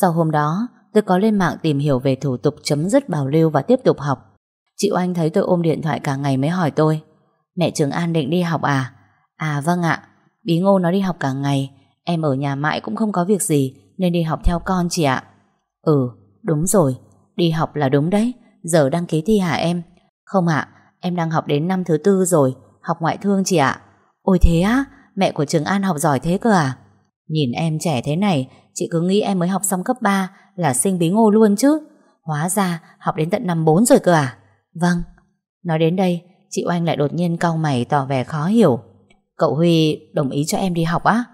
Sau hôm đó, tôi có lên mạng tìm hiểu về thủ tục chấm dứt bảo lưu và tiếp tục học. Chị Oanh thấy tôi ôm điện thoại cả ngày mới hỏi tôi Mẹ Trường An định đi học à? À vâng ạ. Bí ngô nó đi học cả ngày. Em ở nhà mãi cũng không có việc gì Nên đi học theo con chị ạ. Ừ đúng rồi. Đi học là đúng đấy. Giờ đăng ký thi hả em? Không ạ. Em đang học đến năm thứ tư rồi. Học ngoại thương chị ạ. Ôi thế á? Mẹ của Trường An học giỏi thế cơ à? Nhìn em trẻ thế này, Chị cứ nghĩ em mới học xong cấp 3 Là sinh bí ngô luôn chứ. Hóa ra học đến tận năm 4 rồi cơ à? Vâng. Nói đến đây, Chị Oanh lại đột nhiên cau mày tỏ vẻ khó hiểu. Cậu Huy đồng ý cho em đi học á?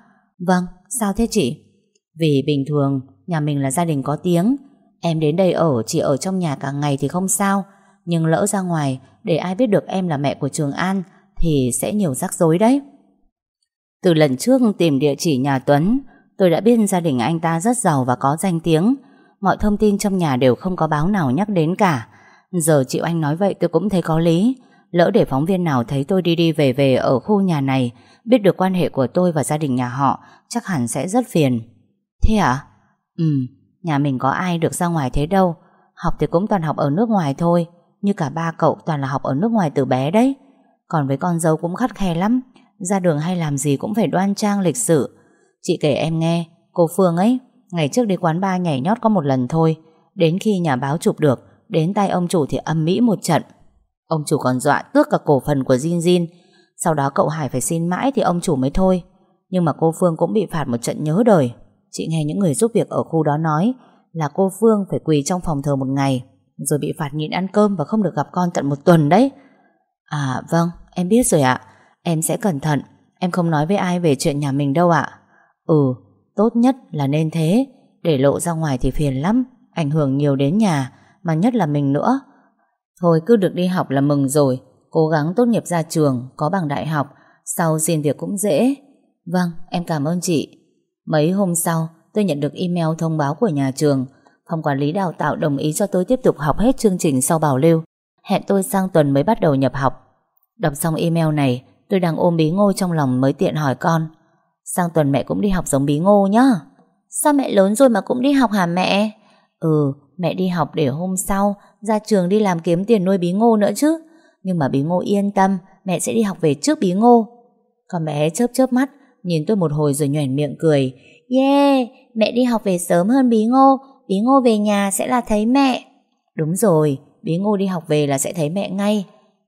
Vâng sao thế chị? Vì bình thường, nhà mình là gia đình có tiếng. Em đến đây ở chỉ ở trong nhà cả ngày thì không sao. Nhưng lỡ ra ngoài, Để ai biết được em là mẹ của Trường An Thì sẽ nhiều rắc rối đấy. Từ lần trước tìm địa chỉ nhà Tuấn Tôi đã biết gia đình anh ta rất giàu và có danh tiếng. Mọi thông tin trong nhà đều không có báo nào nhắc đến cả. Giờ chị anh nói vậy tôi cũng thấy có lý. Lỡ để phóng viên nào thấy tôi đi đi về về ở khu nhà này Biết được quan hệ của tôi và gia đình nhà họ Chắc hẳn sẽ rất phiền. Thế à? Ừ, nhà mình có ai được ra ngoài thế đâu. Học thì cũng toàn học ở nước ngoài thôi Như cả ba cậu toàn là học ở nước ngoài từ bé đấy. Còn với con dâu cũng khắt khe lắm. Ra đường hay làm gì cũng phải đoan trang lịch sự. Chị kể em nghe, Cô Phương ấy, Ngày trước đi quán bar nhảy nhót có một lần thôi. Đến khi nhà báo chụp được, Đến tay ông chủ thì âm mỹ một trận. Ông chủ còn dọa tước cả cổ phần của Jin Jin. Sau đó cậu Hải phải xin mãi Thì ông chủ mới thôi. Nhưng mà cô Phương cũng bị phạt một trận nhớ đời. Chị nghe những người giúp việc ở khu đó nói Là cô Phương phải quỳ trong phòng thờ một ngày, Rồi bị phạt nhịn ăn cơm Và không được gặp con tận một tuần đấy. À vâng em biết rồi ạ. Em sẽ cẩn thận. Em không nói với ai về chuyện nhà mình đâu ạ. Ừ tốt nhất là nên thế. Để lộ ra ngoài thì phiền lắm, Ảnh hưởng nhiều đến nhà, Mà nhất là mình nữa. Thôi cứ được đi học là mừng rồi. Cố gắng tốt nghiệp ra trường, Có bằng đại học, Sau xin việc cũng dễ. Vâng em cảm ơn chị. Mấy hôm sau, tôi nhận được email thông báo của nhà trường. Phòng quản lý đào tạo đồng ý cho tôi tiếp tục học hết chương trình sau bảo lưu. Hẹn tôi sang tuần mới bắt đầu nhập học. Đọc xong email này Tôi đang ôm bí ngô trong lòng mới tiện hỏi con. Sang tuần mẹ cũng đi học giống bí ngô nhá. Sao mẹ lớn rồi mà cũng đi học hả mẹ? Ừ mẹ đi học để hôm sau Ra trường đi làm kiếm tiền nuôi bí ngô nữa chứ. Nhưng mà bí ngô yên tâm, Mẹ sẽ đi học về trước bí ngô. Còn bé chớp chớp mắt, Nhìn tôi một hồi rồi nhoẻn miệng cười. Yeah, mẹ đi học về sớm hơn bí ngô. Bí ngô về nhà sẽ là thấy mẹ. Đúng rồi, Bí ngô đi học về là sẽ thấy mẹ ngay.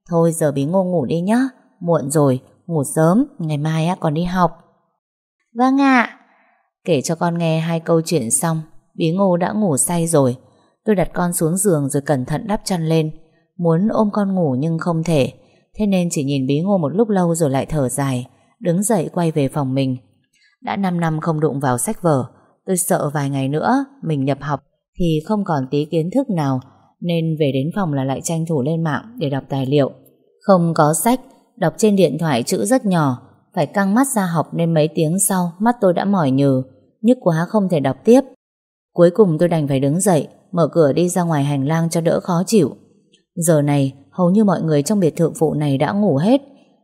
Thôi giờ bí ngô ngủ đi nhá. Muộn rồi, ngủ sớm, Ngày mai á còn đi học. Vâng ạ. Kể cho con nghe hai câu chuyện xong, Bí ngô đã ngủ say rồi. Tôi đặt con xuống giường rồi cẩn thận đắp chăn lên. Muốn ôm con ngủ nhưng không thể. Thế nên chỉ nhìn bí ngô một lúc lâu rồi lại thở dài, Đứng dậy quay về phòng mình. Đã 5 năm không đụng vào sách vở, Tôi sợ vài ngày nữa Mình nhập học Thì không còn tí kiến thức nào, Nên về đến phòng là lại tranh thủ lên mạng Để đọc tài liệu. Không có sách Đọc trên điện thoại chữ rất nhỏ, Phải căng mắt ra học nên mấy tiếng sau Mắt tôi đã mỏi nhừ, Nhức quá không thể đọc tiếp. Cuối cùng tôi đành phải đứng dậy, Mở cửa đi ra ngoài hành lang cho đỡ khó chịu. Giờ này, Hầu như mọi người trong biệt thự phụ này đã ngủ hết.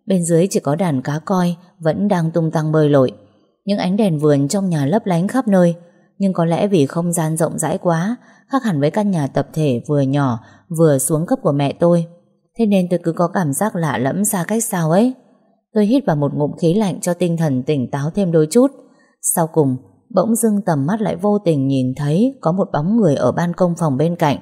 Bên dưới chỉ có đàn cá coi, Vẫn đang tung tăng bơi lội. Những ánh đèn vườn trong nhà lấp lánh khắp nơi, Nhưng có lẽ vì không gian rộng rãi quá, Khác hẳn với căn nhà tập thể vừa nhỏ, Vừa xuống cấp của mẹ tôi. Thế nên tôi cứ có cảm giác lạ lẫm xa cách sao ấy. Tôi hít vào một ngụm khí lạnh cho tinh thần tỉnh táo thêm đôi chút. Sau cùng, Bỗng dưng tầm mắt lại vô tình nhìn thấy Có một bóng người ở ban công phòng bên cạnh.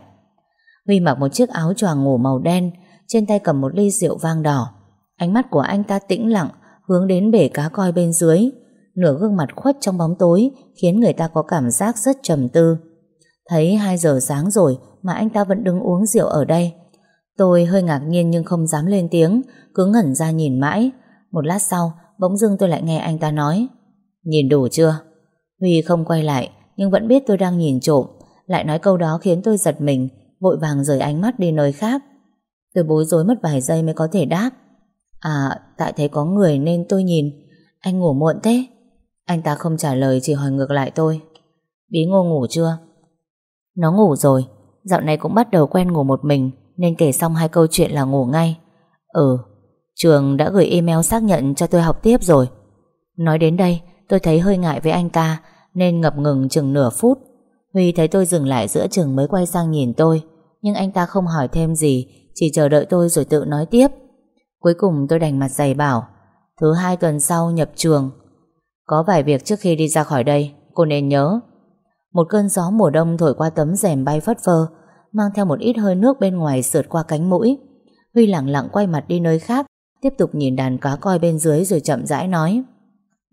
Huy mặc một chiếc áo choàng ngủ màu đen, Trên tay cầm một ly rượu vang đỏ. Ánh mắt của anh ta tĩnh lặng, Hướng đến bể cá coi bên dưới. Nửa gương mặt khuất trong bóng tối, Khiến người ta có cảm giác rất trầm tư. Thấy 2 giờ sáng rồi Mà anh ta vẫn đứng uống rượu ở đây Tôi hơi ngạc nhiên nhưng không dám lên tiếng, Cứ ngẩn ra nhìn mãi. Một lát sau, bỗng dưng tôi lại nghe anh ta nói, Nhìn đủ chưa? Huy không quay lại, nhưng vẫn biết tôi đang nhìn trộm. Lại nói câu đó khiến tôi giật mình, vội vàng rời ánh mắt đi nơi khác. Tôi bối rối mất vài giây mới có thể đáp à tại thấy có người nên tôi nhìn. Anh ngủ muộn thế. Anh ta không trả lời, chỉ hỏi ngược lại tôi, bí ngô ngủ chưa? Nó ngủ rồi. Dạo này cũng bắt đầu quen ngủ một mình nên kể xong hai câu chuyện là ngủ ngay. Ừ trường đã gửi email xác nhận cho tôi học tiếp rồi. Nói đến đây, Tôi thấy hơi ngại với anh ta, Nên ngập ngừng chừng nửa phút. Huy thấy tôi dừng lại giữa chừng mới quay sang nhìn tôi, Nhưng anh ta không hỏi thêm gì, Chỉ chờ đợi tôi rồi tự nói tiếp. Cuối cùng tôi đành mặt dày bảo, Thứ hai tuần sau nhập trường. Có vài việc trước khi đi ra khỏi đây, Cô nên nhớ. Một cơn gió mùa đông thổi qua tấm rèm bay phất phơ Mang theo một ít hơi nước bên ngoài sượt qua cánh mũi. Huy lặng lặng quay mặt đi nơi khác, Tiếp tục nhìn đàn cá coi bên dưới rồi chậm rãi nói,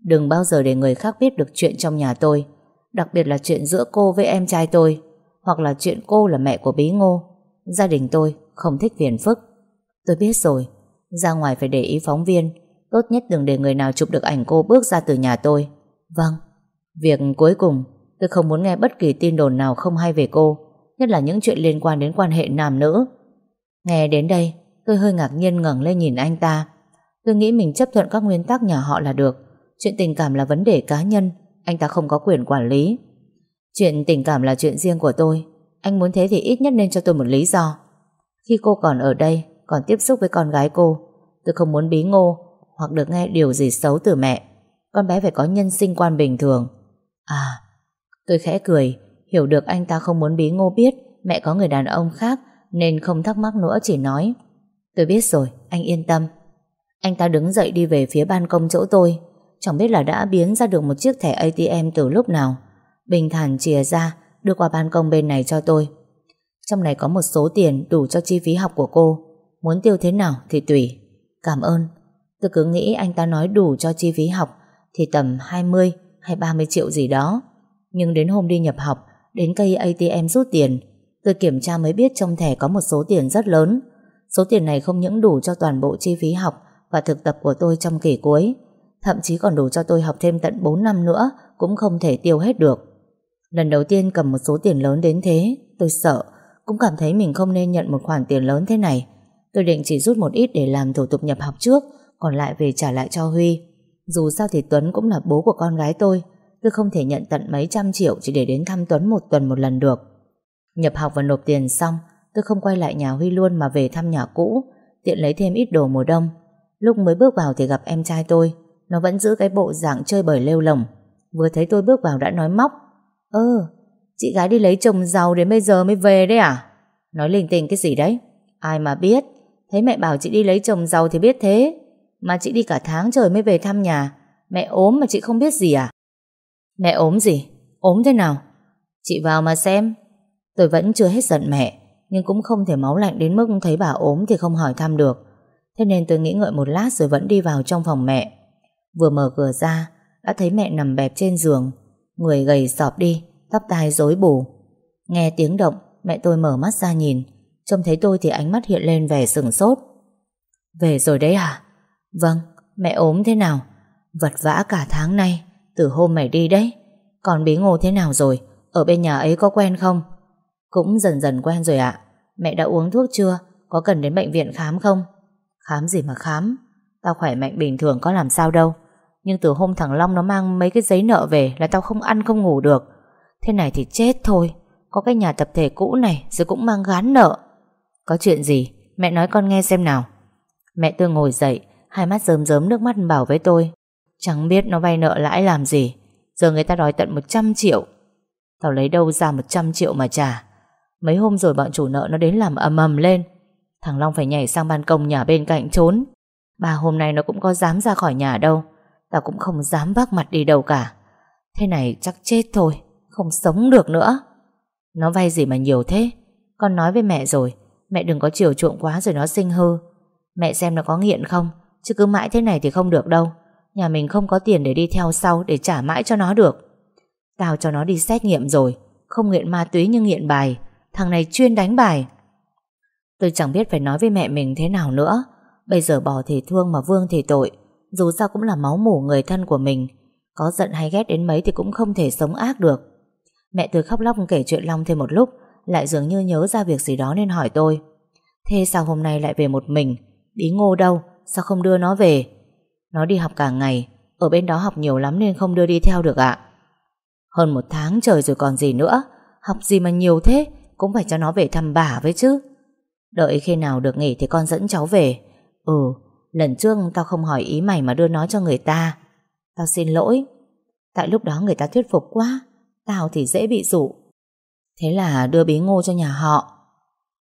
Đừng bao giờ để người khác biết được chuyện trong nhà tôi, Đặc biệt là chuyện giữa cô với em trai tôi, Hoặc là chuyện cô là mẹ của Bí Ngô. Gia đình tôi không thích phiền phức. Tôi biết rồi, Ra ngoài phải để ý phóng viên, Tốt nhất đừng để người nào chụp được ảnh cô bước ra từ nhà tôi. Vâng. Việc cuối cùng, Tôi không muốn nghe bất kỳ tin đồn nào không hay về cô. Nhất là những chuyện liên quan đến quan hệ nam nữ. Nghe đến đây, Tôi hơi ngạc nhiên ngẩng lên nhìn anh ta. Tôi nghĩ mình chấp thuận các nguyên tắc nhà họ là được. Chuyện tình cảm là vấn đề cá nhân, Anh ta không có quyền quản lý. Chuyện tình cảm là chuyện riêng của tôi, Anh muốn thế thì ít nhất nên cho tôi một lý do. Khi cô còn ở đây, Còn tiếp xúc với con gái cô, Tôi không muốn bí ngô Hoặc được nghe điều gì xấu từ mẹ. Con bé phải có nhân sinh quan bình thường. À Tôi khẽ cười Hiểu được anh ta không muốn bí ngô biết Mẹ có người đàn ông khác Nên không thắc mắc nữa chỉ nói Tôi biết rồi, anh yên tâm. Anh ta đứng dậy đi về phía ban công chỗ tôi. Chẳng biết là đã biến ra được một chiếc thẻ ATM từ lúc nào. Bình thản chìa ra Đưa qua ban công bên này cho tôi. Trong này có một số tiền đủ cho chi phí học của cô. Muốn tiêu thế nào thì tùy. Cảm ơn. Tôi cứ nghĩ anh ta nói đủ cho chi phí học Thì tầm 20 hay 30 triệu gì đó. Nhưng đến hôm đi nhập học Đến cây ATM rút tiền, Tôi kiểm tra mới biết trong thẻ có một số tiền rất lớn. Số tiền này không những đủ cho toàn bộ chi phí học Và thực tập của tôi trong kỳ cuối, Thậm chí còn đủ cho tôi học thêm tận 4 năm nữa Cũng không thể tiêu hết được. Lần đầu tiên cầm một số tiền lớn đến thế, Tôi sợ, Cũng cảm thấy mình không nên nhận một khoản tiền lớn thế này. Tôi định chỉ rút một ít để làm thủ tục nhập học trước, Còn lại về trả lại cho Huy. Dù sao thì Tuấn cũng là bố của con gái tôi Tôi không thể nhận tận mấy trăm triệu Chỉ để đến thăm Tuấn một tuần một lần được. Nhập học và nộp tiền xong, Tôi không quay lại nhà Huy luôn mà về thăm nhà cũ, Tiện lấy thêm ít đồ mùa đông. Lúc mới bước vào thì gặp em trai tôi, Nó vẫn giữ cái bộ dạng chơi bời lêu lồng. Vừa thấy tôi bước vào đã nói móc, Ơ, Chị gái đi lấy chồng giàu đến bây giờ mới về đấy à? Nói linh tinh cái gì đấy? Ai mà biết. Thấy mẹ bảo chị đi lấy chồng giàu thì biết thế. Mà chị đi cả tháng trời mới về thăm nhà. Mẹ ốm mà chị không biết gì à? Mẹ ốm gì? Ốm thế nào? Chị vào mà xem. Tôi vẫn chưa hết giận mẹ, Nhưng cũng không thể máu lạnh đến mức thấy bà ốm Thì không hỏi thăm được. Thế nên tôi nghĩ ngợi một lát rồi vẫn đi vào trong phòng mẹ. Vừa mở cửa ra, Đã thấy mẹ nằm bẹp trên giường. Người gầy sọp đi, Tóc tai rối bù. Nghe tiếng động, mẹ tôi mở mắt ra nhìn. Trông thấy tôi thì ánh mắt hiện lên vẻ sừng sốt. Về rồi đấy à? Vâng mẹ ốm thế nào? Vật vã cả tháng nay. Từ hôm mày đi đấy. Còn bí ngô thế nào rồi? Ở bên nhà ấy có quen không? Cũng dần dần quen rồi ạ. Mẹ đã uống thuốc chưa? Có cần đến bệnh viện khám không? Khám gì mà khám? Tao khỏe mạnh bình thường có làm sao đâu. Nhưng từ hôm thằng Long nó mang mấy cái giấy nợ về Là tao không ăn không ngủ được. Thế này thì chết thôi. Có cái nhà tập thể cũ này, Rồi cũng mang gán nợ. Có chuyện gì? Mẹ nói con nghe xem nào. Mẹ tôi ngồi dậy, Hai mắt rơm rớm nước mắt bảo với tôi. Chẳng biết nó vay nợ lãi làm gì. Giờ người ta đòi tận 100 triệu. Tao lấy đâu ra 100 triệu mà trả? Mấy hôm rồi bọn chủ nợ nó đến làm ầm ầm lên. Thằng Long phải nhảy sang ban công nhà bên cạnh trốn. Ba hôm nay nó cũng có dám ra khỏi nhà đâu. Tao cũng không dám vác mặt đi đâu cả. Thế này chắc chết thôi, Không sống được nữa. Nó vay gì mà nhiều thế? Con nói với mẹ rồi, Mẹ đừng có chiều chuộng quá rồi nó sinh hư. Mẹ xem nó có nghiện không? Chứ cứ mãi thế này thì không được đâu. Nhà mình không có tiền để đi theo sau, Để trả mãi cho nó được. Tao cho nó đi xét nghiệm rồi, Không nghiện ma túy nhưng nghiện bài, Thằng này chuyên đánh bài. Tôi chẳng biết phải nói với mẹ mình thế nào nữa. Bây giờ bỏ thì thương mà vương thì tội, Dù sao cũng là máu mủ người thân của mình. Có giận hay ghét đến mấy Thì cũng không thể sống ác được. Mẹ tôi khóc lóc kể chuyện Long thêm một lúc, Lại dường như nhớ ra việc gì đó nên hỏi tôi. Thế sao hôm nay lại về một mình? Bí ngô đâu? Sao không đưa nó về? Nó đi học cả ngày, Ở bên đó học nhiều lắm nên không đưa đi theo được ạ. Hơn một tháng trời rồi còn gì nữa, Học gì mà nhiều thế, Cũng phải cho nó về thăm bà với chứ. Đợi khi nào được nghỉ thì con dẫn cháu về. Ừ Lần trước tao không hỏi ý mày mà đưa nó cho người ta. Tao xin lỗi. Tại lúc đó người ta thuyết phục quá, Tao thì dễ bị dụ. Thế là đưa bí ngô cho nhà họ.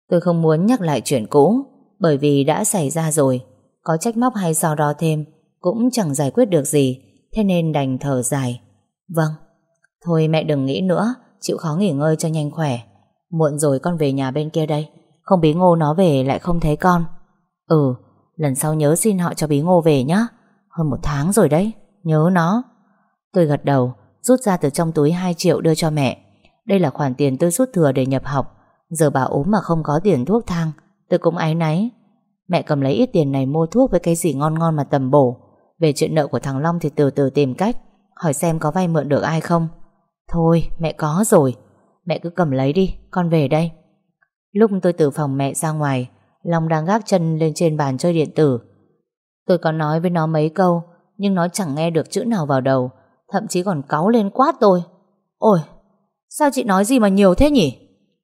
Tôi không muốn nhắc lại chuyện cũ, Bởi vì đã xảy ra rồi. Có trách móc hay so đo thêm cũng chẳng giải quyết được gì, Thế nên đành thở dài. Vâng. Thôi mẹ đừng nghĩ nữa, Chịu khó nghỉ ngơi cho nhanh khỏe. Muộn rồi con về nhà bên kia đây. Không bí ngô nó về lại không thấy con. Ừ Lần sau nhớ xin họ cho bí ngô về nhé Hơn một tháng rồi đấy, Nhớ nó. Tôi gật đầu, Rút ra từ trong túi 2 triệu đưa cho mẹ. Đây là khoản tiền tôi rút thừa để nhập học. Giờ bà ốm mà không có tiền thuốc thang, Tôi cũng áy náy. Mẹ cầm lấy ít tiền này mua thuốc với cái gì ngon ngon mà tầm bổ. Về chuyện nợ của thằng Long thì từ từ tìm cách, Hỏi xem có vay mượn được ai không. Thôi, mẹ có rồi. Mẹ cứ cầm lấy đi, Con về đây. Lúc tôi từ phòng mẹ ra ngoài, Long đang gác chân lên trên bàn chơi điện tử. Tôi có nói với nó mấy câu, Nhưng nó chẳng nghe được chữ nào vào đầu, Thậm chí còn cáu lên quát tôi. Ôi, Sao chị nói gì mà nhiều thế nhỉ?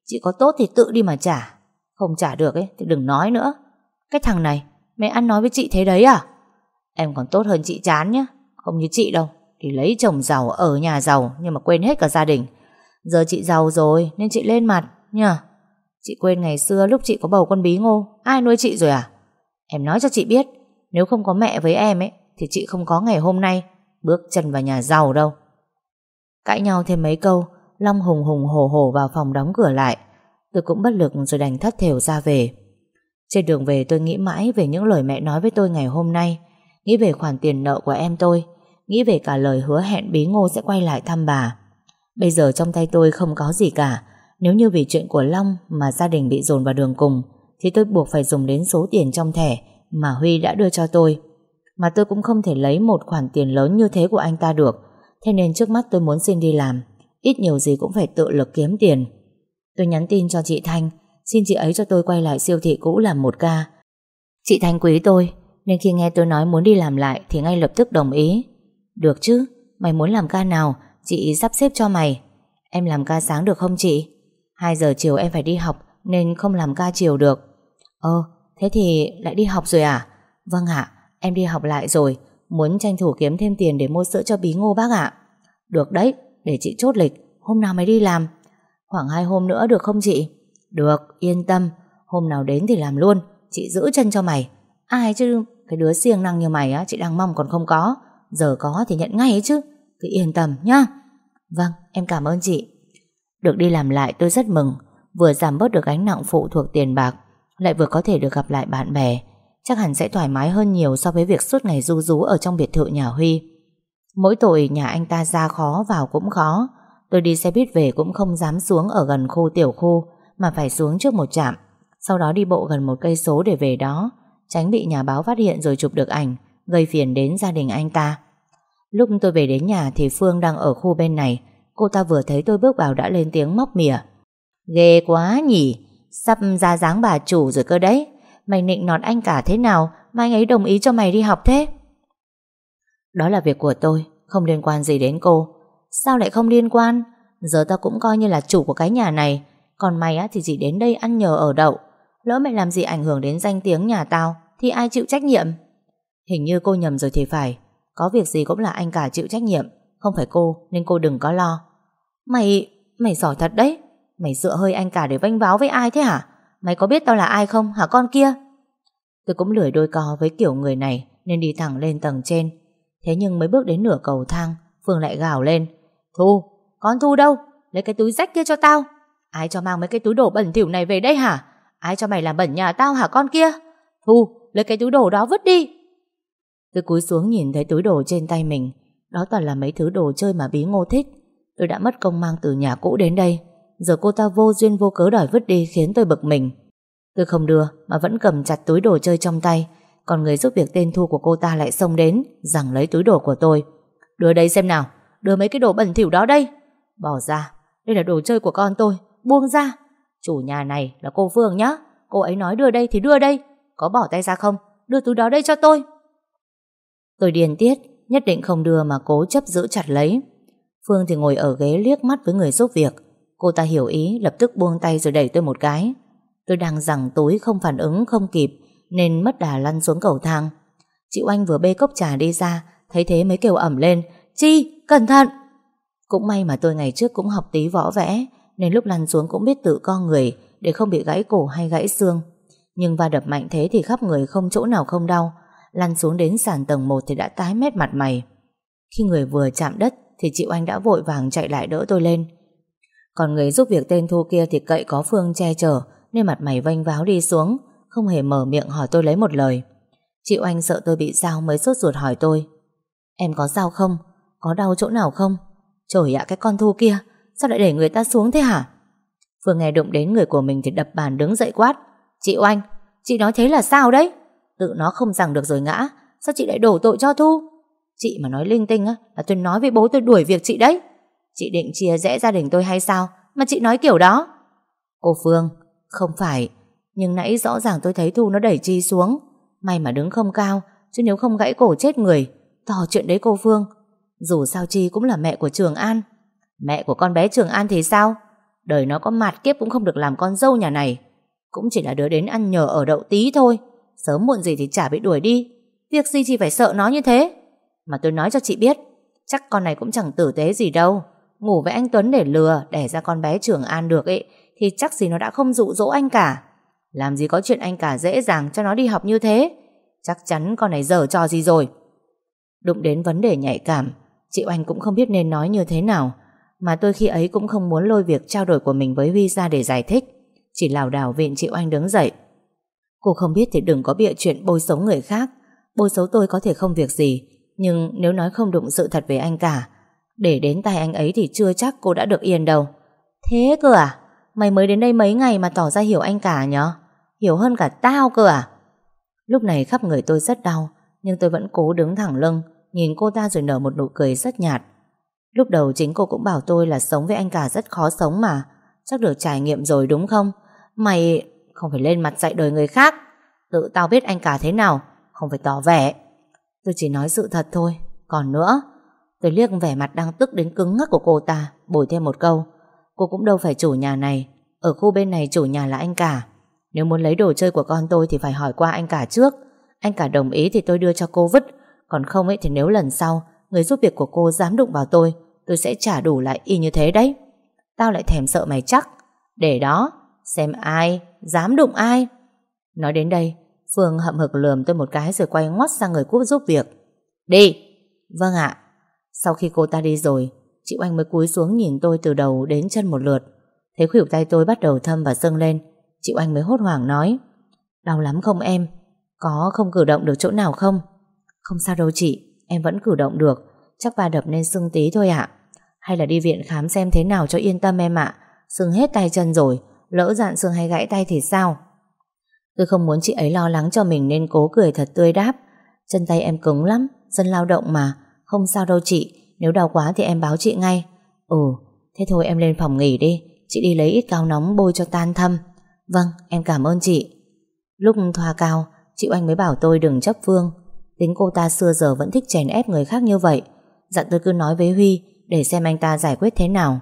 Chị có tốt thì tự đi mà trả. Không trả được ấy, thì đừng nói nữa. Cái thằng này, mẹ ăn nói với chị thế đấy à? Em còn tốt hơn chị chán nhá. Không như chị đâu. Thì lấy chồng giàu ở nhà giàu, Nhưng mà quên hết cả gia đình. Giờ chị giàu rồi, nên chị lên mặt nha Chị quên ngày xưa lúc chị có bầu con bí ngô. Ai nuôi chị rồi à? Em nói cho chị biết, Nếu không có mẹ với em ấy, Thì chị không có ngày hôm nay Bước chân vào nhà giàu đâu. Cãi nhau thêm mấy câu, Long hùng hùng hổ hổ vào phòng đóng cửa lại. Tôi cũng bất lực rồi đành thất thểu ra về. Trên đường về tôi nghĩ mãi Về những lời mẹ nói với tôi ngày hôm nay. Nghĩ về khoản tiền nợ của em tôi, Nghĩ về cả lời hứa hẹn bí ngô sẽ quay lại thăm bà. Bây giờ trong tay tôi không có gì cả. Nếu như vì chuyện của Long Mà gia đình bị dồn vào đường cùng, Thì tôi buộc phải dùng đến số tiền trong thẻ Mà Huy đã đưa cho tôi. Mà tôi cũng không thể lấy một khoản tiền lớn như thế của anh ta được. Thế nên trước mắt tôi muốn xin đi làm. Ít nhiều gì cũng phải tự lực kiếm tiền. Tôi nhắn tin cho chị Thanh, Xin chị ấy cho tôi quay lại siêu thị cũ làm một ca. Chị Thanh quý tôi nên khi nghe tôi nói muốn đi làm lại Thì ngay lập tức đồng ý. Được chứ, mày muốn làm ca nào Chị sắp xếp cho mày. Em làm ca sáng được không chị? 2 giờ chiều em phải đi học Nên không làm ca chiều được. Ơ, thế thì lại đi học rồi à? Vâng ạ, em đi học lại rồi. Muốn tranh thủ kiếm thêm tiền để mua sữa cho bí ngô bác ạ. Được đấy, để chị chốt lịch. Hôm nào mày đi làm? Khoảng 2 hôm nữa được không chị? Được yên tâm. Hôm nào đến thì làm luôn. Chị giữ chân cho mày. Ai chứ? Cái đứa siêng năng như mày á, Chị đang mong còn không có. Giờ có thì nhận ngay ấy chứ. Cứ yên tâm nhá. Vâng em cảm ơn chị. Được đi làm lại, tôi rất mừng. Vừa giảm bớt được gánh nặng phụ thuộc tiền bạc, Lại vừa có thể được gặp lại bạn bè. Chắc hẳn sẽ thoải mái hơn nhiều So với việc suốt ngày du rú ở trong biệt thự nhà Huy. Mỗi tội nhà anh ta ra khó vào cũng khó. Tôi đi xe buýt về cũng không dám xuống ở gần khu tiểu khu, Mà phải xuống trước một trạm. Sau đó đi bộ gần một cây số để về đó. Tránh bị nhà báo phát hiện rồi chụp được ảnh, Gây phiền đến gia đình anh ta. Lúc tôi về đến nhà thì Phương đang ở khu bên này. Cô ta vừa thấy tôi bước vào đã lên tiếng móc mỉa. Ghê quá nhỉ, Sắp ra dáng bà chủ rồi cơ đấy. Mày nịnh nọt anh cả thế nào Mà anh ấy đồng ý cho mày đi học thế? Đó là việc của tôi, Không liên quan gì đến cô. Sao lại không liên quan? Giờ tao cũng coi như là chủ của cái nhà này. Còn mày á thì chỉ đến đây ăn nhờ ở đậu. Lỡ mày làm gì ảnh hưởng đến danh tiếng nhà tao Thì ai chịu trách nhiệm? Hình như cô nhầm rồi thì phải. Có việc gì cũng là anh cả chịu trách nhiệm. Không phải cô nên cô đừng có lo. Mày, mày giỏi thật đấy. Mày dựa hơi anh cả để vanh váo với ai thế hả? Mày có biết tao là ai không hả con kia? Tôi cũng lười đôi co với kiểu người này Nên đi thẳng lên tầng trên. Thế nhưng mới bước đến nửa cầu thang Phương lại gào lên. Thu, con Thu đâu? Lấy cái túi rách kia cho tao. Ai cho mang mấy cái túi đổ bẩn thỉu này về đây hả? Ai cho mày làm bẩn nhà tao hả con kia? Thu, lấy cái túi đồ đó vứt đi. Tôi cúi xuống nhìn thấy túi đồ trên tay mình. Đó toàn là mấy thứ đồ chơi mà bí ngô thích. Tôi đã mất công mang từ nhà cũ đến đây. Giờ cô ta vô duyên vô cớ đòi vứt đi khiến tôi bực mình. Tôi không đưa mà vẫn cầm chặt túi đồ chơi trong tay. Còn người giúp việc tên Thu của cô ta lại xông đến rằng lấy túi đồ của tôi. Đưa đây xem nào. Đưa mấy cái đồ bẩn thỉu đó đây Bỏ ra Đây là đồ chơi của con tôi Buông ra Chủ nhà này là cô Phương nhá. Cô ấy nói đưa đây thì đưa đây. Có bỏ tay ra không? Đưa túi đó đây cho tôi. Tôi điền tiết Nhất định không đưa mà cố chấp giữ chặt lấy. Phương thì ngồi ở ghế liếc mắt với người giúp việc. Cô ta hiểu ý lập tức buông tay rồi đẩy tôi một cái. Tôi đang rằng túi không phản ứng không kịp Nên mất đà lăn xuống cầu thang. Chị Oanh vừa bê cốc trà đi ra Thấy thế mới kêu ẩm lên Chi, cẩn thận! Cũng may mà tôi ngày trước cũng học tí võ vẽ nên lúc lăn xuống cũng biết tự co người Để không bị gãy cổ hay gãy xương. Nhưng va đập mạnh thế thì khắp người không chỗ nào không đau. Lăn xuống đến sàn tầng 1 Thì đã tái mét mặt mày. Khi người vừa chạm đất Thì chị Oanh đã vội vàng chạy lại đỡ tôi lên. Còn người giúp việc tên Thu kia Thì cậy có Phương che chở Nên mặt mày vênh váo đi xuống, Không hề mở miệng hỏi tôi lấy một lời. Chị Oanh sợ tôi bị sao mới sốt ruột hỏi tôi, Em có sao không? Có đau chỗ nào không? Trời ạ, cái con Thu kia Sao lại để người ta xuống thế hả? Phương nghe đụng đến người của mình thì đập bàn đứng dậy quát. Chị Oanh, chị nói thế là sao đấy? Tự nó không rằng được rồi ngã. Sao chị lại đổ tội cho Thu? Chị mà nói linh tinh á là tôi nói với bố tôi đuổi việc chị đấy. Chị định chia rẽ gia đình tôi hay sao Mà chị nói kiểu đó? Cô Phương, không phải Nhưng nãy rõ ràng tôi thấy Thu nó đẩy Chi xuống. May mà đứng không cao Chứ nếu không gãy cổ chết người. To chuyện đấy cô Phương. Dù sao Chi cũng là mẹ của Trường An Mẹ của con bé Trường An thì sao? Đời nó có mặt kiếp cũng không được làm con dâu nhà này. Cũng chỉ là đứa đến ăn nhờ ở đậu tí thôi. Sớm muộn gì thì chả bị đuổi đi. Việc gì chị phải sợ nó như thế? Mà tôi nói cho chị biết, Chắc con này cũng chẳng tử tế gì đâu. Ngủ với anh Tuấn để lừa, Đẻ ra con bé Trường An được ấy, Thì chắc gì nó đã không dụ dỗ anh cả. Làm gì có chuyện anh cả dễ dàng cho nó đi học như thế. Chắc chắn con này dở trò gì rồi. Đụng đến vấn đề nhạy cảm, Chị Oanh cũng không biết nên nói như thế nào. Mà tôi khi ấy cũng không muốn lôi việc trao đổi của mình với Huy ra để giải thích. Chỉ lảo đảo viện chị Oanh đứng dậy. Cô không biết thì đừng có bịa chuyện bôi xấu người khác. Bôi xấu tôi có thể không việc gì, Nhưng nếu nói không đụng sự thật về anh cả, Để đến tay anh ấy thì chưa chắc cô đã được yên đâu. Thế cơ à? Mày mới đến đây mấy ngày mà tỏ ra hiểu anh cả nhở? Hiểu hơn cả tao cơ à? Lúc này khắp người tôi rất đau, Nhưng tôi vẫn cố đứng thẳng lưng, Nhìn cô ta rồi nở một nụ cười rất nhạt. Lúc đầu chính cô cũng bảo tôi là sống với anh cả rất khó sống mà. Chắc được trải nghiệm rồi đúng không? Mày không phải lên mặt dạy đời người khác. Tự tao biết anh cả thế nào, Không phải tỏ vẻ. Tôi chỉ nói sự thật thôi. Còn nữa, Tôi liếc vẻ mặt đang tức đến cứng ngắc của cô ta, Bồi thêm một câu. Cô cũng đâu phải chủ nhà này. Ở khu bên này chủ nhà là anh cả. Nếu muốn lấy đồ chơi của con tôi thì phải hỏi qua anh cả trước. Anh cả đồng ý thì tôi đưa cho cô vứt. Còn không ấy thì nếu lần sau, Người giúp việc của cô dám đụng vào tôi Tôi sẽ trả đủ lại y như thế đấy. Tao lại thèm sợ mày chắc. Để đó, Xem ai Dám đụng ai. Nói đến đây, Phương hậm hực lườm tôi một cái Rồi quay ngoắt sang người cúp giúp việc. Đi! Vâng ạ. Sau khi cô ta đi rồi, Chị Oanh mới cúi xuống nhìn tôi từ đầu đến chân một lượt. Thấy khuỷu tay tôi bắt đầu thâm và sưng lên. Chị Oanh mới hốt hoảng nói, Đau lắm không em? Có không cử động được chỗ nào không? Không sao đâu chị, Em vẫn cử động được. Chắc va đập nên sưng tí thôi ạ. Hay là đi viện khám xem thế nào cho yên tâm em ạ. Sưng hết tay chân rồi, Lỡ dạn xương hay gãy tay thì sao? Tôi không muốn chị ấy lo lắng cho mình Nên cố cười thật tươi đáp. Chân tay em cứng lắm, Dân lao động mà. Không sao đâu chị, Nếu đau quá thì em báo chị ngay. Ừ Thế thôi em lên phòng nghỉ đi. Chị đi lấy ít cao nóng bôi cho tan thâm. Vâng em cảm ơn chị. Lúc thoa cao, Chị Oanh mới bảo tôi đừng chấp Phương. Tính cô ta xưa giờ vẫn thích chèn ép người khác như vậy. Dặn tôi cứ nói với Huy Để xem anh ta giải quyết thế nào.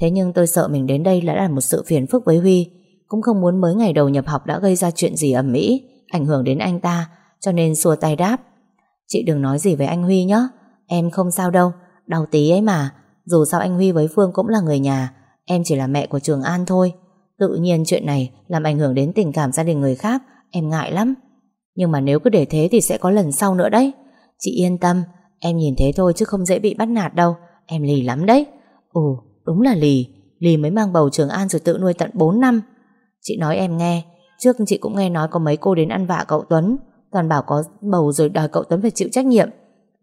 Thế nhưng tôi sợ mình đến đây đã là một sự phiền phức với Huy. Cũng không muốn mới ngày đầu nhập học đã gây ra chuyện gì ẩm mỹ Ảnh hưởng đến anh ta, Cho nên xua tay đáp. Chị đừng nói gì với anh Huy nhé Em không sao đâu, Đau tí ấy mà. Dù sao anh Huy với Phương cũng là người nhà, Em chỉ là mẹ của Trường An thôi. Tự nhiên chuyện này làm ảnh hưởng đến tình cảm gia đình người khác, Em ngại lắm. Nhưng mà nếu cứ để thế thì sẽ có lần sau nữa đấy. Chị yên tâm Em nhìn thế thôi chứ không dễ bị bắt nạt đâu. Em lì lắm đấy. Ồ, Đúng là Lì. Lì mới mang bầu Trường An rồi tự nuôi tận 4 năm. Chị nói em nghe. Trước chị cũng nghe nói có mấy cô đến ăn vạ cậu Tuấn. Toàn bảo có bầu rồi đòi cậu Tuấn phải chịu trách nhiệm.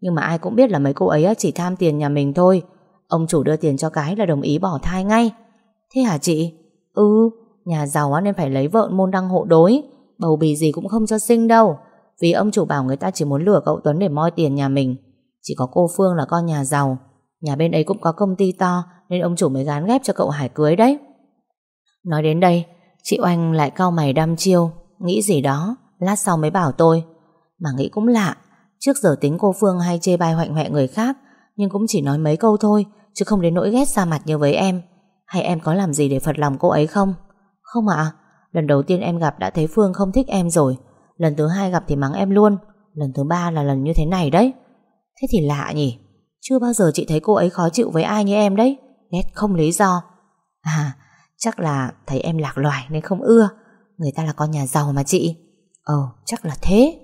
Nhưng mà ai cũng biết là mấy cô ấy chỉ tham tiền nhà mình thôi. Ông chủ đưa tiền cho cái là đồng ý bỏ thai ngay. Thế hả chị? Ừ Nhà giàu nên phải lấy vợ môn đăng hộ đối. Bầu bì gì cũng không cho sinh đâu. Vì ông chủ bảo người ta chỉ muốn lừa cậu Tuấn để moi tiền nhà mình. Chỉ có cô Phương là con nhà giàu. Nhà bên ấy cũng có công ty to, Nên ông chủ mới gán ghép cho cậu Hải cưới đấy. Nói đến đây, Chị Oanh lại cau mày đăm chiêu. Nghĩ gì đó, Lát sau mới bảo tôi. Mà nghĩ cũng lạ, Trước giờ tính cô Phương hay chê bai hoạnh hoẹ người khác, Nhưng cũng chỉ nói mấy câu thôi, Chứ không đến nỗi ghét xa mặt như với em. Hay em có làm gì để phật lòng cô ấy không? Không ạ. Lần đầu tiên em gặp đã thấy Phương không thích em rồi. Lần thứ hai gặp thì mắng em luôn. Lần thứ ba là lần như thế này đấy. Thế thì lạ nhỉ? Chưa bao giờ chị thấy cô ấy khó chịu với ai như em đấy. Ghét không lý do. À chắc là thấy em lạc loài nên không ưa. Người ta là con nhà giàu mà chị. Ồ, chắc là thế.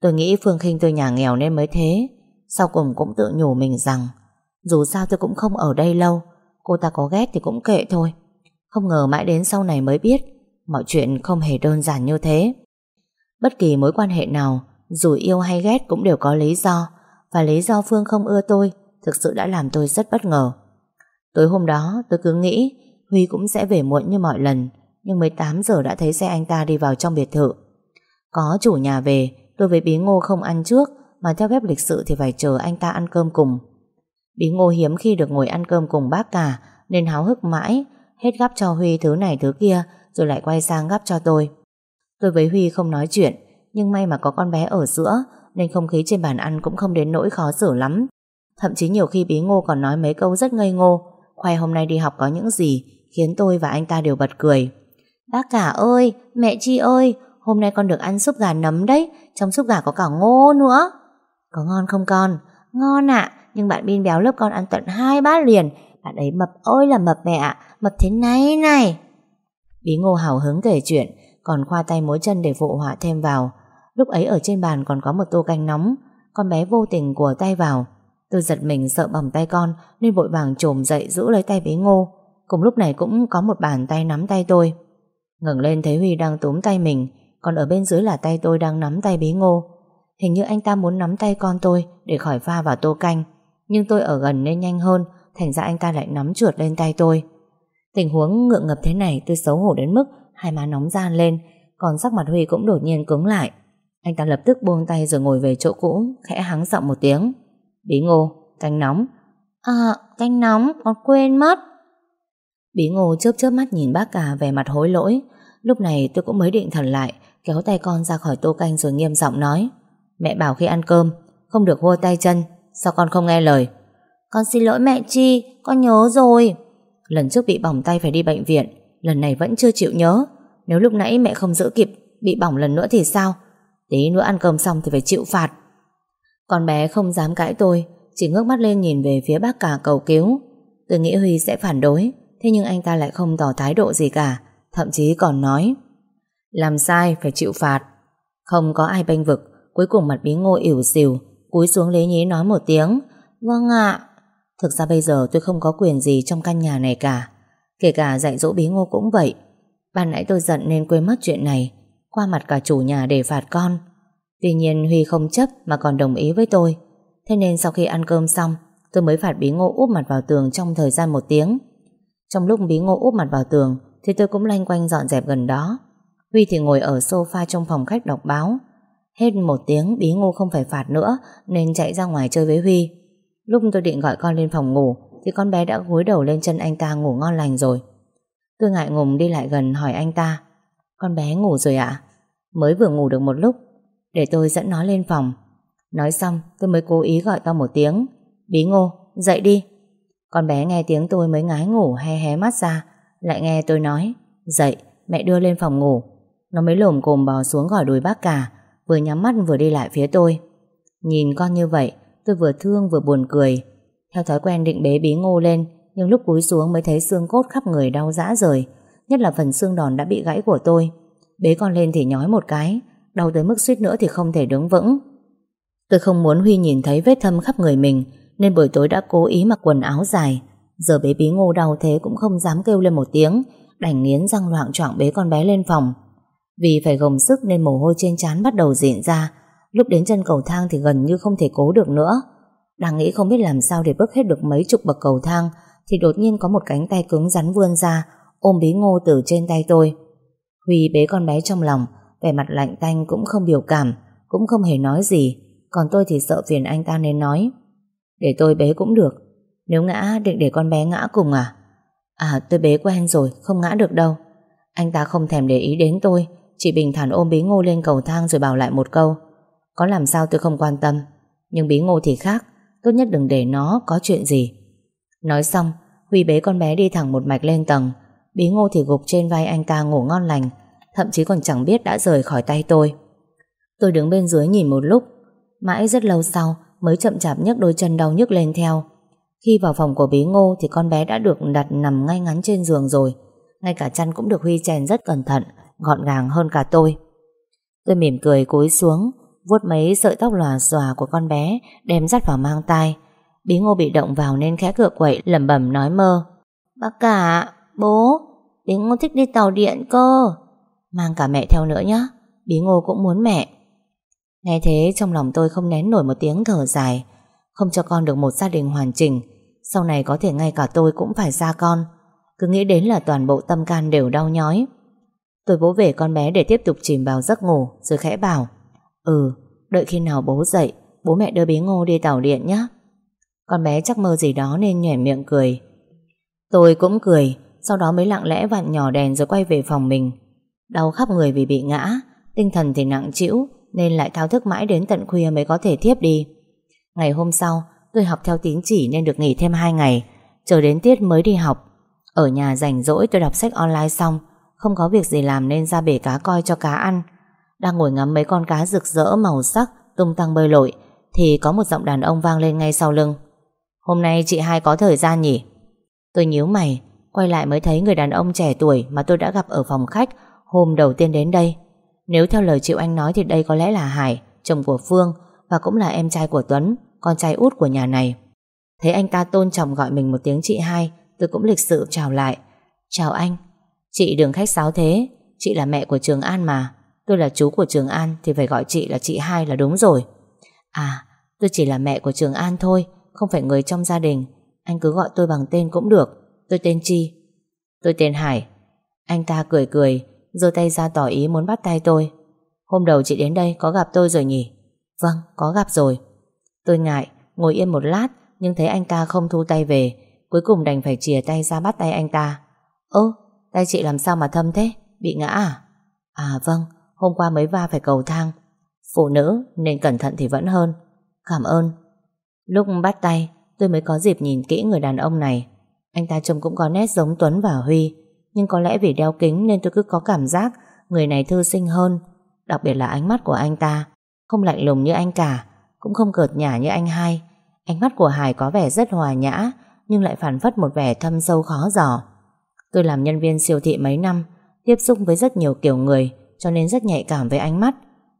Tôi nghĩ Phương khinh tôi nhà nghèo nên mới thế. Sau cùng cũng tự nhủ mình rằng, Dù sao tôi cũng không ở đây lâu. Cô ta có ghét thì cũng kệ thôi. Không ngờ mãi đến sau này mới biết, Mọi chuyện không hề đơn giản như thế. Bất kỳ mối quan hệ nào, Dù yêu hay ghét cũng đều có lý do. Và lý do Phương không ưa tôi Thực sự đã làm tôi rất bất ngờ. Tối hôm đó, tôi cứ nghĩ Huy cũng sẽ về muộn như mọi lần, Nhưng 18 giờ đã thấy xe anh ta đi vào trong biệt thự. Có chủ nhà về, Tôi với Bí Ngô không ăn trước, Mà theo phép lịch sự thì phải chờ anh ta ăn cơm cùng. Bí Ngô hiếm khi được ngồi ăn cơm cùng bác cả, Nên háo hức mãi, Hết gắp cho Huy thứ này thứ kia, Rồi lại quay sang gắp cho tôi. Tôi với Huy không nói chuyện, Nhưng may mà có con bé ở giữa nên không khí trên bàn ăn cũng không đến nỗi khó xử lắm. Thậm chí nhiều khi Bí Ngô còn nói mấy câu rất ngây ngô. Khoe hôm nay đi học có những gì Khiến tôi và anh ta đều bật cười. Bác cả ơi, mẹ Chi ơi Hôm nay con được ăn súp gà nấm đấy Trong súp gà có cả ngô nữa. Có ngon không con? Ngon ạ Nhưng bạn Bin béo lớp con ăn tận hai bát liền. Bạn ấy mập ơi là mập mẹ ạ Mập thế này này. Bí ngô hào hứng kể chuyện Còn khoa tay mối chân để phụ họa thêm vào. Lúc ấy ở trên bàn còn có một tô canh nóng. Con bé vô tình của tay vào. Tôi giật mình sợ bỏng tay con, Nên vội vàng trồm dậy giữ lấy tay bế ngô. Cùng lúc này cũng có một bàn tay nắm tay tôi. Ngẩng lên thấy Huy đang túm tay mình, Còn ở bên dưới là tay tôi đang nắm tay bế ngô. Hình như anh ta muốn nắm tay con tôi Để khỏi pha vào tô canh. Nhưng tôi ở gần nên nhanh hơn, Thành ra anh ta lại nắm trượt lên tay tôi. Tình huống ngượng ngập thế này, Tôi xấu hổ đến mức Hai má nóng gian lên, Còn sắc mặt Huy cũng đột nhiên cứng lại. Anh ta lập tức buông tay rồi ngồi về chỗ cũ Khẽ hắng giọng một tiếng. Bí ngô, canh nóng. À, canh nóng, con quên mất. Bí ngô chớp chớp mắt nhìn bác cả vẻ mặt hối lỗi. Lúc này tôi cũng mới định thần lại Kéo tay con ra khỏi tô canh rồi nghiêm giọng nói. Mẹ bảo khi ăn cơm Không được hua tay chân Sao con không nghe lời? Con xin lỗi mẹ Chi Con nhớ rồi. Lần trước bị bỏng tay phải đi bệnh viện Lần này vẫn chưa chịu nhớ. Nếu lúc nãy mẹ không giữ kịp Bị bỏng lần nữa thì sao Tí nữa ăn cơm xong thì phải chịu phạt. Con bé không dám cãi tôi, Chỉ ngước mắt lên nhìn về phía bác cả cầu cứu. Tôi nghĩ Huy sẽ phản đối, Thế nhưng anh ta lại không tỏ thái độ gì cả, Thậm chí còn nói, Làm sai, phải chịu phạt. Không có ai bênh vực, Cuối cùng mặt bí ngô ỉu xìu, Cúi xuống lấy nhí nói một tiếng Vâng ạ. Thực ra bây giờ tôi không có quyền gì trong căn nhà này cả, Kể cả dạy dỗ bí ngô cũng vậy. Ban nãy tôi giận nên quên mất chuyện này qua mặt cả chủ nhà để phạt con. Tuy nhiên Huy không chấp Mà còn đồng ý với tôi. Thế nên sau khi ăn cơm xong, Tôi mới phạt bí ngô úp mặt vào tường trong thời gian một tiếng. Trong lúc bí ngô úp mặt vào tường, Thì tôi cũng lanh quanh dọn dẹp gần đó. Huy thì ngồi ở sofa trong phòng khách đọc báo. Hết một tiếng, bí ngô không phải phạt nữa, Nên chạy ra ngoài chơi với Huy. Lúc tôi định gọi con lên phòng ngủ, Thì con bé đã gối đầu lên chân anh ta ngủ ngon lành rồi. Tôi ngại ngùng đi lại gần hỏi anh ta, Con bé ngủ rồi ạ? Mới vừa ngủ được một lúc. Để tôi dẫn nó lên phòng. Nói xong, tôi mới cố ý gọi to một tiếng. Bí ngô, dậy đi. Con bé nghe tiếng tôi mới ngái ngủ, hé hé mắt ra. Lại nghe tôi nói, Dậy, mẹ đưa lên phòng ngủ. Nó mới lồm cồm bò xuống gỏi đùi bác cả, Vừa nhắm mắt vừa đi lại phía tôi. Nhìn con như vậy, Tôi vừa thương vừa buồn cười. Theo thói quen định bế bí ngô lên, Nhưng lúc cúi xuống mới thấy xương cốt khắp người đau rã rời, Nhất là phần xương đòn đã bị gãy của tôi. Bế con lên thì nhói một cái, Đau tới mức suýt nữa thì không thể đứng vững. Tôi không muốn Huy nhìn thấy vết thâm khắp người mình, Nên buổi tối đã cố ý mặc quần áo dài. Giờ bé bí ngô đau thế cũng không dám kêu lên một tiếng, Đành nghiến răng loạn trọng bế con bé lên phòng. Vì phải gồng sức nên mồ hôi trên trán bắt đầu diễn ra, Lúc đến chân cầu thang thì gần như không thể cố được nữa. Đang nghĩ không biết làm sao để bước hết được mấy chục bậc cầu thang, Thì đột nhiên có một cánh tay cứng rắn vươn ra, Ôm bí ngô từ trên tay tôi. Huy bế con bé trong lòng, Vẻ mặt lạnh tanh cũng không biểu cảm, Cũng không hề nói gì. Còn tôi thì sợ phiền anh ta nên nói. Để tôi bế cũng được. Nếu ngã, định để con bé ngã cùng à? À tôi bế quen rồi, Không ngã được đâu. Anh ta không thèm để ý đến tôi, Chỉ bình thản ôm bí ngô lên cầu thang rồi bảo lại một câu. Có làm sao tôi không quan tâm. Nhưng bí ngô thì khác, Tốt nhất đừng để nó có chuyện gì. Nói xong, Huy bế con bé đi thẳng một mạch lên tầng. Bí ngô thì gục trên vai anh ta ngủ ngon lành Thậm chí còn chẳng biết đã rời khỏi tay tôi Tôi đứng bên dưới nhìn một lúc Mãi rất lâu sau Mới chậm chạp nhấc đôi chân đau nhức lên theo Khi vào phòng của bí ngô thì con bé đã được đặt nằm ngay ngắn trên giường rồi. Ngay cả chăn cũng được Huy chèn rất cẩn thận, gọn gàng hơn cả tôi. Tôi mỉm cười cúi xuống, vuốt mấy sợi tóc lòa xòa của con bé, đem dắt vào mang tai. Bí ngô bị động vào nên khẽ cựa quậy lẩm bẩm nói mơ. Bác cả, bố, bí ngô thích đi tàu điện cơ. Mang cả mẹ theo nữa nhé, bí ngô cũng muốn mẹ. Nghe thế trong lòng tôi không nén nổi một tiếng thở dài. Không cho con được một gia đình hoàn chỉnh, sau này có thể ngay cả tôi cũng phải ra con. Cứ nghĩ đến là toàn bộ tâm can đều đau nhói. Tôi vỗ về con bé để tiếp tục chìm vào giấc ngủ rồi khẽ bảo Ừ, đợi khi nào bố dậy bố mẹ đưa bí ngô đi tàu điện nhé. Con bé chắc mơ gì đó nên nhoẻn miệng cười. Tôi cũng cười, sau đó mới lặng lẽ vặn nhỏ đèn rồi quay về phòng mình. Đau khắp người vì bị ngã, tinh thần thì nặng trĩu nên lại thao thức mãi đến tận khuya mới có thể thiếp đi. Ngày hôm sau, tôi học theo tín chỉ nên được nghỉ thêm 2 ngày, chờ đến tiết mới đi học. Ở nhà rảnh rỗi tôi đọc sách online xong, không có việc gì làm nên ra bể cá coi cho cá ăn. Đang ngồi ngắm mấy con cá rực rỡ màu sắc tung tăng bơi lội thì có một giọng đàn ông vang lên ngay sau lưng. Hôm nay chị hai có thời gian nhỉ? Tôi nhíu mày, quay lại mới thấy người đàn ông trẻ tuổi mà tôi đã gặp ở phòng khách hôm đầu tiên đến đây. Nếu theo lời chịu anh nói thì đây có lẽ là Hải, chồng của Phương và cũng là em trai của Tuấn, con trai út của nhà này. Thấy anh ta tôn trọng gọi mình một tiếng chị hai, tôi cũng lịch sự chào lại. Chào anh, chị đừng khách sáo thế, chị là mẹ của Trường An mà. Tôi là chú của Trường An thì phải gọi chị là chị hai là đúng rồi. À, tôi chỉ là mẹ của Trường An thôi, không phải người trong gia đình. Anh cứ gọi tôi bằng tên cũng được. Tôi tên Chi. Tôi tên Hải. Anh ta cười cười, giơ tay ra tỏ ý muốn bắt tay tôi. Hôm đầu chị đến đây có gặp tôi rồi nhỉ? Vâng, có gặp rồi. Tôi ngại, ngồi yên một lát nhưng thấy anh ta không thu tay về, cuối cùng đành phải chìa tay ra bắt tay anh ta. Ơ, tay chị làm sao mà thâm thế? Bị ngã à? À vâng, hôm qua mới va phải cầu thang. Phụ nữ nên cẩn thận thì vẫn hơn. Cảm ơn. Lúc bắt tay, tôi mới có dịp nhìn kỹ người đàn ông này. Anh ta trông cũng có nét giống Tuấn và Huy, nhưng có lẽ vì đeo kính nên tôi cứ có cảm giác người này thư sinh hơn. Đặc biệt là ánh mắt của anh ta, không lạnh lùng như anh cả, cũng không cợt nhả như anh hai. Ánh mắt của Hải có vẻ rất hòa nhã, nhưng lại phản phất một vẻ thâm sâu khó dò. Tôi làm nhân viên siêu thị mấy năm, tiếp xúc với rất nhiều kiểu người, cho nên rất nhạy cảm với ánh mắt.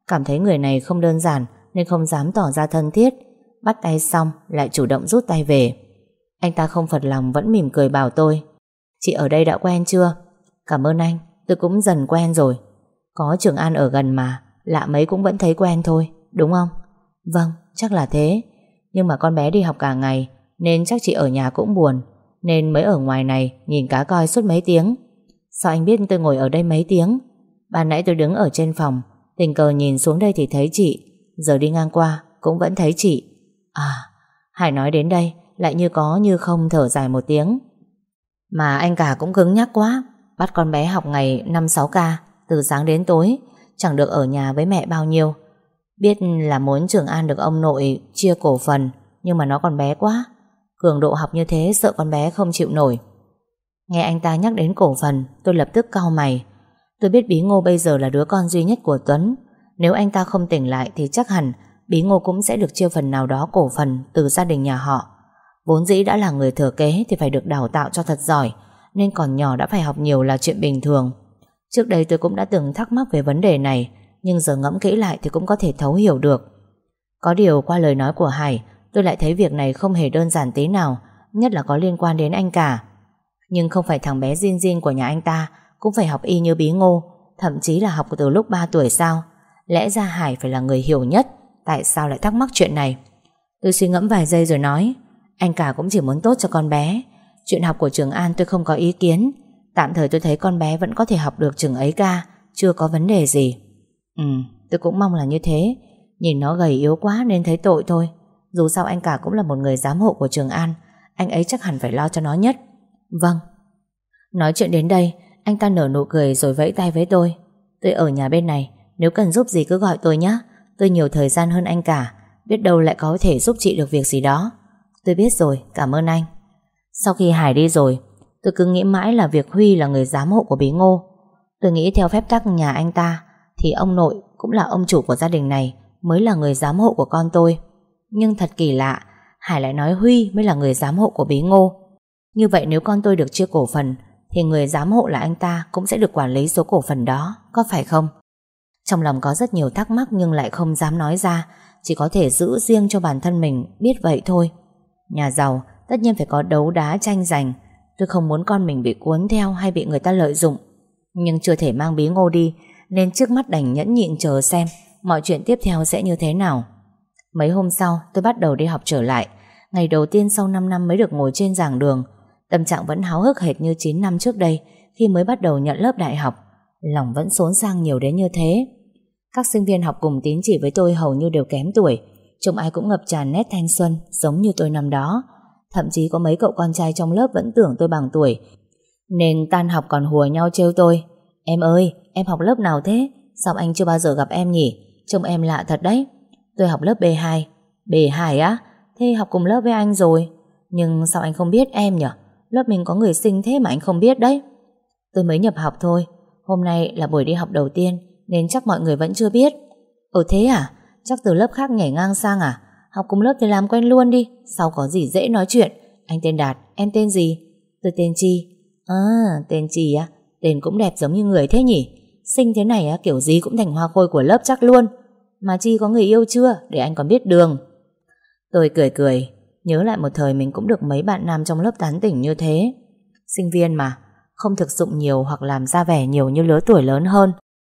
Cảm thấy người này không đơn giản nên không dám tỏ ra thân thiết. Bắt tay xong lại chủ động rút tay về. Anh ta không phật lòng vẫn mỉm cười bảo tôi. Chị ở đây đã quen chưa? Cảm ơn anh, tôi cũng dần quen rồi. Có Trường An ở gần mà, lạ mấy cũng vẫn thấy quen thôi, đúng không? Vâng, chắc là thế. Nhưng mà con bé đi học cả ngày, nên chắc chị ở nhà cũng buồn, nên mới ở ngoài này nhìn cá coi suốt mấy tiếng. Sao anh biết tôi ngồi ở đây mấy tiếng? Ban nãy tôi đứng ở trên phòng, tình cờ nhìn xuống đây thì thấy chị, giờ đi ngang qua cũng vẫn thấy chị. À, Hải nói đến đây, lại như có như không thở dài một tiếng. Mà anh cả cũng cứng nhắc quá, bắt con bé học ngày 5-6K, từ sáng đến tối, chẳng được ở nhà với mẹ bao nhiêu. Biết là muốn Trường An được ông nội chia cổ phần, nhưng mà nó còn bé quá. Cường độ học như thế sợ con bé không chịu nổi. Nghe anh ta nhắc đến cổ phần, tôi lập tức cau mày. Tôi biết Bí Ngô bây giờ là đứa con duy nhất của Tuấn. Nếu anh ta không tỉnh lại thì chắc hẳn Bí Ngô cũng sẽ được chia phần nào đó cổ phần từ gia đình nhà họ. Vốn dĩ đã là người thừa kế thì phải được đào tạo cho thật giỏi, nên còn nhỏ đã phải học nhiều là chuyện bình thường. Trước đây tôi cũng đã từng thắc mắc về vấn đề này, nhưng giờ ngẫm kỹ lại thì cũng có thể thấu hiểu được. Có điều qua lời nói của Hải, tôi lại thấy việc này không hề đơn giản tí nào, nhất là có liên quan đến anh cả. Nhưng không phải thằng bé Jin Jin của nhà anh ta cũng phải học y như bí ngô, thậm chí là học từ lúc 3 tuổi sao? Lẽ ra Hải phải là người hiểu nhất, tại sao lại thắc mắc chuyện này? Tôi suy ngẫm vài giây rồi nói, anh cả cũng chỉ muốn tốt cho con bé. Chuyện học của trường An tôi không có ý kiến, tạm thời tôi thấy con bé vẫn có thể học được trường ấy ca, chưa có vấn đề gì. Ừ, tôi cũng mong là như thế, nhìn nó gầy yếu quá nên thấy tội thôi. Dù sao anh cả cũng là một người giám hộ của trường An, anh ấy chắc hẳn phải lo cho nó nhất. Vâng. Nói chuyện đến đây, anh ta nở nụ cười rồi vẫy tay với tôi Tôi ở nhà bên này Nếu cần giúp gì cứ gọi tôi nhé Tôi nhiều thời gian hơn anh cả Biết đâu lại có thể giúp chị được việc gì đó Tôi biết rồi, cảm ơn anh Sau khi Hải đi rồi Tôi cứ nghĩ mãi là việc Huy là người giám hộ của Bí Ngô Tôi nghĩ theo phép tắc nhà anh ta Thì ông nội cũng là ông chủ của gia đình này Mới là người giám hộ của con tôi Nhưng thật kỳ lạ Hải lại nói Huy mới là người giám hộ của bí ngô. Như vậy nếu con tôi được chia cổ phần thì người giám hộ là anh ta cũng sẽ được quản lý số cổ phần đó, có phải không? Trong lòng có rất nhiều thắc mắc nhưng lại không dám nói ra, chỉ có thể giữ riêng cho bản thân mình biết vậy thôi. Nhà giàu tất nhiên phải có đấu đá tranh giành, tôi không muốn con mình bị cuốn theo hay bị người ta lợi dụng. Nhưng chưa thể mang bí ngô đi, nên trước mắt đành nhẫn nhịn chờ xem mọi chuyện tiếp theo sẽ như thế nào. Mấy hôm sau tôi bắt đầu đi học trở lại, ngày đầu tiên sau 5 năm mới được ngồi trên giảng đường, Tâm trạng vẫn háo hức hệt như 9 năm trước đây khi mới bắt đầu nhận lớp đại học. Lòng vẫn xốn sang nhiều đến như thế. Các sinh viên học cùng tín chỉ với tôi hầu như đều kém tuổi. Trông ai cũng ngập tràn nét thanh xuân giống như tôi năm đó. Thậm chí có mấy cậu con trai trong lớp vẫn tưởng tôi bằng tuổi. Nên tan học còn hùa nhau trêu tôi. Em ơi, em học lớp nào thế? Sao anh chưa bao giờ gặp em nhỉ? Trông em lạ thật đấy. Tôi học lớp B2. B2 á? Thế học cùng lớp với anh rồi. Nhưng sao anh không biết em nhỉ? Lớp mình có người sinh thế mà anh không biết đấy Tôi mới nhập học thôi Hôm nay là buổi đi học đầu tiên Nên chắc mọi người vẫn chưa biết Ồ thế à Chắc từ lớp khác nhảy ngang sang à? Học cùng lớp thì làm quen luôn đi. Sau có gì dễ nói chuyện? Anh tên Đạt, em tên gì? Tôi tên Chi. À tên Chi á? Tên cũng đẹp giống như người thế nhỉ? Sinh thế này á kiểu gì cũng thành hoa khôi của lớp chắc luôn. Mà Chi có người yêu chưa? Để anh còn biết đường. Tôi cười cười Nhớ lại một thời mình cũng được mấy bạn nam trong lớp tán tỉnh như thế. Sinh viên mà Không thực dụng nhiều hoặc làm ra vẻ nhiều như lứa tuổi lớn hơn.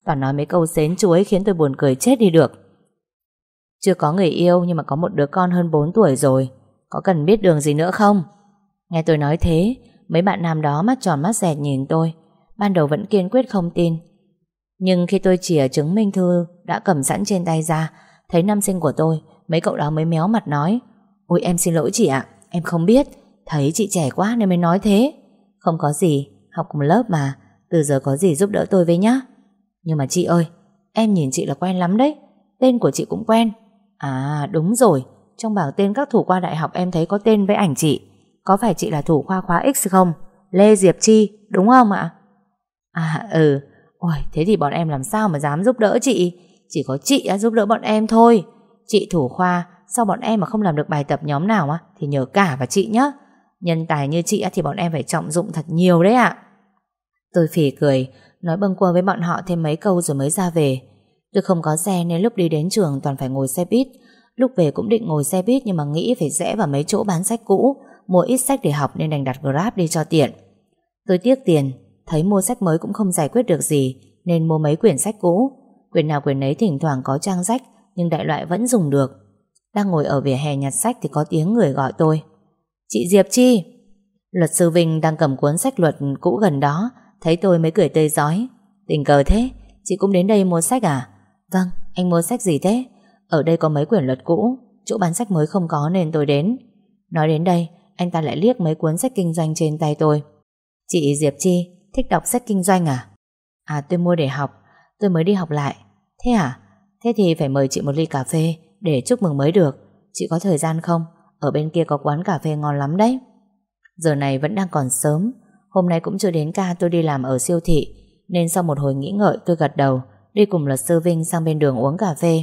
Toàn nói mấy câu xến chuối khiến tôi buồn cười chết đi được. Chưa có người yêu nhưng mà có một đứa con hơn 4 tuổi rồi. Có cần biết đường gì nữa không? Nghe tôi nói thế, Mấy bạn nam đó mắt tròn mắt dẹt nhìn tôi. Ban đầu vẫn kiên quyết không tin. Nhưng khi tôi chỉ chứng minh thư Đã cầm sẵn trên tay ra, Thấy năm sinh của tôi, Mấy cậu đó mới méo mặt nói, Ôi, em xin lỗi chị ạ, Em không biết. Thấy chị trẻ quá nên mới nói thế. Không có gì, Học cùng lớp mà. Từ giờ có gì giúp đỡ tôi với nhá. Nhưng mà chị ơi, Em nhìn chị là quen lắm đấy. Tên của chị cũng quen. À đúng rồi. Trong bảng tên các thủ khoa đại học em thấy có tên với ảnh chị. Có phải chị là thủ khoa khóa X không? Lê Diệp Chi, Đúng không ạ? À ừ. Ôi, thế thì bọn em làm sao mà dám giúp đỡ chị? Chỉ có chị giúp đỡ bọn em thôi. Chị thủ khoa, Sao bọn em mà không làm được bài tập nhóm nào á? Thì nhờ cả và chị nhé Nhân tài như chị thì bọn em phải trọng dụng thật nhiều đấy ạ. Tôi phỉ cười, Nói bâng quơ với bọn họ thêm mấy câu rồi mới ra về. Tôi không có xe nên lúc đi đến trường toàn phải ngồi xe buýt Lúc về cũng định ngồi xe buýt Nhưng mà nghĩ phải rẽ vào mấy chỗ bán sách cũ Mua ít sách để học nên đành đặt Grab đi cho tiện Tôi tiếc tiền Thấy mua sách mới cũng không giải quyết được gì Nên mua mấy quyển sách cũ Quyển nào quyển ấy thỉnh thoảng có trang rách Nhưng đại loại vẫn dùng được đang ngồi ở vỉa hè nhặt sách thì có tiếng người gọi tôi. Chị Diệp Chi. Luật sư Vinh đang cầm cuốn sách luật cũ gần đó, thấy tôi mới cười tươi giói. Tình cờ thế, chị cũng đến đây mua sách à? Vâng, anh mua sách gì thế? Ở đây có mấy quyển luật cũ, chỗ bán sách mới không có nên tôi đến. Nói đến đây, anh ta lại liếc mấy cuốn sách kinh doanh trên tay tôi. Chị Diệp Chi, thích đọc sách kinh doanh à? À tôi mua để học, tôi mới đi học lại. Thế à? Thế thì phải mời chị một ly cà phê để chúc mừng mới được. Chị có thời gian không? Ở bên kia có quán cà phê ngon lắm đấy. Giờ này vẫn đang còn sớm. Hôm nay cũng chưa đến ca tôi đi làm ở siêu thị. Nên sau một hồi nghĩ ngợi tôi gật đầu đi cùng luật sư Vinh sang bên đường uống cà phê.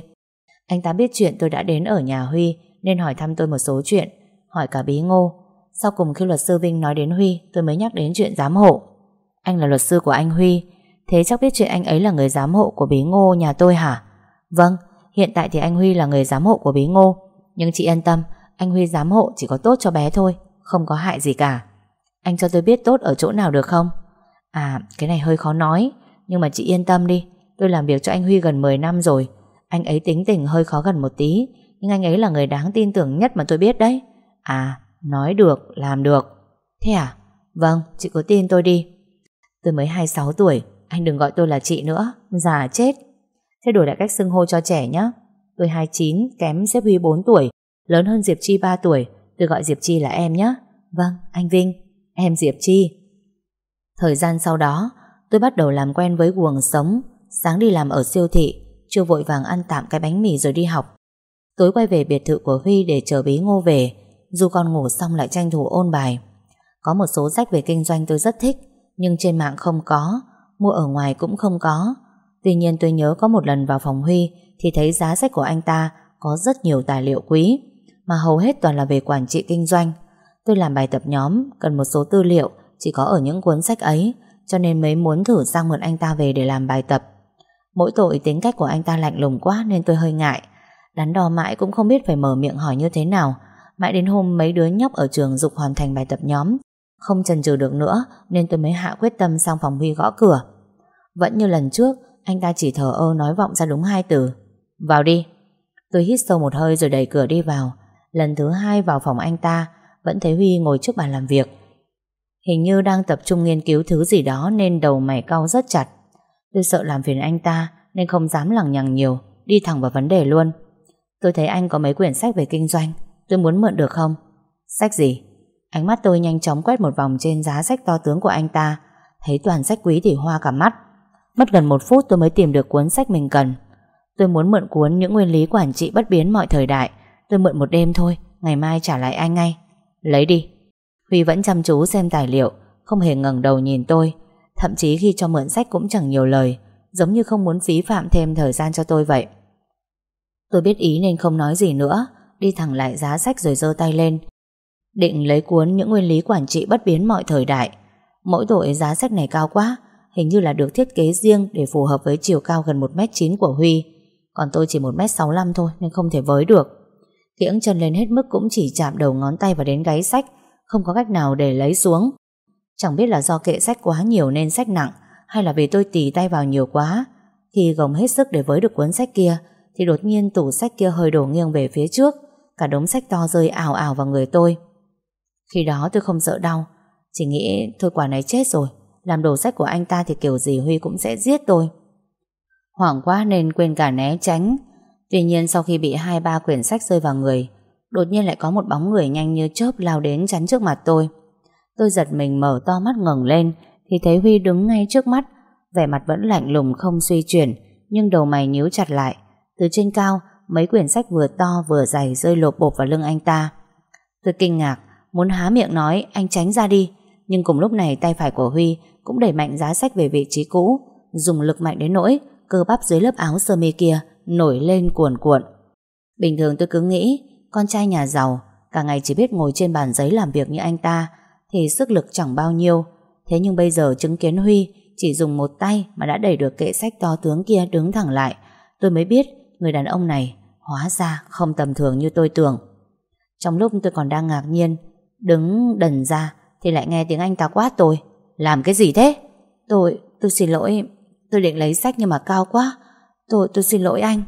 Anh ta biết chuyện tôi đã đến ở nhà Huy nên hỏi thăm tôi một số chuyện. Hỏi cả bí ngô. Sau cùng khi luật sư Vinh nói đến Huy tôi mới nhắc đến chuyện giám hộ. Anh là luật sư của anh Huy. Thế chắc biết chuyện anh ấy là người giám hộ của bí ngô nhà tôi hả? Vâng, Hiện tại thì anh Huy là người giám hộ của Bí Ngô Nhưng chị yên tâm Anh Huy giám hộ chỉ có tốt cho bé thôi Không có hại gì cả Anh cho tôi biết tốt ở chỗ nào được không À cái này hơi khó nói Nhưng mà chị yên tâm đi Tôi làm việc cho anh Huy gần 10 năm rồi. Anh ấy tính tình hơi khó gần một tí Nhưng anh ấy là người đáng tin tưởng nhất mà tôi biết đấy. À nói được làm được. Thế à? Vâng chị cứ tin tôi đi. Tôi mới 26 tuổi Anh đừng gọi tôi là chị nữa. Già chết. Thế đổi lại cách xưng hô cho trẻ nhé Tôi 29, kém xếp Huy 4 tuổi Lớn hơn Diệp Chi 3 tuổi. Tôi gọi Diệp Chi là em nhé Vâng, anh Vinh, em Diệp Chi. Thời gian sau đó Tôi bắt đầu làm quen với guồng sống. Sáng đi làm ở siêu thị Chưa vội vàng ăn tạm cái bánh mì rồi đi học Tối quay về biệt thự của Huy Để chờ bí ngô về Dù con ngủ xong lại tranh thủ ôn bài Có một số sách về kinh doanh tôi rất thích Nhưng trên mạng không có Mua ở ngoài cũng không có Tuy nhiên tôi nhớ có một lần vào phòng Huy thì thấy giá sách của anh ta có rất nhiều tài liệu quý. mà hầu hết toàn là về quản trị kinh doanh. Tôi làm bài tập nhóm, cần một số tư liệu, chỉ có ở những cuốn sách ấy, cho nên mới muốn thử sang mượn anh ta về để làm bài tập. Mỗi tội tính cách của anh ta lạnh lùng quá nên tôi hơi ngại. Đắn đo mãi cũng không biết phải mở miệng hỏi như thế nào. Mãi đến hôm mấy đứa nhóc ở trường dục hoàn thành bài tập nhóm. Không chần chừ được nữa nên tôi mới hạ quyết tâm sang phòng Huy gõ cửa. Vẫn như lần trước, anh ta chỉ thở ơ nói vọng ra đúng hai từ. Vào đi. Tôi hít sâu một hơi rồi đẩy cửa đi vào. Lần thứ hai vào phòng anh ta, vẫn thấy Huy ngồi trước bàn làm việc. Hình như đang tập trung nghiên cứu thứ gì đó nên đầu mày cau rất chặt. Tôi sợ làm phiền anh ta nên không dám lằng nhằng nhiều, đi thẳng vào vấn đề luôn. Tôi thấy anh có mấy quyển sách về kinh doanh, tôi muốn mượn được không? Sách gì? Ánh mắt tôi nhanh chóng quét một vòng trên giá sách to tướng của anh ta, thấy toàn sách quý thì hoa cả mắt. Mất gần một phút tôi mới tìm được cuốn sách mình cần. Tôi muốn mượn cuốn những nguyên lý quản trị bất biến mọi thời đại. Tôi mượn một đêm thôi, ngày mai trả lại anh ngay. Lấy đi. Huy vẫn chăm chú xem tài liệu, không hề ngẩng đầu nhìn tôi. Thậm chí khi cho mượn sách cũng chẳng nhiều lời, giống như không muốn phí phạm thêm thời gian cho tôi vậy. Tôi biết ý nên không nói gì nữa, đi thẳng lại giá sách rồi giơ tay lên. Định lấy cuốn những nguyên lý quản trị bất biến mọi thời đại. Mỗi tội giá sách này cao quá, hình như là được thiết kế riêng để phù hợp với chiều cao gần 1m9 của Huy. Còn tôi chỉ 1m65 thôi nên không thể với được. Kiễng chân lên hết mức cũng chỉ chạm đầu ngón tay vào đến gáy sách, không có cách nào để lấy xuống. Chẳng biết là do kệ sách quá nhiều nên sách nặng, hay là vì tôi tì tay vào nhiều quá. Khi gồng hết sức để với được cuốn sách kia, thì đột nhiên tủ sách kia hơi đổ nghiêng về phía trước, cả đống sách to rơi ảo ảo vào người tôi. Khi đó tôi không sợ đau, chỉ nghĩ thôi quả này chết rồi, làm đồ sách của anh ta thì kiểu gì Huy cũng sẽ giết tôi. Hoảng quá nên quên cả né tránh, Tuy nhiên sau khi bị hai ba quyển sách rơi vào người, đột nhiên lại có một bóng người nhanh như chớp lao đến chắn trước mặt tôi. Tôi giật mình mở to mắt ngẩng lên thì thấy Huy đứng ngay trước mắt, vẻ mặt vẫn lạnh lùng không suy chuyển, nhưng đầu mày nhíu chặt lại. Từ trên cao, mấy quyển sách vừa to vừa dày rơi lộp bộp vào lưng anh ta. Tôi kinh ngạc, muốn há miệng nói anh tránh ra đi, nhưng cùng lúc này tay phải của Huy cũng đẩy mạnh giá sách về vị trí cũ, dùng lực mạnh đến nỗi cơ bắp dưới lớp áo sơ mi kia nổi lên cuồn cuộn. Bình thường tôi cứ nghĩ con trai nhà giàu cả ngày chỉ biết ngồi trên bàn giấy làm việc như anh ta thì sức lực chẳng bao nhiêu. Thế nhưng bây giờ chứng kiến Huy chỉ dùng một tay mà đã đẩy được kệ sách to tướng kia đứng thẳng lại. Tôi mới biết người đàn ông này hóa ra không tầm thường như tôi tưởng. Trong lúc tôi còn đang ngạc nhiên đứng đần ra thì lại nghe tiếng anh ta quát tôi. Làm cái gì thế? Tôi, tôi xin lỗi, tôi định lấy sách nhưng mà cao quá. Tôi, tôi xin lỗi anh.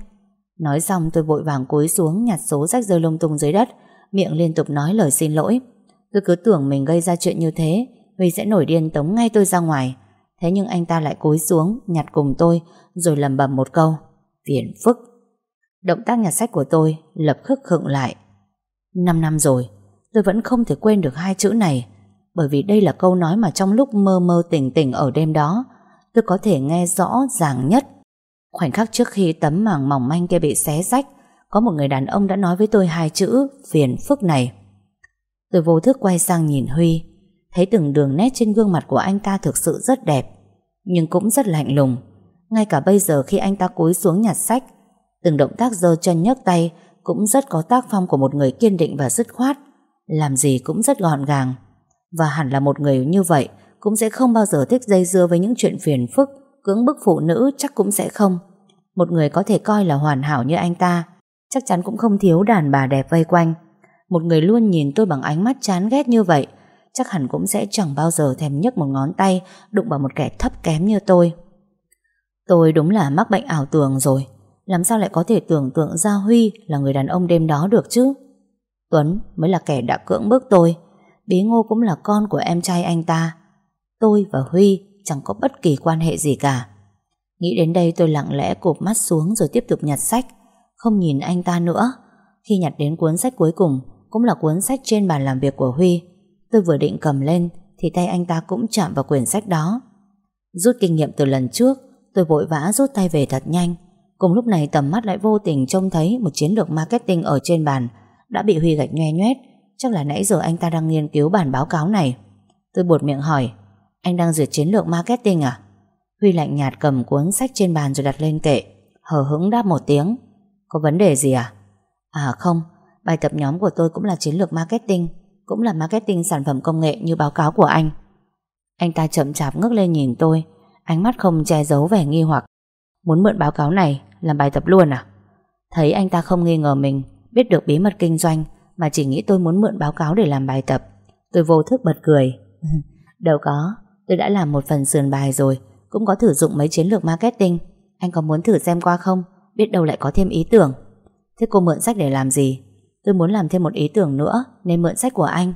Nói xong tôi vội vàng cúi xuống nhặt số sách rơi lung tung dưới đất, miệng liên tục nói lời xin lỗi. Tôi cứ tưởng mình gây ra chuyện như thế, Huy sẽ nổi điên tống ngay tôi ra ngoài. Thế nhưng anh ta lại cúi xuống, nhặt cùng tôi, rồi lầm bầm một câu. Phiền phức. Động tác nhặt sách của tôi lập khức khựng lại. Năm năm rồi, tôi vẫn không thể quên được hai chữ này, bởi vì đây là câu nói mà trong lúc mơ mơ tỉnh tỉnh ở đêm đó, tôi có thể nghe rõ ràng nhất Khoảnh khắc trước khi tấm màng mỏng manh kia bị xé rách, có một người đàn ông đã nói với tôi hai chữ phiền phức này. Tôi vô thức quay sang nhìn Huy, thấy từng đường nét trên gương mặt của anh ta thực sự rất đẹp, nhưng cũng rất lạnh lùng. Ngay cả bây giờ khi anh ta cúi xuống nhặt sách, từng động tác giơ chân nhấc tay cũng rất có tác phong của một người kiên định và dứt khoát, làm gì cũng rất gọn gàng. Và hẳn là một người như vậy cũng sẽ không bao giờ thích dây dưa với những chuyện phiền phức cưỡng bức phụ nữ chắc cũng sẽ không. Một người có thể coi là hoàn hảo như anh ta, chắc chắn cũng không thiếu đàn bà đẹp vây quanh. Một người luôn nhìn tôi bằng ánh mắt chán ghét như vậy, chắc hẳn cũng sẽ chẳng bao giờ thèm nhấc một ngón tay đụng vào một kẻ thấp kém như tôi. Tôi đúng là mắc bệnh ảo tưởng rồi, làm sao lại có thể tưởng tượng Gia Huy là người đàn ông đêm đó được chứ? Tuấn mới là kẻ đã cưỡng bức tôi, Bí Ngô cũng là con của em trai anh ta. Tôi và Huy chẳng có bất kỳ quan hệ gì cả. Nghĩ đến đây tôi lặng lẽ cụp mắt xuống rồi tiếp tục nhặt sách, không nhìn anh ta nữa. Khi nhặt đến cuốn sách cuối cùng, cũng là cuốn sách trên bàn làm việc của Huy. Tôi vừa định cầm lên, thì tay anh ta cũng chạm vào quyển sách đó. Rút kinh nghiệm từ lần trước, tôi vội vã rút tay về thật nhanh. Cùng lúc này tầm mắt lại vô tình trông thấy một chiến lược marketing ở trên bàn đã bị Huy gạch nhoe nhoét. Chắc là nãy giờ anh ta đang nghiên cứu bản báo cáo này. Tôi buột miệng hỏi, anh đang duyệt chiến lược marketing à? Huy lạnh nhạt cầm cuốn sách trên bàn rồi đặt lên kệ Hờ hững đáp một tiếng Có vấn đề gì à? À không Bài tập nhóm của tôi cũng là chiến lược marketing, cũng là marketing sản phẩm công nghệ như báo cáo của anh. Anh ta chậm chạp ngước lên nhìn tôi, ánh mắt không che giấu vẻ nghi hoặc. Muốn mượn báo cáo này làm bài tập luôn à? Thấy anh ta không nghi ngờ mình, biết được bí mật kinh doanh mà chỉ nghĩ tôi muốn mượn báo cáo để làm bài tập. Tôi vô thức bật cười. Đâu có, tôi đã làm một phần sườn bài rồi, cũng có thử dụng mấy chiến lược marketing. Anh có muốn thử xem qua không? Biết đâu lại có thêm ý tưởng. Thế cô mượn sách để làm gì? Tôi muốn làm thêm một ý tưởng nữa, nên mượn sách của anh.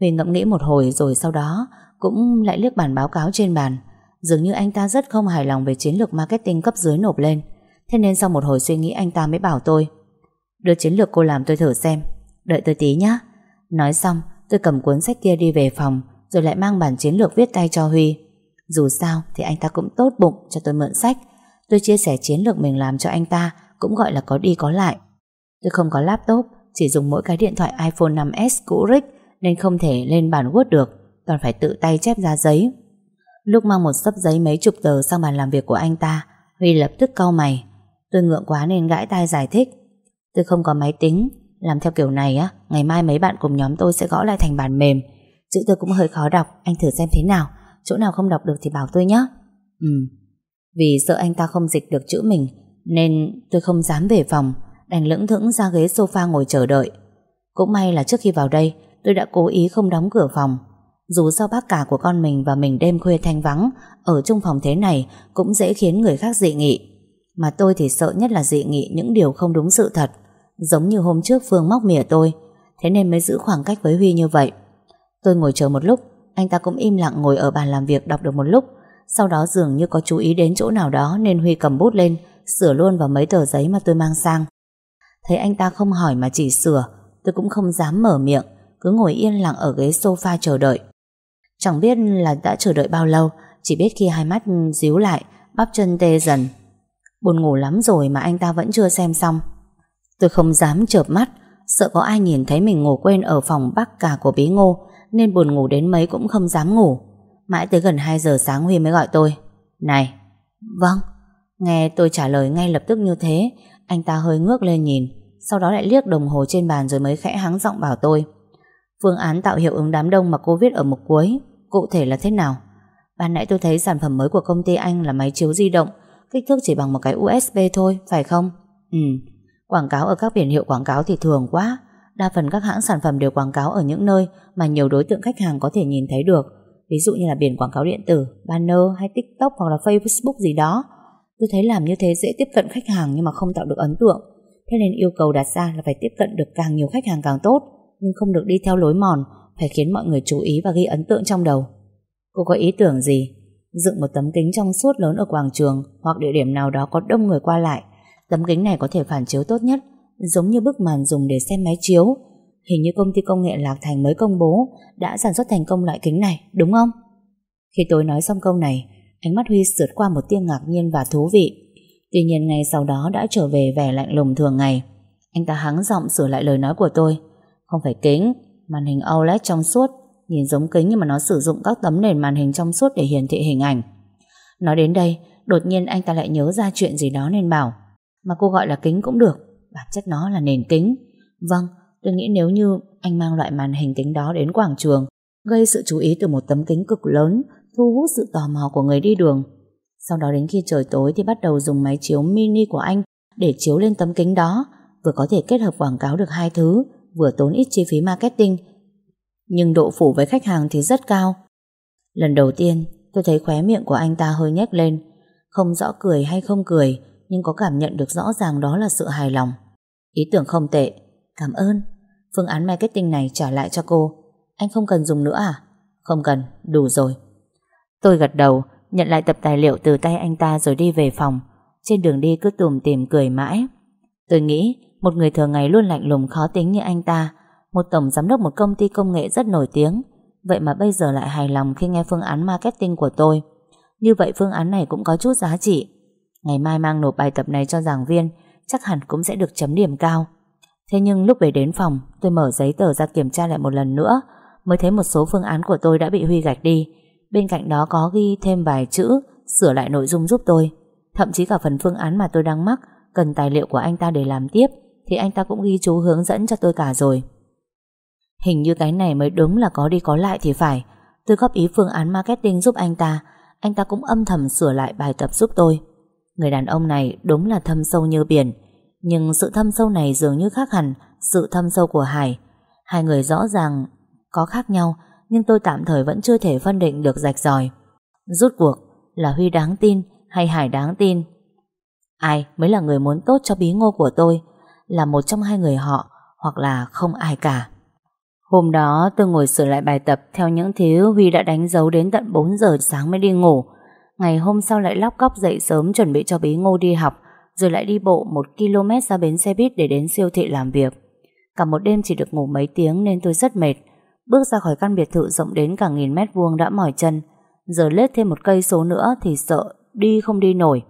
Huy ngẫm nghĩ một hồi rồi sau đó cũng lại liếc bản báo cáo trên bàn. Dường như anh ta rất không hài lòng về chiến lược marketing cấp dưới nộp lên. Thế nên sau một hồi suy nghĩ anh ta mới bảo tôi, Đưa chiến lược cô làm tôi thử xem Đợi tôi tí nhá Nói xong, tôi cầm cuốn sách kia đi về phòng, Rồi lại mang bản chiến lược viết tay cho Huy Dù sao thì anh ta cũng tốt bụng cho tôi mượn sách Tôi chia sẻ chiến lược mình làm cho anh ta Cũng gọi là có đi có lại Tôi không có laptop chỉ dùng mỗi cái điện thoại iPhone 5s cũ rích Nên không thể lên bàn Word được, Toàn phải tự tay chép ra giấy. Lúc mang một sấp giấy mấy chục tờ sang bàn làm việc của anh ta, Huy lập tức cau mày. Tôi ngượng quá nên gãi tai giải thích. Tôi không có máy tính, Làm theo kiểu này á, Ngày mai mấy bạn cùng nhóm tôi sẽ gõ lại thành bản mềm. Chữ tôi cũng hơi khó đọc, Anh thử xem thế nào, Chỗ nào không đọc được thì bảo tôi nhé Ừ Vì sợ anh ta không dịch được chữ mình, Nên tôi không dám về phòng. Đành lững thững ra ghế sofa ngồi chờ đợi. Cũng may là trước khi vào đây, Tôi đã cố ý không đóng cửa phòng. Dù sao bác cả của con mình và mình đêm khuya thanh vắng, Ở chung phòng thế này Cũng dễ khiến người khác dị nghị. Mà tôi thì sợ nhất là dị nghị những điều không đúng sự thật, Giống như hôm trước Phương móc mỉa tôi. Thế nên mới giữ khoảng cách với Huy như vậy. Tôi ngồi chờ một lúc, Anh ta cũng im lặng ngồi ở bàn làm việc đọc được một lúc. Sau đó dường như có chú ý đến chỗ nào đó Nên Huy cầm bút lên, Sửa luôn vào mấy tờ giấy mà tôi mang sang. Thấy anh ta không hỏi mà chỉ sửa, Tôi cũng không dám mở miệng, Cứ ngồi yên lặng ở ghế sofa chờ đợi. Chẳng biết là đã chờ đợi bao lâu, Chỉ biết khi hai mắt díu lại, Bắp chân tê dần. Buồn ngủ lắm rồi mà anh ta vẫn chưa xem xong. Tôi không dám chợp mắt, Sợ có ai nhìn thấy mình ngủ quên Ở phòng bắc cả của bí ngô, Nên buồn ngủ đến mấy cũng không dám ngủ. Mãi tới gần 2 giờ sáng Huy mới gọi tôi, Này Vâng. Nghe tôi trả lời ngay lập tức như thế anh ta hơi ngước lên nhìn Sau đó lại liếc đồng hồ trên bàn rồi mới khẽ hắng giọng bảo tôi Phương án tạo hiệu ứng đám đông mà cô viết ở mục cuối Cụ thể là thế nào Ban nãy tôi thấy sản phẩm mới của công ty anh là máy chiếu di động Kích thước chỉ bằng một cái USB thôi, phải không? Ừ, quảng cáo ở các biển hiệu quảng cáo thì thường quá. Đa phần các hãng sản phẩm đều quảng cáo ở những nơi mà nhiều đối tượng khách hàng có thể nhìn thấy được. Ví dụ như là biển quảng cáo điện tử, banner hay TikTok hoặc là Facebook gì đó. Tôi thấy làm như thế dễ tiếp cận khách hàng nhưng mà không tạo được ấn tượng. Thế nên yêu cầu đặt ra là phải tiếp cận được càng nhiều khách hàng càng tốt, nhưng không được đi theo lối mòn, phải khiến mọi người chú ý và ghi ấn tượng trong đầu. Cô có ý tưởng gì? dựng một tấm kính trong suốt lớn ở quảng trường hoặc địa điểm nào đó có đông người qua lại. Tấm kính này có thể phản chiếu tốt nhất, giống như bức màn dùng để xem máy chiếu. Hình như công ty công nghệ Lạc Thành mới công bố đã sản xuất thành công loại kính này, đúng không? Khi tôi nói xong câu này, ánh mắt Huy sượt qua một tia ngạc nhiên và thú vị. Tuy nhiên ngay sau đó đã trở về vẻ lạnh lùng thường ngày. Anh ta hắng giọng sửa lại lời nói của tôi. Không phải kính, màn hình OLED trong suốt Nhìn giống kính nhưng mà nó sử dụng các tấm nền màn hình trong suốt để hiển thị hình ảnh. Nói đến đây, đột nhiên anh ta lại nhớ ra chuyện gì đó nên bảo mà cô gọi là kính cũng được, bản chất nó là nền kính. Vâng, tôi nghĩ nếu như anh mang loại màn hình kính đó đến quảng trường, gây sự chú ý từ một tấm kính cực lớn, thu hút sự tò mò của người đi đường. Sau đó đến khi trời tối thì bắt đầu dùng máy chiếu mini của anh để chiếu lên tấm kính đó, vừa có thể kết hợp quảng cáo được hai thứ, vừa tốn ít chi phí marketing, nhưng độ phủ với khách hàng thì rất cao. Lần đầu tiên tôi thấy khóe miệng của anh ta hơi nhếch lên, không rõ cười hay không cười, nhưng có cảm nhận được rõ ràng đó là sự hài lòng. Ý tưởng không tệ, cảm ơn. Phương án marketing này trả lại cho cô. Anh không cần dùng nữa à? Không cần, đủ rồi. Tôi gật đầu, nhận lại tập tài liệu từ tay anh ta rồi đi về phòng. Trên đường đi cứ tùm tìm cười mãi. Tôi nghĩ một người thường ngày luôn lạnh lùng khó tính như anh ta một tổng giám đốc một công ty công nghệ rất nổi tiếng. Vậy mà bây giờ lại hài lòng khi nghe phương án marketing của tôi. Như vậy phương án này cũng có chút giá trị. Ngày mai mang nộp bài tập này cho giảng viên Chắc hẳn cũng sẽ được chấm điểm cao. Thế nhưng lúc về đến phòng Tôi mở giấy tờ ra kiểm tra lại một lần nữa Mới thấy một số phương án của tôi đã bị Huy gạch đi. Bên cạnh đó có ghi thêm vài chữ, Sửa lại nội dung giúp tôi. Thậm chí cả phần phương án mà tôi đang mắc, Cần tài liệu của anh ta để làm tiếp, Thì anh ta cũng ghi chú hướng dẫn cho tôi cả rồi. Hình như cái này mới đúng là có đi có lại thì phải. Tôi góp ý phương án marketing giúp anh ta Anh ta cũng âm thầm sửa lại bài tập giúp tôi. Người đàn ông này đúng là thâm sâu như biển, Nhưng sự thâm sâu này dường như khác hẳn Sự thâm sâu của Hải. Hai người rõ ràng có khác nhau nhưng tôi tạm thời vẫn chưa thể phân định được rạch ròi. Rút cuộc là Huy đáng tin hay Hải đáng tin? Ai mới là người muốn tốt cho bí ngô của tôi? Là một trong hai người họ Hoặc là không ai cả? Hôm đó tôi ngồi sửa lại bài tập Theo những thứ Huy đã đánh dấu đến tận 4 giờ sáng mới đi ngủ. Ngày hôm sau lại lóc cóc dậy sớm Chuẩn bị cho bí ngô đi học, Rồi lại đi bộ một km ra bến xe buýt Để đến siêu thị làm việc. Cả một đêm chỉ được ngủ mấy tiếng Nên tôi rất mệt. Bước ra khỏi căn biệt thự rộng đến cả nghìn mét vuông đã mỏi chân. Giờ lết thêm một cây số nữa Thì sợ đi không đi nổi.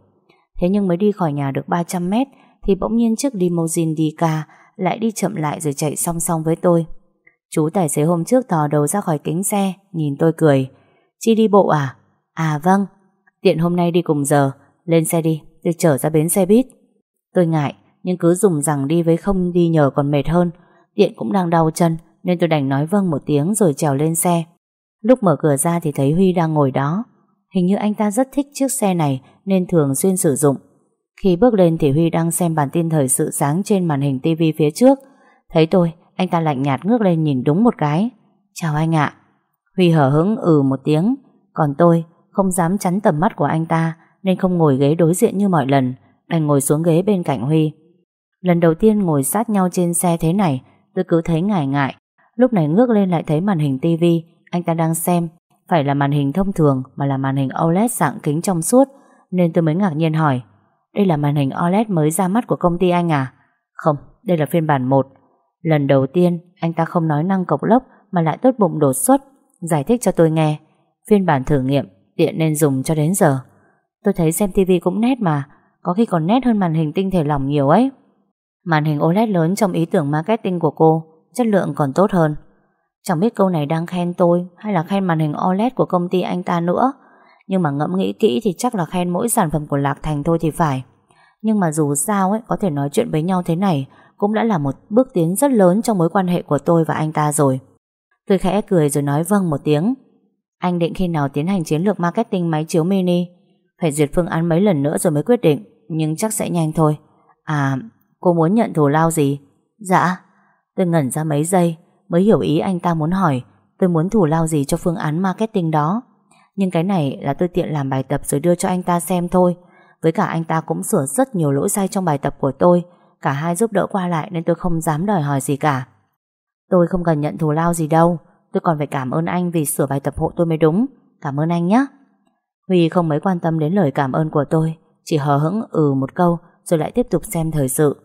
Thế nhưng mới đi khỏi nhà được 300 mét Thì bỗng nhiên chiếc limousine đi ca Lại đi chậm lại rồi chạy song song với tôi. Chú tài xế hôm trước thò đầu ra khỏi kính xe Nhìn tôi cười. Chi đi bộ à? À vâng. Tiện hôm nay đi cùng giờ. Lên xe đi, tôi chở ra bến xe buýt. Tôi ngại, nhưng cứ dùng rằng đi với không đi nhờ còn mệt hơn. Tiện cũng đang đau chân. Nên tôi đành nói vâng một tiếng rồi trèo lên xe. Lúc mở cửa ra thì thấy Huy đang ngồi đó. Hình như anh ta rất thích chiếc xe này Nên thường xuyên sử dụng. Khi bước lên thì Huy đang xem bản tin thời sự sáng Trên màn hình tivi phía trước. Thấy tôi, anh ta lạnh nhạt ngước lên nhìn đúng một cái. Chào anh ạ. Huy hở hững ừ một tiếng. Còn tôi, không dám chắn tầm mắt của anh ta Nên không ngồi ghế đối diện như mọi lần, Đành ngồi xuống ghế bên cạnh Huy. Lần đầu tiên ngồi sát nhau trên xe thế này, Tôi cứ thấy ngại ngại. Lúc này ngước lên lại thấy màn hình tivi Anh ta đang xem. Phải là màn hình thông thường Mà là màn hình OLED dạng kính trong suốt. Nên tôi mới ngạc nhiên hỏi Đây là màn hình OLED mới ra mắt của công ty anh à? Không, đây là phiên bản 1 Lần đầu tiên anh ta không nói năng cộc lốc mà lại tốt bụng đột xuất, giải thích cho tôi nghe. Phiên bản thử nghiệm tiện nên dùng cho đến giờ. Tôi thấy xem tivi cũng nét mà, có khi còn nét hơn màn hình tinh thể lỏng nhiều ấy. Màn hình OLED lớn trong ý tưởng marketing của cô, chất lượng còn tốt hơn. Chẳng biết câu này đang khen tôi hay là khen màn hình OLED của công ty anh ta nữa. Nhưng mà ngẫm nghĩ kỹ thì chắc là khen mỗi sản phẩm của Lạc Thành thôi thì phải. Nhưng mà dù sao ấy, có thể nói chuyện với nhau thế này cũng đã là một bước tiến rất lớn trong mối quan hệ của tôi và anh ta rồi. Tôi khẽ cười rồi nói vâng một tiếng. Anh định khi nào tiến hành chiến lược marketing máy chiếu mini? Phải duyệt phương án mấy lần nữa rồi mới quyết định, nhưng chắc sẽ nhanh thôi. À, cô muốn nhận thù lao gì? Dạ. Tôi ngẩn ra mấy giây, mới hiểu ý anh ta muốn hỏi, tôi muốn thù lao gì cho phương án marketing đó. Nhưng cái này là tôi tiện làm bài tập rồi đưa cho anh ta xem thôi. Với cả anh ta cũng sửa rất nhiều lỗi sai trong bài tập của tôi, Cả hai giúp đỡ qua lại nên tôi không dám đòi hỏi gì cả Tôi không cần nhận thù lao gì đâu, Tôi còn phải cảm ơn anh vì sửa bài tập hộ tôi mới đúng Cảm ơn anh nhé Huy không mấy quan tâm đến lời cảm ơn của tôi, Chỉ hờ hững ừ một câu, Rồi lại tiếp tục xem thời sự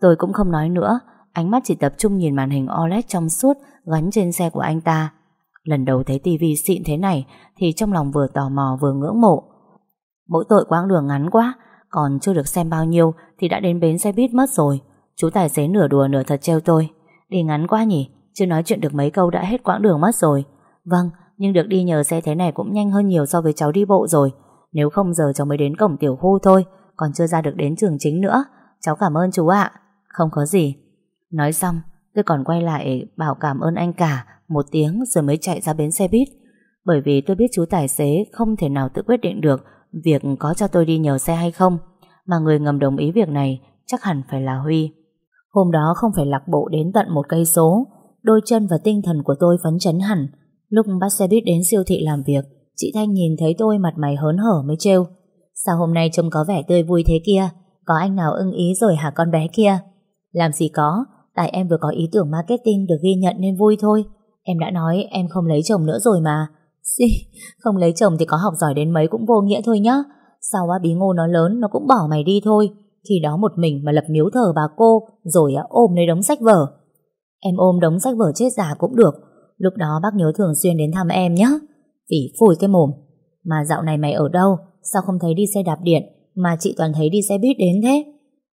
Tôi cũng không nói nữa Ánh mắt chỉ tập trung nhìn màn hình OLED trong suốt Gắn trên xe của anh ta. Lần đầu thấy tivi xịn thế này Thì trong lòng vừa tò mò vừa ngưỡng mộ. Mỗi tội quãng đường ngắn quá, còn chưa được xem bao nhiêu Thì đã đến bến xe buýt mất rồi. Chú tài xế nửa đùa nửa thật treo tôi. Đi ngắn quá nhỉ, Chưa nói chuyện được mấy câu đã hết quãng đường mất rồi. Vâng nhưng được đi nhờ xe thế này cũng nhanh hơn nhiều so với cháu đi bộ rồi. Nếu không giờ cháu mới đến cổng tiểu khu thôi, Còn chưa ra được đến trường chính nữa. Cháu cảm ơn chú ạ. Không có gì. Nói xong tôi còn quay lại bảo cảm ơn anh cả Một tiếng rồi mới chạy ra bến xe buýt Bởi vì tôi biết chú tài xế không thể nào tự quyết định được việc có cho tôi đi nhờ xe hay không, mà người ngầm đồng ý việc này chắc hẳn phải là Huy. Hôm đó không phải lạc bộ đến tận một cây số, đôi chân và tinh thần của tôi phấn chấn hẳn. Lúc bắt xe buýt đến siêu thị làm việc, chị Thanh nhìn thấy tôi mặt mày hớn hở mới trêu. Sao hôm nay trông có vẻ tươi vui thế kia? Có anh nào ưng ý rồi hả con bé kia? Làm gì có, tại em vừa có ý tưởng marketing được ghi nhận nên vui thôi. Em đã nói em không lấy chồng nữa rồi mà. Xì, không lấy chồng thì có học giỏi đến mấy cũng vô nghĩa thôi nhá. Sau á bí ngô nó lớn nó cũng bỏ mày đi thôi. Khi đó một mình mà lập miếu thờ bà cô rồi á ôm lấy đống sách vở. Em ôm đống sách vở chết già cũng được. Lúc đó bác nhớ thường xuyên đến thăm em nhé. Phỉ phủi cái mồm. Mà dạo này mày ở đâu? Sao không thấy đi xe đạp điện mà chị toàn thấy đi xe buýt đến thế?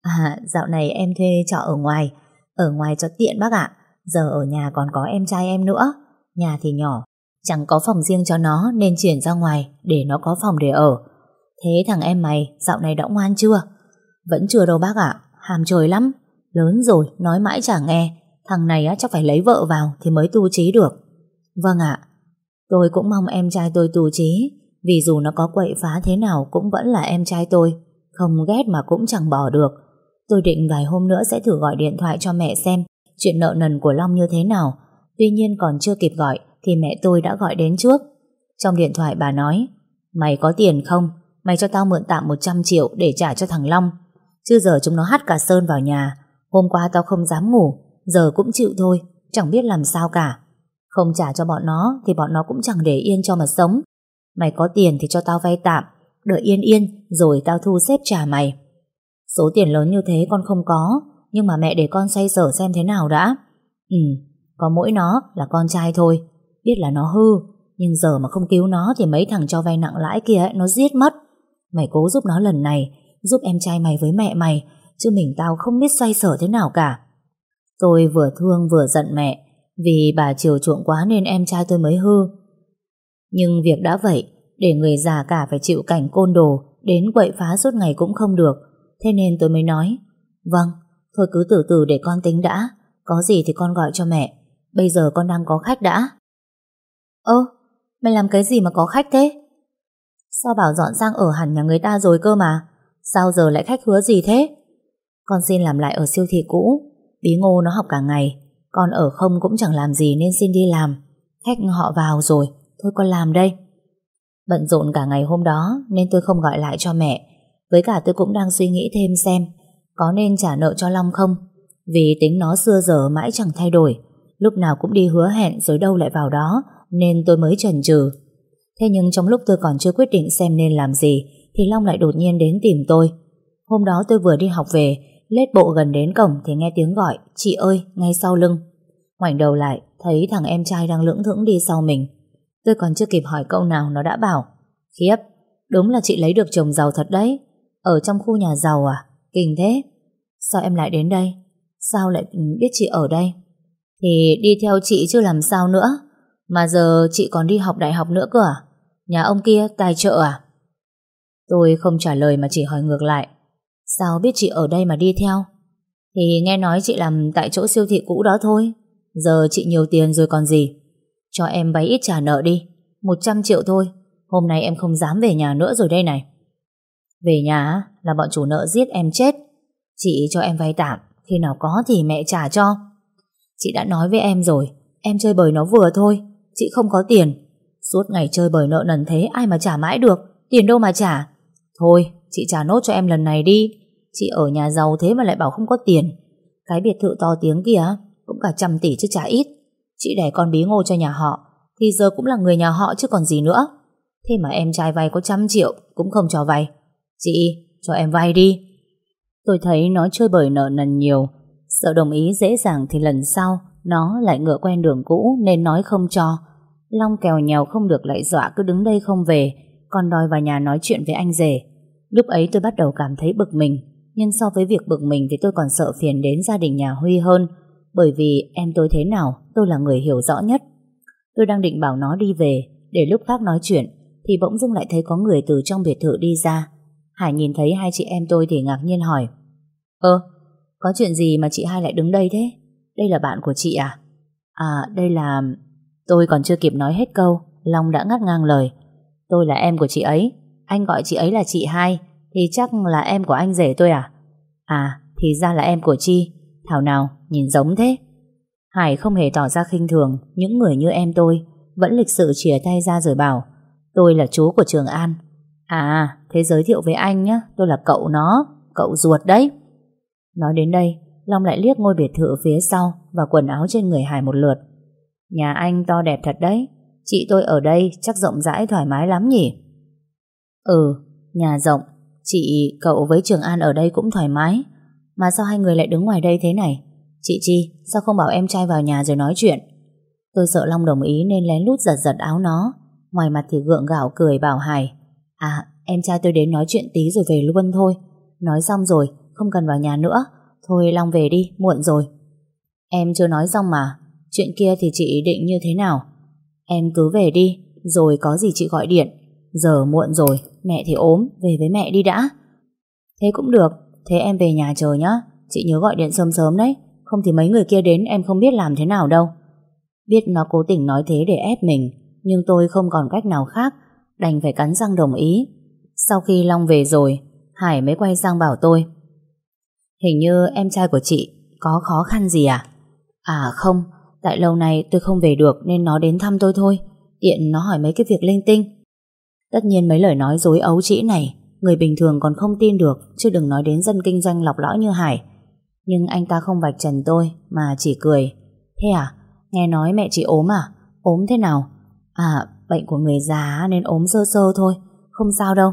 À, dạo này em thuê trọ ở ngoài. Ở ngoài cho tiện bác ạ. Giờ ở nhà còn có em trai em nữa. Nhà thì nhỏ, Chẳng có phòng riêng cho nó nên chuyển ra ngoài để nó có phòng để ở. Thế thằng em mày dạo này đã ngoan chưa? Vẫn chưa đâu bác ạ, hàm trời lắm. Lớn rồi, nói mãi chả nghe. Thằng này á, chắc phải lấy vợ vào thì mới tu trí được. Vâng ạ. Tôi cũng mong em trai tôi tu trí. Vì dù nó có quậy phá thế nào cũng vẫn là em trai tôi. Không ghét mà cũng chẳng bỏ được. Tôi định vài hôm nữa sẽ thử gọi điện thoại cho mẹ xem chuyện nợ nần của Long như thế nào. Tuy nhiên còn chưa kịp gọi thì mẹ tôi đã gọi đến trước. Trong điện thoại bà nói Mày có tiền không? Mày cho tao mượn tạm 100 triệu để trả cho thằng Long. Chứ giờ chúng nó hắt cả Sơn vào nhà. Hôm qua tao không dám ngủ, giờ cũng chịu thôi, chẳng biết làm sao cả. Không trả cho bọn nó thì bọn nó cũng chẳng để yên cho mà sống. Mày có tiền thì cho tao vay tạm, đợi yên yên rồi tao thu xếp trả mày. Số tiền lớn như thế con không có, nhưng mà mẹ để con xoay sở xem thế nào đã. Ừ, có mỗi nó là con trai thôi, biết là nó hư, nhưng giờ mà không cứu nó thì mấy thằng cho vay nặng lãi kia ấy, nó giết mất. Mày cố giúp nó lần này, giúp em trai mày với mẹ mày, chứ mình tao không biết xoay sở thế nào cả. Tôi vừa thương vừa giận mẹ, vì bà chiều chuộng quá nên em trai tôi mới hư. Nhưng việc đã vậy, để người già cả phải chịu cảnh côn đồ, đến quậy phá suốt ngày cũng không được. Thế nên tôi mới nói, vâng, thôi cứ từ từ để con tính đã, có gì thì con gọi cho mẹ. Bây giờ con đang có khách đã. Ơ, mày làm cái gì mà có khách thế? Sao bảo dọn sang ở hẳn nhà người ta rồi cơ mà? Sao giờ lại khách hứa gì thế? Con xin làm lại ở siêu thị cũ. Bí ngô nó học cả ngày. Con ở không cũng chẳng làm gì nên xin đi làm. Khách họ vào rồi. Thôi con làm đây. Bận rộn cả ngày hôm đó nên tôi không gọi lại cho mẹ. Với cả tôi cũng đang suy nghĩ thêm xem có nên trả nợ cho Long không. Vì tính nó xưa giờ mãi chẳng thay đổi. Lúc nào cũng đi hứa hẹn rồi đâu lại vào đó nên tôi mới chần chừ. Thế nhưng trong lúc tôi còn chưa quyết định xem nên làm gì thì Long lại đột nhiên đến tìm tôi. Hôm đó tôi vừa đi học về lết bộ gần đến cổng thì nghe tiếng gọi Chị ơi, ngay sau lưng. Ngoảnh đầu lại thấy thằng em trai đang lưỡng thững đi sau mình. Tôi còn chưa kịp hỏi câu nào nó đã bảo Khiếp, đúng là chị lấy được chồng giàu thật đấy. Ở trong khu nhà giàu à? Kinh thế. Sao em lại đến đây? Sao lại biết chị ở đây? Thì đi theo chị chứ làm sao nữa. Mà giờ chị còn đi học đại học nữa cơ à? Nhà ông kia, tài trợ à? Tôi không trả lời mà chỉ hỏi ngược lại. Sao biết chị ở đây mà đi theo? Thì nghe nói chị làm tại chỗ siêu thị cũ đó thôi. Giờ chị nhiều tiền rồi còn gì. Cho em vay ít trả nợ đi. 100 triệu thôi. Hôm nay em không dám về nhà nữa rồi đây này. Về nhà là bọn chủ nợ giết em chết. Chị cho em vay tạm. Khi nào có thì mẹ trả cho. Chị đã nói với em rồi. Em chơi bời nó vừa thôi. Chị không có tiền. Suốt ngày chơi bời nợ nần thế ai mà trả mãi được. Tiền đâu mà trả. Thôi, chị trả nốt cho em lần này đi. Chị ở nhà giàu thế mà lại bảo không có tiền. Cái biệt thự to tiếng kìa cũng cả trăm tỷ chứ trả ít. Chị đẻ con bí ngô cho nhà họ thì giờ cũng là người nhà họ chứ còn gì nữa. Thế mà em trai vay có trăm triệu cũng không cho vay. Chị, cho em vay đi. Tôi thấy nó chơi bời nợ nần nhiều. Sợ đồng ý dễ dàng thì lần sau nó lại ngựa quen đường cũ nên nói không cho. Long kèo nhèo không được lại dọa cứ đứng đây không về còn đòi vào nhà nói chuyện với anh rể. Lúc ấy tôi bắt đầu cảm thấy bực mình nhưng so với việc bực mình thì tôi còn sợ phiền đến gia đình nhà Huy hơn bởi vì em tôi thế nào tôi là người hiểu rõ nhất. Tôi đang định bảo nó đi về để lúc khác nói chuyện thì bỗng dưng lại thấy có người từ trong biệt thự đi ra. Hải nhìn thấy hai chị em tôi thì ngạc nhiên hỏi Ơ, có chuyện gì mà chị hai lại đứng đây thế? Đây là bạn của chị à? À, đây là... Tôi còn chưa kịp nói hết câu Long đã ngắt ngang lời Tôi là em của chị ấy Anh gọi chị ấy là chị hai Thì chắc là em của anh rể tôi à À thì ra là em của Chi Thảo nào nhìn giống thế Hải không hề tỏ ra khinh thường Những người như em tôi Vẫn lịch sự chìa tay ra rồi bảo Tôi là chú của Trường An À thế giới thiệu với anh nhé Tôi là cậu nó, Cậu ruột đấy. Nói đến đây, Long lại liếc ngôi biệt thự phía sau Và quần áo trên người Hải một lượt. Nhà anh to đẹp thật đấy, Chị tôi ở đây chắc rộng rãi thoải mái lắm nhỉ? Ừ Nhà rộng, Chị, cậu với Trường An ở đây cũng thoải mái. Mà sao hai người lại đứng ngoài đây thế này? Chị Chi, Sao không bảo em trai vào nhà rồi nói chuyện? Tôi sợ Long đồng ý nên lén lút giật giật áo nó. Ngoài mặt thì gượng gạo cười bảo Hải. À em trai tôi đến nói chuyện tí rồi về luôn thôi. Nói xong rồi, Không cần vào nhà nữa. Thôi, Long về đi, muộn rồi. Em chưa nói xong mà. Chuyện kia thì chị định như thế nào? Em cứ về đi, Rồi có gì chị gọi điện. Giờ muộn rồi, Mẹ thì ốm, Về với mẹ đi đã. Thế cũng được, Thế em về nhà chờ nhá. Chị nhớ gọi điện sớm sớm đấy. Không thì mấy người kia đến em không biết làm thế nào đâu. Biết nó cố tình nói thế để ép mình, Nhưng tôi không còn cách nào khác. Đành phải cắn răng đồng ý. Sau khi Long về rồi Hải mới quay sang bảo tôi. Hình như em trai của chị Có khó khăn gì à? À không Tại lâu nay tôi không về được Nên nó đến thăm tôi thôi. Tiện nó hỏi mấy cái việc linh tinh. Tất nhiên mấy lời nói dối ấu trĩ này Người bình thường còn không tin được Chứ đừng nói đến dân kinh doanh lọc lõi như Hải. Nhưng anh ta không vạch trần tôi Mà chỉ cười. Thế à, nghe nói mẹ chị ốm à? Ốm thế nào? À, bệnh của người già nên ốm sơ sơ thôi Không sao đâu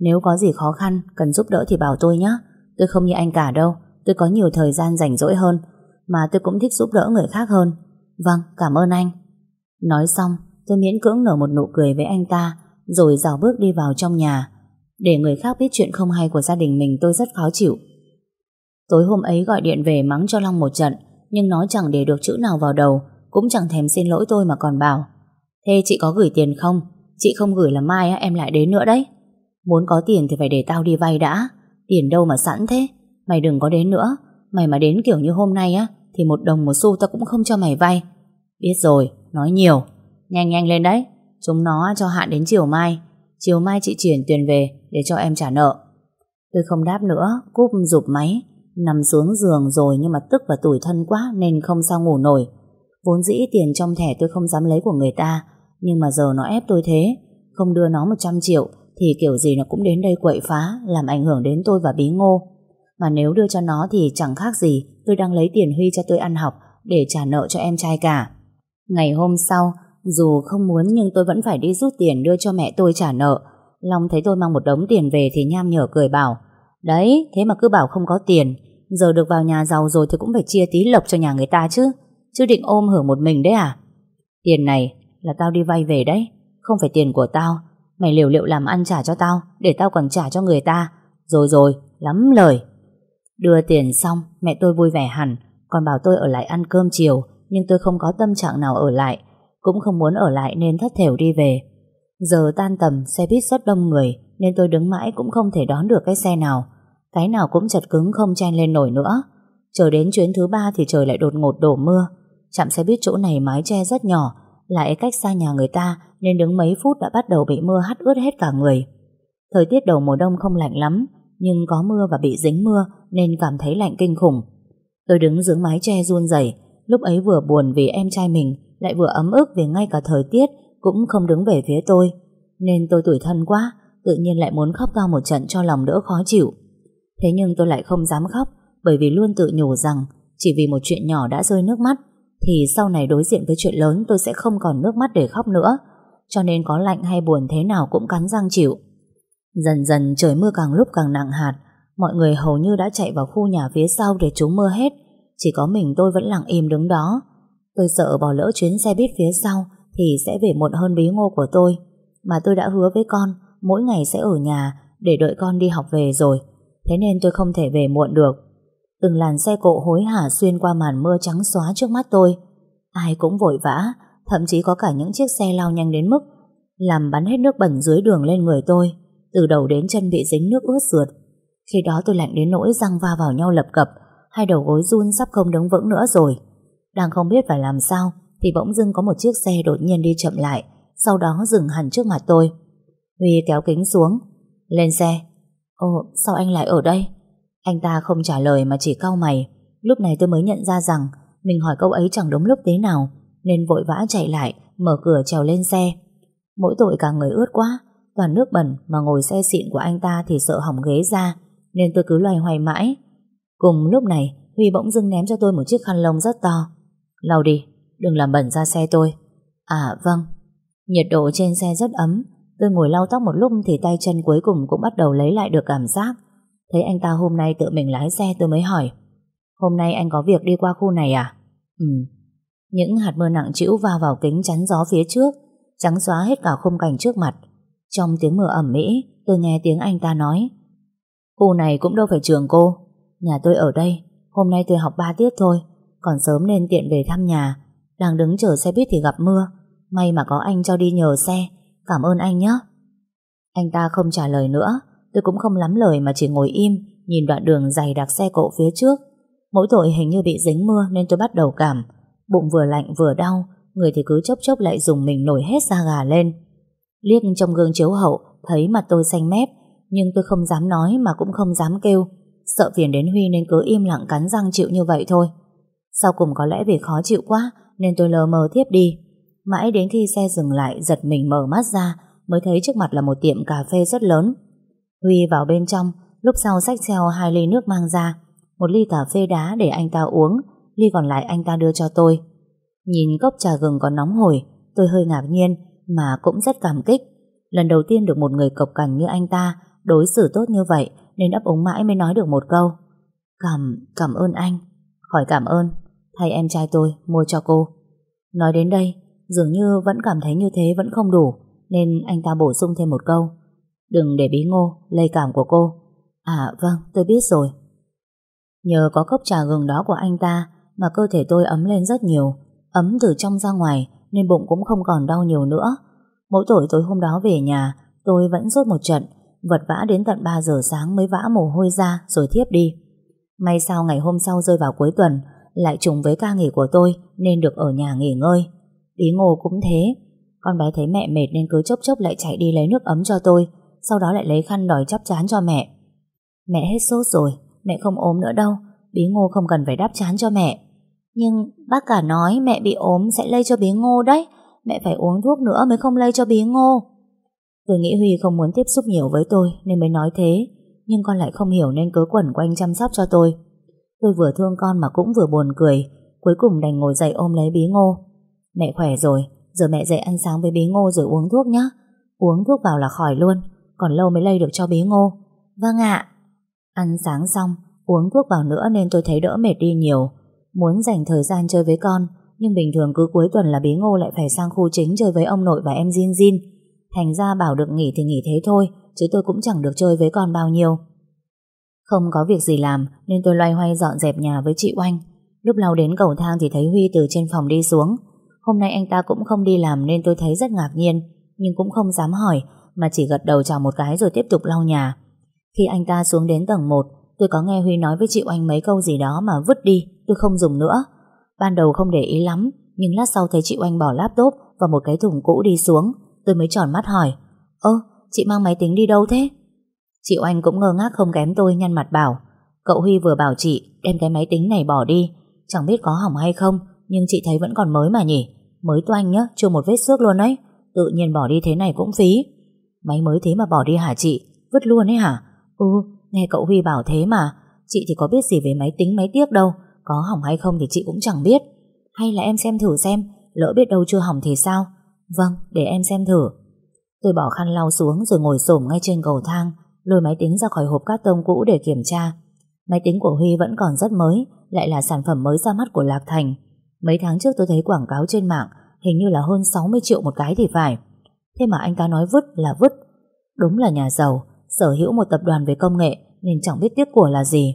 Nếu có gì khó khăn, cần giúp đỡ thì bảo tôi nhé Tôi không như anh cả đâu Tôi có nhiều thời gian rảnh rỗi hơn Mà tôi cũng thích giúp đỡ người khác hơn Vâng, cảm ơn anh Nói xong, tôi miễn cưỡng nở một nụ cười với anh ta Rồi dào bước đi vào trong nhà để người khác biết chuyện không hay của gia đình mình tôi rất khó chịu. Tối hôm ấy gọi điện về mắng cho Long một trận, nhưng nó chẳng để được chữ nào vào đầu, cũng chẳng thèm xin lỗi tôi mà còn bảo. Thế chị có gửi tiền không? Chị không gửi là mai em lại đến nữa đấy. Muốn có tiền thì phải để tao đi vay đã. Tiền đâu mà sẵn thế? Mày đừng có đến nữa. Mày mà đến kiểu như hôm nay á, thì một đồng một xu tao cũng không cho mày vay. Biết rồi, nói nhiều. Nhanh nhanh lên đấy. Chúng nó cho hạn đến chiều mai. Chiều mai chị chuyển tiền về để cho em trả nợ. Tôi không đáp nữa, cúp rụp máy, nằm xuống giường rồi nhưng mà tức và tủi thân quá nên không sao ngủ nổi. Vốn dĩ tiền trong thẻ tôi không dám lấy của người ta, nhưng mà giờ nó ép tôi thế, không đưa nó 100 triệu thì kiểu gì nó cũng đến đây quậy phá, làm ảnh hưởng đến tôi và bí ngô. Mà nếu đưa cho nó thì chẳng khác gì tôi đang lấy tiền Huy cho tôi ăn học để trả nợ cho em trai cả. Ngày hôm sau, dù không muốn nhưng tôi vẫn phải đi rút tiền đưa cho mẹ tôi trả nợ. Long thấy tôi mang một đống tiền về thì nham nhở cười bảo Đấy, thế mà cứ bảo không có tiền Giờ được vào nhà giàu rồi thì cũng phải chia tí lộc cho nhà người ta chứ Chứ định ôm hưởng một mình đấy à Tiền này là tao đi vay về đấy. Không phải tiền của tao. Mày liều liệu làm ăn trả cho tao Để tao còn trả cho người ta. Rồi rồi, lắm lời. Đưa tiền xong, mẹ tôi vui vẻ hẳn. Còn bảo tôi ở lại ăn cơm chiều Nhưng tôi không có tâm trạng nào ở lại. Cũng không muốn ở lại nên thất thểu đi về. Giờ tan tầm xe buýt rất đông người nên tôi đứng mãi cũng không thể đón được cái xe nào. Cái nào cũng chật cứng không chen lên nổi nữa. Chờ đến chuyến thứ ba thì trời lại đột ngột đổ mưa. Chạm xe buýt chỗ này mái che rất nhỏ, lại cách xa nhà người ta nên đứng mấy phút đã bắt đầu bị mưa hắt ướt hết cả người. Thời tiết đầu mùa đông không lạnh lắm, nhưng có mưa và bị dính mưa nên cảm thấy lạnh kinh khủng. Tôi đứng dưới mái che run rẩy, lúc ấy vừa buồn vì em trai mình, lại vừa ấm ức vì ngay cả thời tiết cũng không đứng về phía tôi, nên tôi tủi thân quá, tự nhiên lại muốn khóc to một trận cho lòng đỡ khó chịu. Thế nhưng tôi lại không dám khóc, bởi vì luôn tự nhủ rằng chỉ vì một chuyện nhỏ đã rơi nước mắt, thì sau này đối diện với chuyện lớn tôi sẽ không còn nước mắt để khóc nữa, cho nên có lạnh hay buồn thế nào cũng cắn răng chịu. Dần dần trời mưa càng lúc càng nặng hạt, mọi người hầu như đã chạy vào khu nhà phía sau để trú mưa hết, chỉ có mình tôi vẫn lặng im đứng đó. Tôi sợ bỏ lỡ chuyến xe buýt phía sau, thì sẽ về muộn hơn bí ngô của tôi. Mà tôi đã hứa với con mỗi ngày sẽ ở nhà để đợi con đi học về rồi. Thế nên tôi không thể về muộn được. Từng làn xe cộ hối hả xuyên qua màn mưa trắng xóa trước mắt tôi. Ai cũng vội vã, thậm chí có cả những chiếc xe lao nhanh đến mức làm bắn hết nước bẩn dưới đường lên người tôi. Từ đầu đến chân bị dính nước ướt sượt. Khi đó tôi lạnh đến nỗi răng va vào nhau lập cập, hai đầu gối run sắp không đứng vững nữa rồi. Đang không biết phải làm sao thì bỗng dưng có một chiếc xe đột nhiên đi chậm lại, sau đó dừng hẳn trước mặt tôi. Huy kéo kính xuống, lên xe. Ồ, sao anh lại ở đây? Anh ta không trả lời mà chỉ cau mày. Lúc này tôi mới nhận ra rằng mình hỏi câu ấy chẳng đúng lúc thế nào, nên vội vã chạy lại, mở cửa trèo lên xe. Mỗi tội cả người ướt quá, toàn nước bẩn mà ngồi xe xịn của anh ta thì sợ hỏng ghế ra, nên tôi cứ loay hoay mãi. Cùng lúc này, Huy bỗng dưng ném cho tôi một chiếc khăn lông rất to. Lau đi, Đừng làm bẩn ra xe tôi À vâng Nhiệt độ trên xe rất ấm Tôi ngồi lau tóc một lúc thì tay chân cuối cùng cũng bắt đầu lấy lại được cảm giác Thấy anh ta hôm nay tự mình lái xe tôi mới hỏi, Hôm nay anh có việc đi qua khu này à? Ừ. Những hạt mưa nặng trĩu va vào kính chắn gió phía trước, Trắng xóa hết cả khung cảnh trước mặt. Trong tiếng mưa ẩm mỹ Tôi nghe tiếng anh ta nói, Khu này cũng đâu phải trường cô, Nhà tôi ở đây, Hôm nay tôi học 3 tiết thôi, Còn sớm nên tiện về thăm nhà. Đang đứng chờ xe buýt thì gặp mưa, May mà có anh cho đi nhờ xe. Cảm ơn anh nhé. Anh ta không trả lời nữa Tôi cũng không lắm lời mà chỉ ngồi im, Nhìn đoạn đường dày đặc xe cộ phía trước. Mỗi tội hình như bị dính mưa Nên tôi bắt đầu cảm. Bụng vừa lạnh vừa đau, Người thì cứ chốc chốc lại dùng mình nổi hết da gà lên. Liếc trong gương chiếu hậu, Thấy mặt tôi xanh mép Nhưng tôi không dám nói mà cũng không dám kêu. Sợ phiền đến Huy nên cứ im lặng cắn răng chịu như vậy thôi. Sau cùng có lẽ vì khó chịu quá, Nên tôi lờ mờ tiếp đi. Mãi đến khi xe dừng lại, Giật mình mở mắt ra, Mới thấy trước mặt là một tiệm cà phê rất lớn. Huy vào bên trong Lúc sau xách theo hai ly nước mang ra Một ly cà phê đá để anh ta uống Ly còn lại anh ta đưa cho tôi. Nhìn cốc trà gừng còn nóng hổi Tôi hơi ngạc nhiên Mà cũng rất cảm kích. Lần đầu tiên được một người cộc cằn như anh ta Đối xử tốt như vậy Nên ấp ống mãi mới nói được một câu. Cảm, cảm ơn anh. Khỏi cảm ơn Thay em trai tôi mua cho cô. Nói đến đây Dường như vẫn cảm thấy như thế vẫn không đủ Nên anh ta bổ sung thêm một câu. Đừng để bí ngô, lây cảm của cô. À vâng tôi biết rồi. Nhờ có cốc trà gừng đó của anh ta Mà cơ thể tôi ấm lên rất nhiều, Ấm từ trong ra ngoài Nên bụng cũng không còn đau nhiều nữa. Mỗi tối tối hôm đó về nhà, Tôi vẫn rốt một trận, Vật vã đến tận 3 giờ sáng mới vã mồ hôi ra Rồi thiếp đi. May sao ngày hôm sau rơi vào cuối tuần, Lại trùng với ca nghỉ của tôi Nên được ở nhà nghỉ ngơi. Bí ngô cũng thế, Con bé thấy mẹ mệt nên cứ chốc chốc lại chạy đi lấy nước ấm cho tôi. Sau đó lại lấy khăn đòi chắp chán cho mẹ. Mẹ hết sốt rồi, Mẹ không ốm nữa đâu, Bí ngô không cần phải đắp chán cho mẹ. Nhưng bác cả nói mẹ bị ốm sẽ lây cho bí ngô đấy, Mẹ phải uống thuốc nữa mới không lây cho bí ngô. Tôi nghĩ Huy không muốn tiếp xúc nhiều với tôi Nên mới nói thế, Nhưng con lại không hiểu nên cứ quẩn quanh chăm sóc cho tôi. Tôi vừa thương con mà cũng vừa buồn cười, Cuối cùng đành ngồi dậy ôm lấy bí ngô. Mẹ khỏe rồi, Giờ mẹ dậy ăn sáng với bí ngô rồi uống thuốc nhé Uống thuốc vào là khỏi luôn. Còn lâu mới lây được cho bí ngô. Vâng ạ. Ăn sáng xong, Uống thuốc vào nữa nên tôi thấy đỡ mệt đi nhiều. Muốn dành thời gian chơi với con, Nhưng bình thường cứ cuối tuần là bí ngô lại phải sang khu chính chơi với ông nội và em Jin Jin. Thành ra bảo được nghỉ thì nghỉ thế thôi, Chứ tôi cũng chẳng được chơi với con bao nhiêu. Không có việc gì làm, Nên tôi loay hoay dọn dẹp nhà với chị Oanh. Lúc lau đến cầu thang thì thấy Huy từ trên phòng đi xuống. Hôm nay anh ta cũng không đi làm Nên tôi thấy rất ngạc nhiên, Nhưng cũng không dám hỏi mà chỉ gật đầu chào một cái rồi tiếp tục lau nhà. Khi anh ta xuống đến tầng 1 Tôi có nghe Huy nói với chị Oanh mấy câu gì đó Mà vứt đi tôi không dùng nữa. Ban đầu không để ý lắm Nhưng lát sau thấy chị Oanh bỏ laptop Và một cái thùng cũ đi xuống Tôi mới tròn mắt hỏi Ơ chị mang máy tính đi đâu thế? Chị Oanh cũng ngơ ngác không kém tôi nhăn mặt bảo Cậu Huy vừa bảo chị đem cái máy tính này bỏ đi Chẳng biết có hỏng hay không Nhưng chị thấy vẫn còn mới mà nhỉ Mới toanh nhá, chưa một vết xước luôn đấy Tự nhiên bỏ đi thế này cũng phí. Máy mới thế mà bỏ đi hả chị Vứt luôn ấy hả Ừ, nghe cậu Huy bảo thế mà Chị thì có biết gì về máy tính máy tiếc đâu Có hỏng hay không thì chị cũng chẳng biết Hay là em xem thử xem Lỡ biết đâu chưa hỏng thì sao Vâng, để em xem thử. Tôi bỏ khăn lau xuống rồi ngồi xổm ngay trên cầu thang, lôi máy tính ra khỏi hộp cát tông cũ để kiểm tra. Máy tính của Huy vẫn còn rất mới, lại là sản phẩm mới ra mắt của Lạc Thành. Mấy tháng trước tôi thấy quảng cáo trên mạng, hình như là hơn 60 triệu một cái thì phải. Thế mà anh ta nói vứt là vứt. Đúng là nhà giàu, sở hữu một tập đoàn về công nghệ nên chẳng biết tiếc của là gì.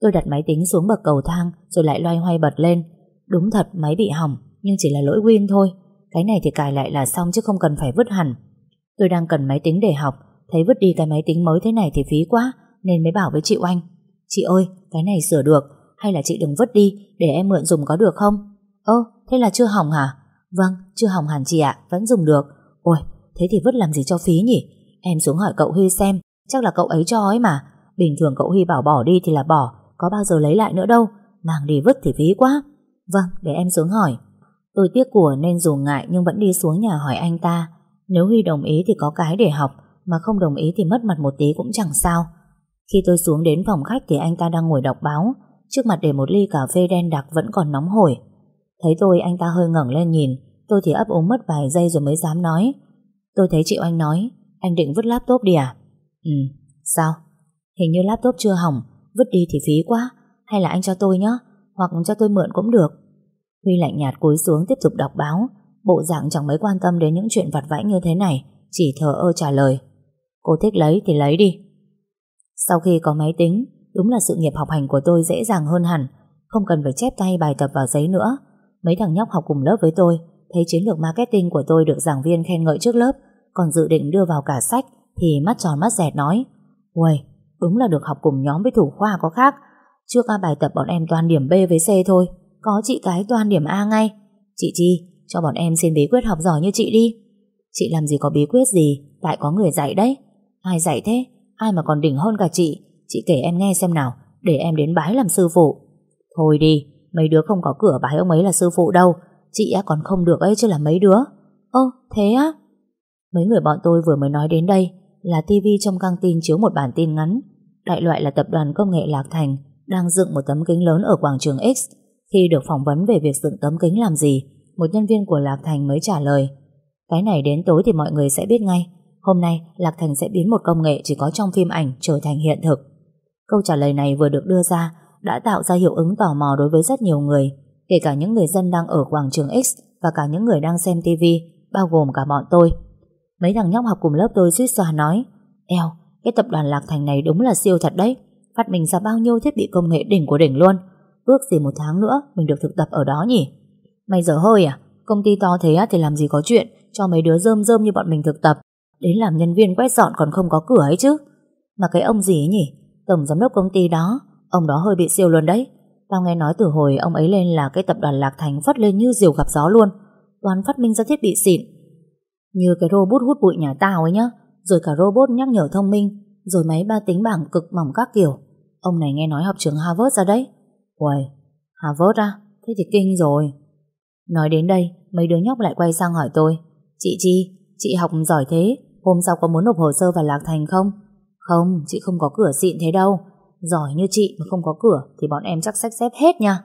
Tôi đặt máy tính xuống bậc cầu thang rồi lại loay hoay bật lên. Đúng thật máy bị hỏng, nhưng chỉ là lỗi Win thôi. Cái này thì cài lại là xong chứ không cần phải vứt hẳn Tôi đang cần máy tính để học Thấy vứt đi cái máy tính mới thế này thì phí quá Nên mới bảo với chị Oanh Chị ơi cái này sửa được Hay là chị đừng vứt đi để em mượn dùng có được không Ơ thế là chưa hỏng hả Vâng chưa hỏng hẳn chị ạ Vẫn dùng được Ôi thế thì vứt làm gì cho phí nhỉ? Em xuống hỏi cậu Huy xem Chắc là cậu ấy cho ấy mà. Bình thường cậu Huy bảo bỏ đi thì là bỏ Có bao giờ lấy lại nữa đâu. Mang đi vứt thì phí quá. Vâng để em xuống hỏi. Tôi tiếc của nên dù ngại nhưng vẫn đi xuống nhà hỏi anh ta. Nếu Huy đồng ý thì có cái để học, mà không đồng ý thì mất mặt một tí cũng chẳng sao. Khi tôi xuống đến phòng khách thì anh ta đang ngồi đọc báo, trước mặt để một ly cà phê đen đặc vẫn còn nóng hổi. Thấy tôi anh ta hơi ngẩng lên nhìn, tôi thì ấp úng mất vài giây rồi mới dám nói. Tôi thấy chị Oanh nói, anh định vứt laptop đi à? Ừ, sao? Hình như laptop chưa hỏng, vứt đi thì phí quá, hay là anh cho tôi nhé, hoặc cho tôi mượn cũng được. Huy lạnh nhạt cúi xuống tiếp tục đọc báo Bộ dạng chẳng mấy quan tâm đến những chuyện vặt vãnh như thế này Chỉ thờ ơ trả lời Cô thích lấy thì lấy đi Sau khi có máy tính Đúng là sự nghiệp học hành của tôi dễ dàng hơn hẳn Không cần phải chép tay bài tập vào giấy nữa Mấy thằng nhóc học cùng lớp với tôi Thấy chiến lược marketing của tôi được giảng viên khen ngợi trước lớp Còn dự định đưa vào cả sách Thì mắt tròn mắt dẹt nói Uầy, Đúng là được học cùng nhóm với thủ khoa có khác. Trước ca bài tập bọn em toàn điểm B với C thôi Có chị cái toàn điểm A ngay. Chị Chi cho bọn em xin bí quyết học giỏi như chị đi. Chị làm gì có bí quyết gì Tại có người dạy đấy. Ai dạy thế? Ai mà còn đỉnh hơn cả chị? Chị kể em nghe xem nào Để em đến bái làm sư phụ. Thôi đi Mấy đứa không có cửa bái ông ấy là sư phụ đâu. Chị còn không được ấy chứ là mấy đứa. Ơ, thế á? Mấy người bọn tôi vừa mới nói đến đây Là TV trong căng tin chiếu một bản tin ngắn. Đại loại là tập đoàn công nghệ Lạc Thành Đang dựng một tấm kính lớn ở quảng trường X. Khi được phỏng vấn về việc dựng tấm kính làm gì, Một nhân viên của Lạc Thành mới trả lời. Cái này đến tối thì mọi người sẽ biết ngay. Hôm nay, Lạc Thành sẽ biến một công nghệ Chỉ có trong phim ảnh trở thành hiện thực. Câu trả lời này vừa được đưa ra Đã tạo ra hiệu ứng tò mò đối với rất nhiều người. Kể cả những người dân đang ở quảng trường X Và cả những người đang xem TV Bao gồm cả bọn tôi. Mấy thằng nhóc học cùng lớp tôi suýt xoa nói Eo, cái tập đoàn Lạc Thành này đúng là siêu thật đấy. Phát minh ra bao nhiêu thiết bị công nghệ đỉnh của đỉnh luôn. Ước gì một tháng nữa Mình được thực tập ở đó nhỉ? Mày dở hơi à? Công ty to thế thì làm gì có chuyện Cho mấy đứa rơm rơm như bọn mình thực tập. Đến làm nhân viên quét dọn còn không có cửa ấy chứ. Mà cái ông gì ấy nhỉ? Tổng giám đốc công ty đó Ông đó hơi bị siêu luôn đấy. Tao nghe nói từ hồi ông ấy lên là cái tập đoàn Lạc Thành phất lên như diều gặp gió luôn. Toàn phát minh ra thiết bị xịn. Như cái robot hút bụi nhà tao ấy nhá Rồi cả robot nhắc nhở thông minh Rồi máy ba tính bảng cực mỏng các kiểu. Ông này nghe nói học trường Harvard ra đấy. Uầy, Harvard à Thế thì kinh rồi. Nói đến đây, mấy đứa nhóc lại quay sang hỏi tôi. Chị Chi, chị học giỏi thế Hôm sau có muốn nộp hồ sơ vào Lạc Thành không? Không, chị không có cửa xịn thế đâu. Giỏi như chị mà không có cửa Thì bọn em chắc xách xếp hết nha.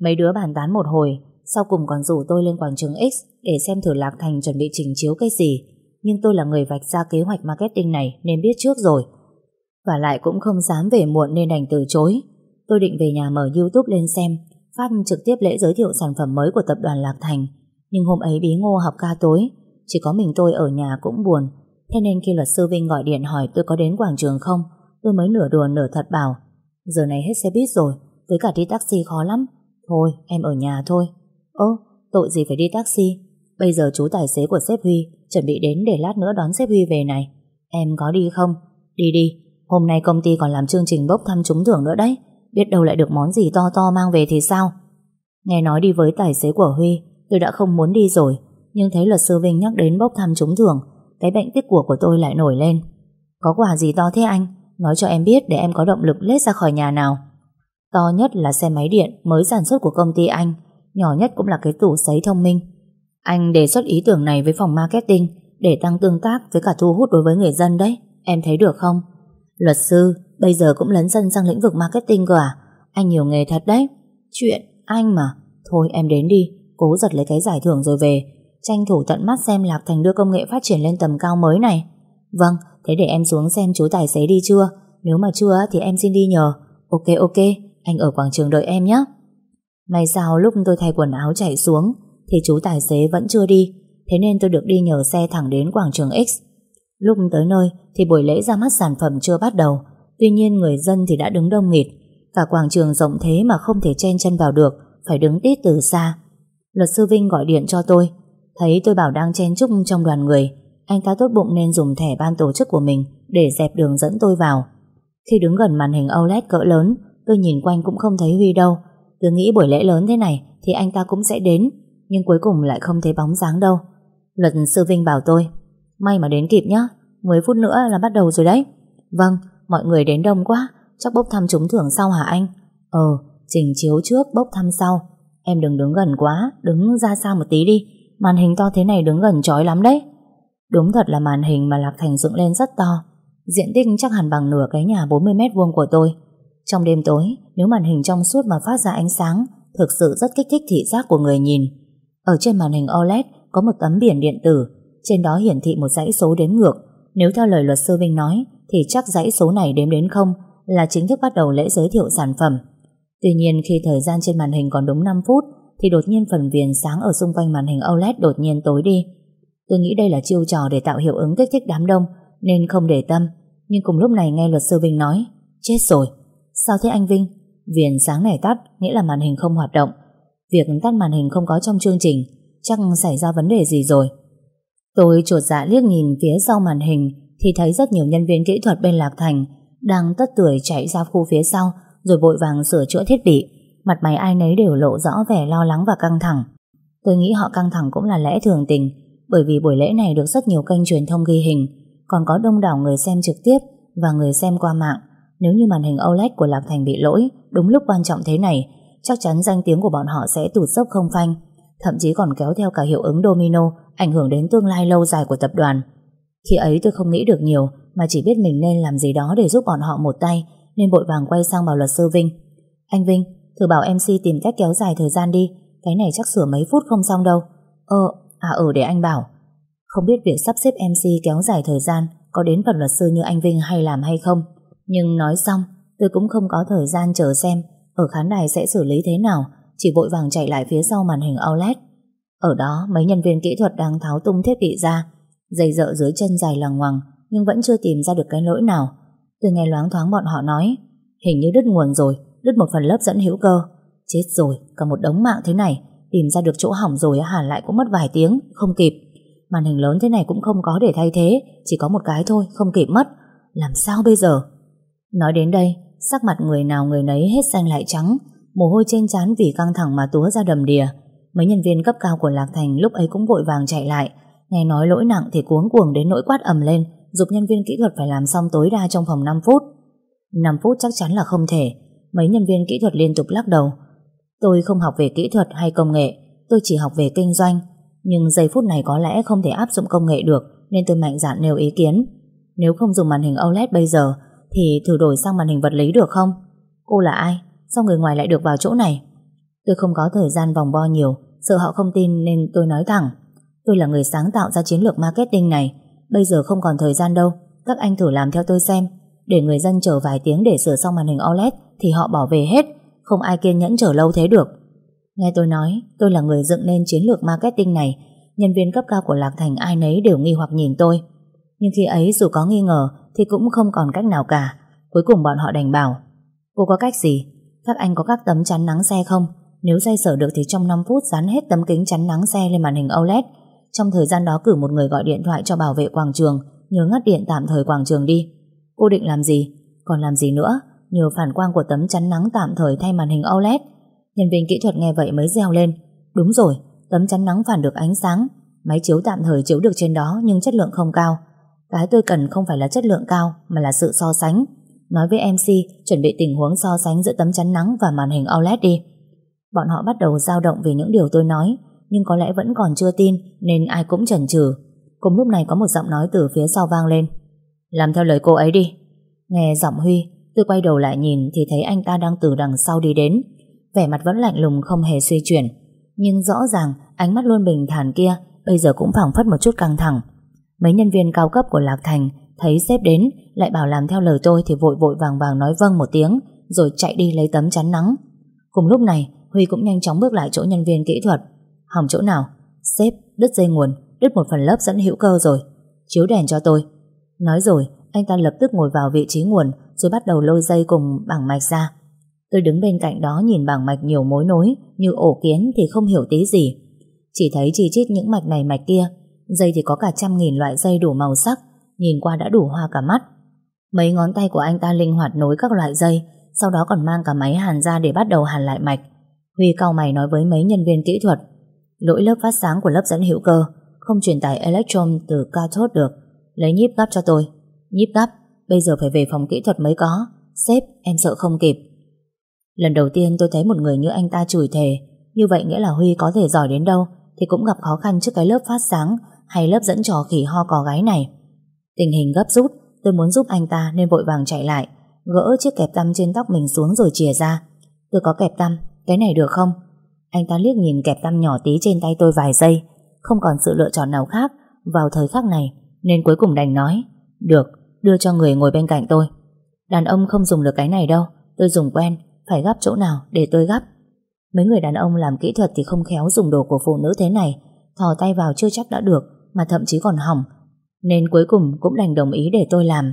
Mấy đứa bàn tán một hồi, Sau cùng còn rủ tôi lên quảng trường X Để xem thử Lạc Thành chuẩn bị trình chiếu cái gì. Nhưng tôi là người vạch ra kế hoạch marketing này Nên biết trước rồi. Và lại cũng không dám về muộn nên đành từ chối. Tôi định về nhà mở Youtube lên xem, Phát trực tiếp lễ giới thiệu sản phẩm mới của tập đoàn Lạc Thành. Nhưng hôm ấy bí ngô học ca tối, Chỉ có mình tôi ở nhà cũng buồn. Thế nên khi luật sư Vinh gọi điện hỏi tôi có đến quảng trường không Tôi mới nửa đùa nửa thật bảo, Giờ này hết xe buýt rồi, Với cả đi taxi khó lắm. Thôi, em ở nhà thôi. Ơ, tội gì phải đi taxi? Bây giờ chú tài xế của sếp Huy Chuẩn bị đến để lát nữa đón sếp Huy về này. Em có đi không? Đi đi, Hôm nay công ty còn làm chương trình bốc thăm trúng thưởng nữa đấy, Biết đâu lại được món gì to to mang về thì sao? Nghe nói đi với tài xế của Huy, Tôi đã không muốn đi rồi, Nhưng thấy luật sư Vinh nhắc đến bốc thăm trúng thưởng, Cái bệnh tích của của tôi lại nổi lên. Có quà gì to thế anh? Nói cho em biết để em có động lực lết ra khỏi nhà nào. To nhất là xe máy điện Mới sản xuất của công ty anh, Nhỏ nhất cũng là cái tủ sấy thông minh. Anh đề xuất ý tưởng này với phòng marketing Để tăng tương tác với cả thu hút đối với người dân đấy, Em thấy được không? Luật sư, Bây giờ cũng lấn sân sang lĩnh vực marketing cơ à? Anh nhiều nghề thật đấy. Chuyện anh mà. Thôi em đến đi, Cố giật lấy cái giải thưởng rồi về. Tranh thủ tận mắt xem Lạc Thành đưa công nghệ phát triển lên tầm cao mới này. Vâng Thế để em xuống xem chú tài xế đi chưa? Nếu mà chưa thì em xin đi nhờ. Ok ok, Anh ở quảng trường đợi em nhé May sao lúc tôi thay quần áo chạy xuống, Thì chú tài xế vẫn chưa đi. Thế nên tôi được đi nhờ xe thẳng đến quảng trường X. Lúc tới nơi, Thì buổi lễ ra mắt sản phẩm chưa bắt đầu. Tuy nhiên người dân thì đã đứng đông nghịt. Cả quảng trường rộng thế mà không thể chen chân vào được, Phải đứng tít từ xa. Luật sư Vinh gọi điện cho tôi. Thấy tôi bảo đang chen chúc trong đoàn người. Anh ta tốt bụng nên dùng thẻ ban tổ chức của mình Để dẹp đường dẫn tôi vào. Khi đứng gần màn hình OLED cỡ lớn, Tôi nhìn quanh cũng không thấy Huy đâu. Tôi nghĩ buổi lễ lớn thế này Thì anh ta cũng sẽ đến, Nhưng cuối cùng lại không thấy bóng dáng đâu. Luật sư Vinh bảo tôi, May mà đến kịp nhá 10 phút nữa là bắt đầu rồi đấy. Vâng Mọi người đến đông quá, Chắc bốc thăm trúng thưởng sau hả anh? Ờ Trình chiếu trước bốc thăm sau. Em đừng đứng gần quá, Đứng ra xa một tí đi. Màn hình to thế này đứng gần chói lắm đấy. Đúng thật là màn hình mà Lạc Thành dựng lên rất to Diện tích chắc hẳn bằng nửa cái nhà 40 mét vuông của tôi Trong đêm tối, Nếu màn hình trong suốt mà phát ra ánh sáng, Thực sự rất kích thích thị giác của người nhìn Ở trên màn hình OLED Có một tấm biển điện tử, Trên đó hiển thị một dãy số đếm ngược Nếu theo lời luật sư Vinh nói, thì chắc dãy số này đếm đến không là chính thức bắt đầu lễ giới thiệu sản phẩm. Tuy nhiên, khi thời gian trên màn hình còn đúng 5 phút, thì đột nhiên phần viền sáng ở xung quanh màn hình OLED đột nhiên tối đi. Tôi nghĩ đây là chiêu trò để tạo hiệu ứng kích thích đám đông, nên không để tâm. Nhưng cùng lúc này nghe luật sư Vinh nói, Chết rồi. Sao thế anh Vinh? Viền sáng này tắt, nghĩa là màn hình không hoạt động. Việc tắt màn hình không có trong chương trình, chắc xảy ra vấn đề gì rồi. Tôi trột dạ liếc nhìn phía sau màn hình, thì thấy rất nhiều nhân viên kỹ thuật bên Lạc Thành đang tất tuổi chạy ra khu phía sau, rồi vội vàng sửa chữa thiết bị. Mặt mày ai nấy đều lộ rõ vẻ lo lắng và căng thẳng. Tôi nghĩ họ căng thẳng cũng là lẽ thường tình bởi vì buổi lễ này được rất nhiều kênh truyền thông ghi hình còn có đông đảo người xem trực tiếp và người xem qua mạng. Nếu như màn hình OLED của Lạc Thành bị lỗi đúng lúc quan trọng thế này chắc chắn danh tiếng của bọn họ sẽ tụt dốc không phanh thậm chí còn kéo theo cả hiệu ứng domino ảnh hưởng đến tương lai lâu dài của tập đoàn. Khi ấy tôi không nghĩ được nhiều mà chỉ biết mình nên làm gì đó để giúp bọn họ một tay nên vội vàng quay sang bảo luật sư Vinh. Anh Vinh, thử bảo MC tìm cách kéo dài thời gian đi cái này chắc sửa mấy phút không xong đâu. Ờ, à ừ để anh bảo. Không biết việc sắp xếp MC kéo dài thời gian có đến phần luật sư như anh Vinh hay làm hay không. Nhưng nói xong, tôi cũng không có thời gian chờ xem ở khán đài sẽ xử lý thế nào, chỉ vội vàng chạy lại phía sau màn hình OLED. Ở đó, mấy nhân viên kỹ thuật đang tháo tung thiết bị ra, dây dợ dưới chân dài lằng ngoằng, nhưng vẫn chưa tìm ra được cái lỗi nào. Tôi nghe loáng thoáng bọn họ nói, hình như đứt nguồn rồi, đứt một phần lớp dẫn hữu cơ. Chết rồi, cả một đống mạng thế này, tìm ra được chỗ hỏng rồi hẳn lại cũng mất vài tiếng, không kịp. Màn hình lớn thế này cũng không có để thay thế, chỉ có một cái thôi, không kịp mất. Làm sao bây giờ? Nói đến đây, sắc mặt người nào người nấy hết xanh lại trắng, mồ hôi trên trán vì căng thẳng mà túa ra đầm đìa. Mấy nhân viên cấp cao của Lạc Thành lúc ấy cũng vội vàng chạy lại, nghe nói lỗi nặng thì cuống cuồng đến nỗi quát ầm lên, giúp nhân viên kỹ thuật phải làm xong tối đa trong vòng 5 phút. 5 phút chắc chắn là không thể, mấy nhân viên kỹ thuật liên tục lắc đầu. Tôi không học về kỹ thuật hay công nghệ, tôi chỉ học về kinh doanh, nhưng giây phút này có lẽ không thể áp dụng công nghệ được nên tôi mạnh dạn nêu ý kiến. Nếu không dùng màn hình OLED bây giờ thì thử đổi sang màn hình vật lý được không? Cô là ai? Sao người ngoài lại được vào chỗ này? Tôi không có thời gian vòng vo nhiều, sợ họ không tin nên tôi nói thẳng. Tôi là người sáng tạo ra chiến lược marketing này, bây giờ không còn thời gian đâu, các anh thử làm theo tôi xem. Để người dân chờ vài tiếng để sửa xong màn hình OLED thì họ bỏ về hết, không ai kiên nhẫn chờ lâu thế được. Nghe tôi nói, tôi là người dựng nên chiến lược marketing này, nhân viên cấp cao của Lạc Thành ai nấy đều nghi hoặc nhìn tôi. Nhưng khi ấy dù có nghi ngờ thì cũng không còn cách nào cả. Cuối cùng bọn họ đành bảo, cô có cách gì? Các anh có các tấm chắn nắng xe không? Nếu dây sở được thì trong 5 phút dán hết tấm kính chắn nắng xe lên màn hình OLED. Trong thời gian đó cử một người gọi điện thoại cho bảo vệ quảng trường, nhớ ngắt điện tạm thời quảng trường đi. Cô định làm gì? Còn làm gì nữa? Nhờ phản quang của tấm chắn nắng tạm thời thay màn hình OLED. Nhân viên kỹ thuật nghe vậy mới reo lên. Đúng rồi, tấm chắn nắng phản được ánh sáng. Máy chiếu tạm thời chiếu được trên đó nhưng chất lượng không cao. Cái tôi cần không phải là chất lượng cao mà là sự so sánh. Nói với MC chuẩn bị tình huống so sánh giữa tấm chắn nắng và màn hình OLED đi. Bọn họ bắt đầu dao động vì những điều tôi nói nhưng có lẽ vẫn còn chưa tin nên ai cũng chần chừ. Cùng lúc này có một giọng nói từ phía sau vang lên. Làm theo lời cô ấy đi. Nghe giọng Huy, tôi quay đầu lại nhìn thì thấy anh ta đang từ đằng sau đi đến. Vẻ mặt vẫn lạnh lùng không hề suy chuyển. Nhưng rõ ràng ánh mắt luôn bình thản kia bây giờ cũng phảng phất một chút căng thẳng. Mấy nhân viên cao cấp của Lạc Thành thấy sếp đến lại bảo làm theo lời tôi thì vội vội vàng vàng nói vâng một tiếng rồi chạy đi lấy tấm chắn nắng. Cùng lúc này Huy cũng nhanh chóng bước lại chỗ nhân viên kỹ thuật. Hỏng chỗ nào? Sếp, đứt dây nguồn, đứt một phần lớp dẫn hữu cơ rồi. Chiếu đèn cho tôi. Nói rồi, anh ta lập tức ngồi vào vị trí nguồn rồi bắt đầu lôi dây cùng bảng mạch ra. Tôi đứng bên cạnh đó nhìn bảng mạch nhiều mối nối như ổ kiến thì không hiểu tí gì. Chỉ thấy chi chít những mạch này mạch kia. Dây thì có cả trăm nghìn loại dây đủ màu sắc, nhìn qua đã đủ hoa cả mắt. Mấy ngón tay của anh ta linh hoạt nối các loại dây, sau đó còn mang cả máy hàn ra để bắt đầu hàn lại mạch. Huy cao mày nói với mấy nhân viên kỹ thuật, lỗi lớp phát sáng của lớp dẫn hữu cơ, không truyền tải electron từ cathode được, lấy nhíp gắp cho tôi. Nhíp tắp, bây giờ phải về phòng kỹ thuật mới có. Sếp, em sợ không kịp. Lần đầu tiên tôi thấy một người như anh ta chửi thề, như vậy nghĩa là Huy có thể giỏi đến đâu thì cũng gặp khó khăn trước cái lớp phát sáng hay lớp dẫn trò khỉ ho cò gái này. Tình hình gấp rút, tôi muốn giúp anh ta nên vội vàng chạy lại, gỡ chiếc kẹp tăm trên tóc mình xuống rồi chìa ra. Tôi có kẹp tăm, cái này được không? Anh ta liếc nhìn kẹp tăm nhỏ tí trên tay tôi vài giây, không còn sự lựa chọn nào khác vào thời khắc này, nên cuối cùng đành nói, được, đưa cho người ngồi bên cạnh tôi. Đàn ông không dùng được cái này đâu, tôi dùng quen, phải gấp chỗ nào để tôi gấp. Mấy người đàn ông làm kỹ thuật thì không khéo dùng đồ của phụ nữ thế này, thò tay vào chưa chắc đã được, mà thậm chí còn hỏng. Nên cuối cùng cũng đành đồng ý để tôi làm.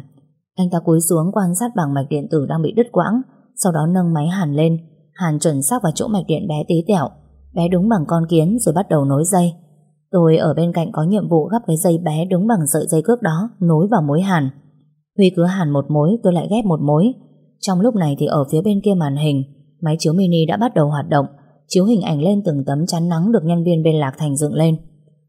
Anh ta cúi xuống quan sát bảng mạch điện tử đang bị đứt quãng, sau đó nâng máy hàn lên, hàn chuẩn xác vào chỗ mạch điện bé tí tẹo, bé đúng bằng con kiến rồi bắt đầu nối dây. Tôi ở bên cạnh có nhiệm vụ gắp cái dây bé đúng bằng sợi dây cước đó nối vào mối hàn. Huy cứ hàn một mối tôi lại ghép một mối. Trong lúc này thì ở phía bên kia màn hình, Máy chiếu mini đã bắt đầu hoạt động, Chiếu hình ảnh lên từng tấm chắn nắng Được nhân viên bên Lạc Thành dựng lên.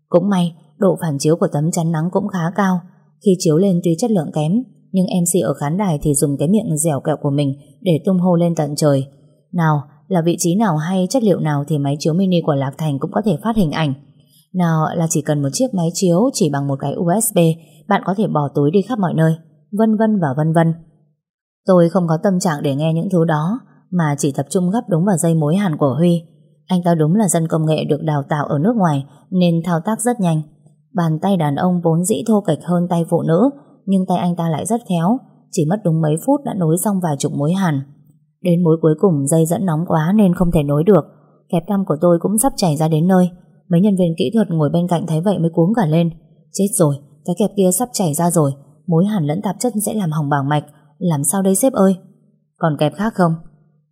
Cũng may, độ phản chiếu của tấm chắn nắng cũng khá cao. Khi chiếu lên tuy chất lượng kém, Nhưng MC ở khán đài thì dùng cái miệng dẻo kẹo của mình Để tung hô lên tận trời. Nào, là vị trí nào hay chất liệu nào Thì máy chiếu mini của Lạc Thành cũng có thể phát hình ảnh. Nào, là chỉ cần một chiếc máy chiếu Chỉ bằng một cái USB Bạn có thể bỏ túi đi khắp mọi nơi vân vân và vân vân. Tôi không có tâm trạng để nghe những thứ đó, mà chỉ tập trung gấp đúng vào dây mối hàn của Huy. Anh ta đúng là dân công nghệ được đào tạo ở nước ngoài, nên thao tác rất nhanh. Bàn tay đàn ông vốn dĩ thô kệch hơn tay phụ nữ, nhưng tay anh ta lại rất khéo, chỉ mất đúng mấy phút đã nối xong vài chục mối hàn. Đến mối cuối cùng dây dẫn nóng quá nên không thể nối được, kẹp cam của tôi cũng sắp chảy ra đến nơi. Mấy nhân viên kỹ thuật ngồi bên cạnh thấy vậy mới cuống cả lên. Chết rồi, cái kẹp kia sắp chảy ra rồi, mối hàn lẫn tạp chất sẽ làm hỏng bảng mạch. Làm sao đây sếp ơi? Còn kẹp khác không?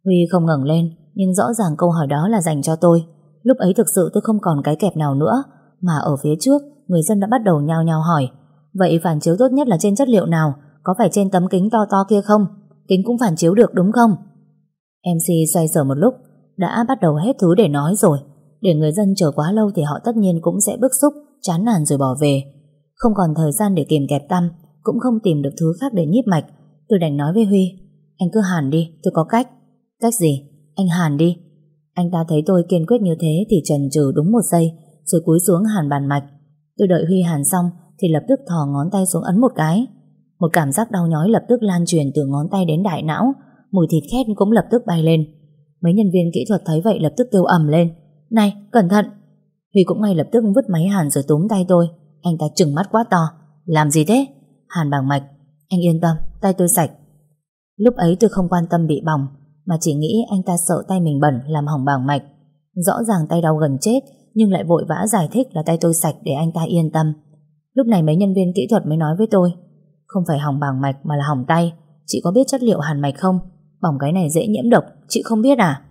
Huy không ngẩng lên, nhưng rõ ràng câu hỏi đó là dành cho tôi. Lúc ấy thực sự tôi không còn cái kẹp nào nữa, mà ở phía trước, người dân đã bắt đầu nhao nhao hỏi, vậy phản chiếu tốt nhất là trên chất liệu nào? Có phải trên tấm kính to to kia không? Kính cũng phản chiếu được, đúng không? MC xoay sở một lúc, đã bắt đầu hết thứ để nói rồi. Để người dân chờ quá lâu thì họ tất nhiên cũng sẽ bức xúc, chán nản rồi bỏ về. Không còn thời gian để kìm kẹp tâm cũng không tìm được thứ khác để nhíp mạch. Tôi đành nói với Huy, anh cứ hàn đi, tôi có cách. Cách gì? Anh hàn đi. Anh ta thấy tôi kiên quyết như thế thì trần trừ đúng một giây, rồi cúi xuống hàn bàn mạch. Tôi đợi Huy hàn xong thì lập tức thò ngón tay xuống ấn một cái. Một cảm giác đau nhói lập tức lan truyền từ ngón tay đến đại não, mùi thịt khét cũng lập tức bay lên. Mấy nhân viên kỹ thuật thấy vậy lập tức kêu ầm lên. Này, cẩn thận! Huy cũng ngay lập tức vứt máy hàn rồi túm tay tôi. Anh ta trừng mắt quá to. Làm gì thế? Hàn bằng mạch Anh yên tâm, tay tôi sạch. Lúc ấy tôi không quan tâm bị bỏng Mà chỉ nghĩ anh ta sợ tay mình bẩn Làm hỏng bằng mạch. Rõ ràng tay đau gần chết Nhưng lại vội vã giải thích là tay tôi sạch để anh ta yên tâm. Lúc này mấy nhân viên kỹ thuật mới nói với tôi Không phải hỏng bằng mạch mà là hỏng tay. Chị có biết chất liệu hàn mạch không? Bỏng cái này dễ nhiễm độc Chị không biết à?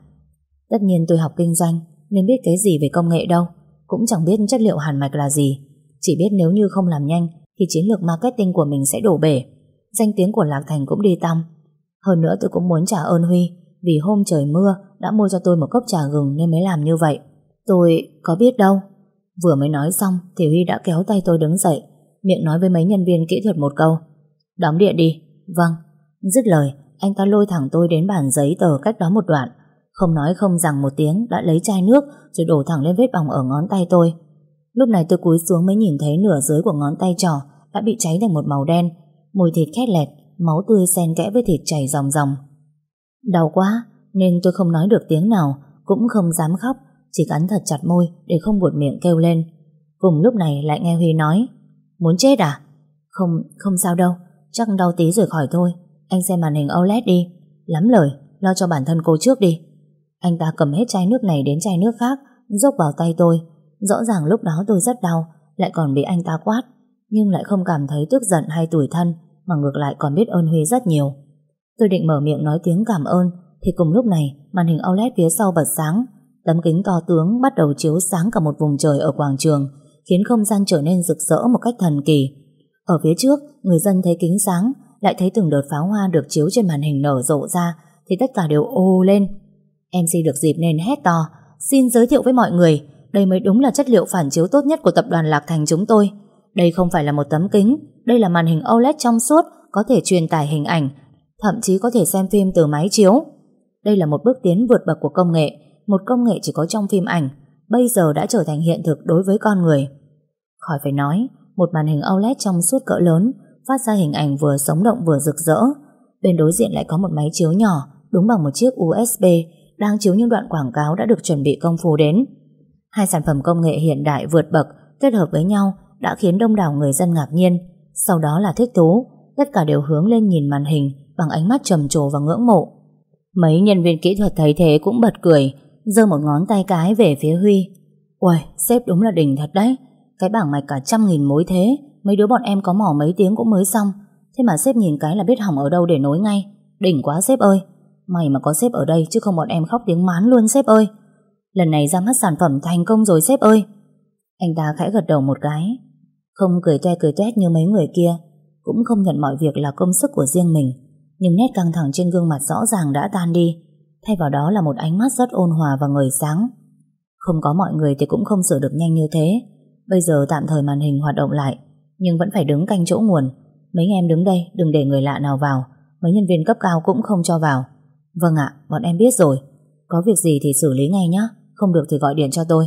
Tất nhiên tôi học kinh doanh Nên biết cái gì về công nghệ đâu Cũng chẳng biết chất liệu hàn mạch là gì. Chỉ biết nếu như không làm nhanh thì chiến lược marketing của mình sẽ đổ bể. Danh tiếng của Lạc Thành cũng đi tăm. Hơn nữa tôi cũng muốn trả ơn Huy vì hôm trời mưa đã mua cho tôi một cốc trà gừng nên mới làm như vậy. Tôi có biết đâu. Vừa mới nói xong thì Huy đã kéo tay tôi đứng dậy miệng nói với mấy nhân viên kỹ thuật một câu. Đóng điện đi. Vâng. Dứt lời, anh ta lôi thẳng tôi đến bàn giấy tờ cách đó một đoạn. Không nói không rằng một tiếng đã lấy chai nước rồi đổ thẳng lên vết bỏng ở ngón tay tôi. Lúc này tôi cúi xuống mới nhìn thấy nửa dưới của ngón tay trỏ đã bị cháy thành một màu đen, mùi thịt khét lẹt, máu tươi xen kẽ với thịt chảy ròng ròng. Đau quá, nên tôi không nói được tiếng nào, cũng không dám khóc, chỉ cắn thật chặt môi để không buột miệng kêu lên. Cùng lúc này lại nghe Huy nói, muốn chết à? Không, không sao đâu, chắc đau tí rồi khỏi thôi, anh xem màn hình OLED đi. Lắm lời, lo cho bản thân cô trước đi. Anh ta cầm hết chai nước này đến chai nước khác, dốc vào tay tôi, Rõ ràng lúc đó tôi rất đau, Lại còn bị anh ta quát, Nhưng lại không cảm thấy tức giận hay tủi thân, Mà ngược lại còn biết ơn Huy rất nhiều. Tôi định mở miệng nói tiếng cảm ơn, Thì cùng lúc này, màn hình OLED phía sau bật sáng. Tấm kính to tướng bắt đầu chiếu sáng cả một vùng trời ở quảng trường, Khiến không gian trở nên rực rỡ một cách thần kỳ. Ở phía trước, Người dân thấy kính sáng, Lại thấy từng đợt pháo hoa được chiếu trên màn hình nở rộ ra, Thì tất cả đều ô lên. MC được dịp nên hét to, Xin giới thiệu với mọi người đây mới đúng là chất liệu phản chiếu tốt nhất của tập đoàn Lạc Thành chúng tôi. Đây không phải là một tấm kính, đây là màn hình OLED trong suốt, có thể truyền tải hình ảnh, thậm chí có thể xem phim từ máy chiếu. Đây là một bước tiến vượt bậc của công nghệ, một công nghệ chỉ có trong phim ảnh, bây giờ đã trở thành hiện thực đối với con người. Khỏi phải nói, một màn hình OLED trong suốt cỡ lớn, phát ra hình ảnh vừa sống động vừa rực rỡ. Bên đối diện lại có một máy chiếu nhỏ, đúng bằng một chiếc USB, đang chiếu những đoạn quảng cáo đã được chuẩn bị công phu đến. Hai sản phẩm công nghệ hiện đại vượt bậc kết hợp với nhau đã khiến đông đảo người dân ngạc nhiên, sau đó là thích thú, tất cả đều hướng lên nhìn màn hình bằng ánh mắt trầm trồ và ngưỡng mộ. Mấy nhân viên kỹ thuật thấy thế cũng bật cười, giơ một ngón tay cái về phía Huy. Uầy, sếp đúng là đỉnh thật đấy, cái bảng mạch cả trăm nghìn mối thế, mấy đứa bọn em có mỏ mấy tiếng cũng mới xong, thế mà sếp nhìn cái là biết hỏng ở đâu để nối ngay, đỉnh quá sếp ơi. Mày mà có sếp ở đây chứ không bọn em khóc tiếng mán luôn sếp ơi. Lần này ra mắt sản phẩm thành công rồi sếp ơi Anh ta khẽ gật đầu một cái Không cười toe cười toét như mấy người kia cũng không nhận mọi việc là công sức của riêng mình. Nhưng nét căng thẳng trên gương mặt rõ ràng đã tan đi, thay vào đó là một ánh mắt rất ôn hòa và ngời sáng. Không có mọi người thì cũng không sửa được nhanh như thế. Bây giờ tạm thời màn hình hoạt động lại, nhưng vẫn phải đứng canh chỗ nguồn. Mấy em đứng đây, đừng để người lạ nào vào. Mấy nhân viên cấp cao cũng không cho vào. Vâng ạ, bọn em biết rồi. Có việc gì thì xử lý ngay nhé. Không được thì gọi điện cho tôi.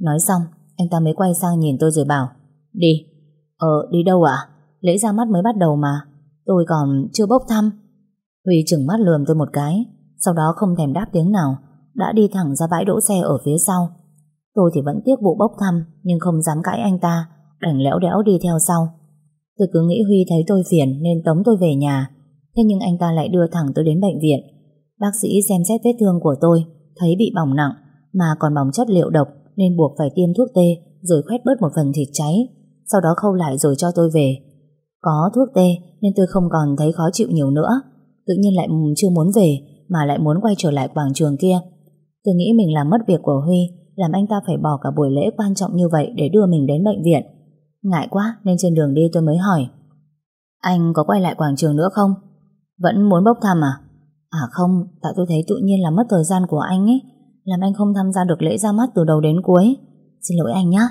Nói xong, anh ta mới quay sang nhìn tôi rồi bảo Đi. Ờ, đi đâu ạ? Lễ ra mắt mới bắt đầu mà. Tôi còn chưa bốc thăm. Huy chừng mắt lườm tôi một cái, sau đó không thèm đáp tiếng nào, đã đi thẳng ra bãi đỗ xe ở phía sau. Tôi thì vẫn tiếc vụ bốc thăm, nhưng không dám cãi anh ta, đành lẽo đẽo đi theo sau. Tôi cứ nghĩ Huy thấy tôi phiền nên tống tôi về nhà, thế nhưng anh ta lại đưa thẳng tôi đến bệnh viện. Bác sĩ xem xét vết thương của tôi, thấy bị bỏng nặng, mà còn bỏng chất liệu độc nên buộc phải tiêm thuốc tê rồi khoét bớt một phần thịt cháy, sau đó khâu lại rồi cho tôi về. Có thuốc tê nên tôi không còn thấy khó chịu nhiều nữa, tự nhiên lại chưa muốn về mà lại muốn quay trở lại quảng trường kia. Tôi nghĩ mình làm mất việc của Huy, làm anh ta phải bỏ cả buổi lễ quan trọng như vậy để đưa mình đến bệnh viện. Ngại quá nên trên đường đi tôi mới hỏi Anh có quay lại quảng trường nữa không? Vẫn muốn bốc thăm à? À không, tại tôi thấy tự nhiên là mất thời gian của anh ấy làm anh không tham gia được lễ ra mắt từ đầu đến cuối. Xin lỗi anh nhé.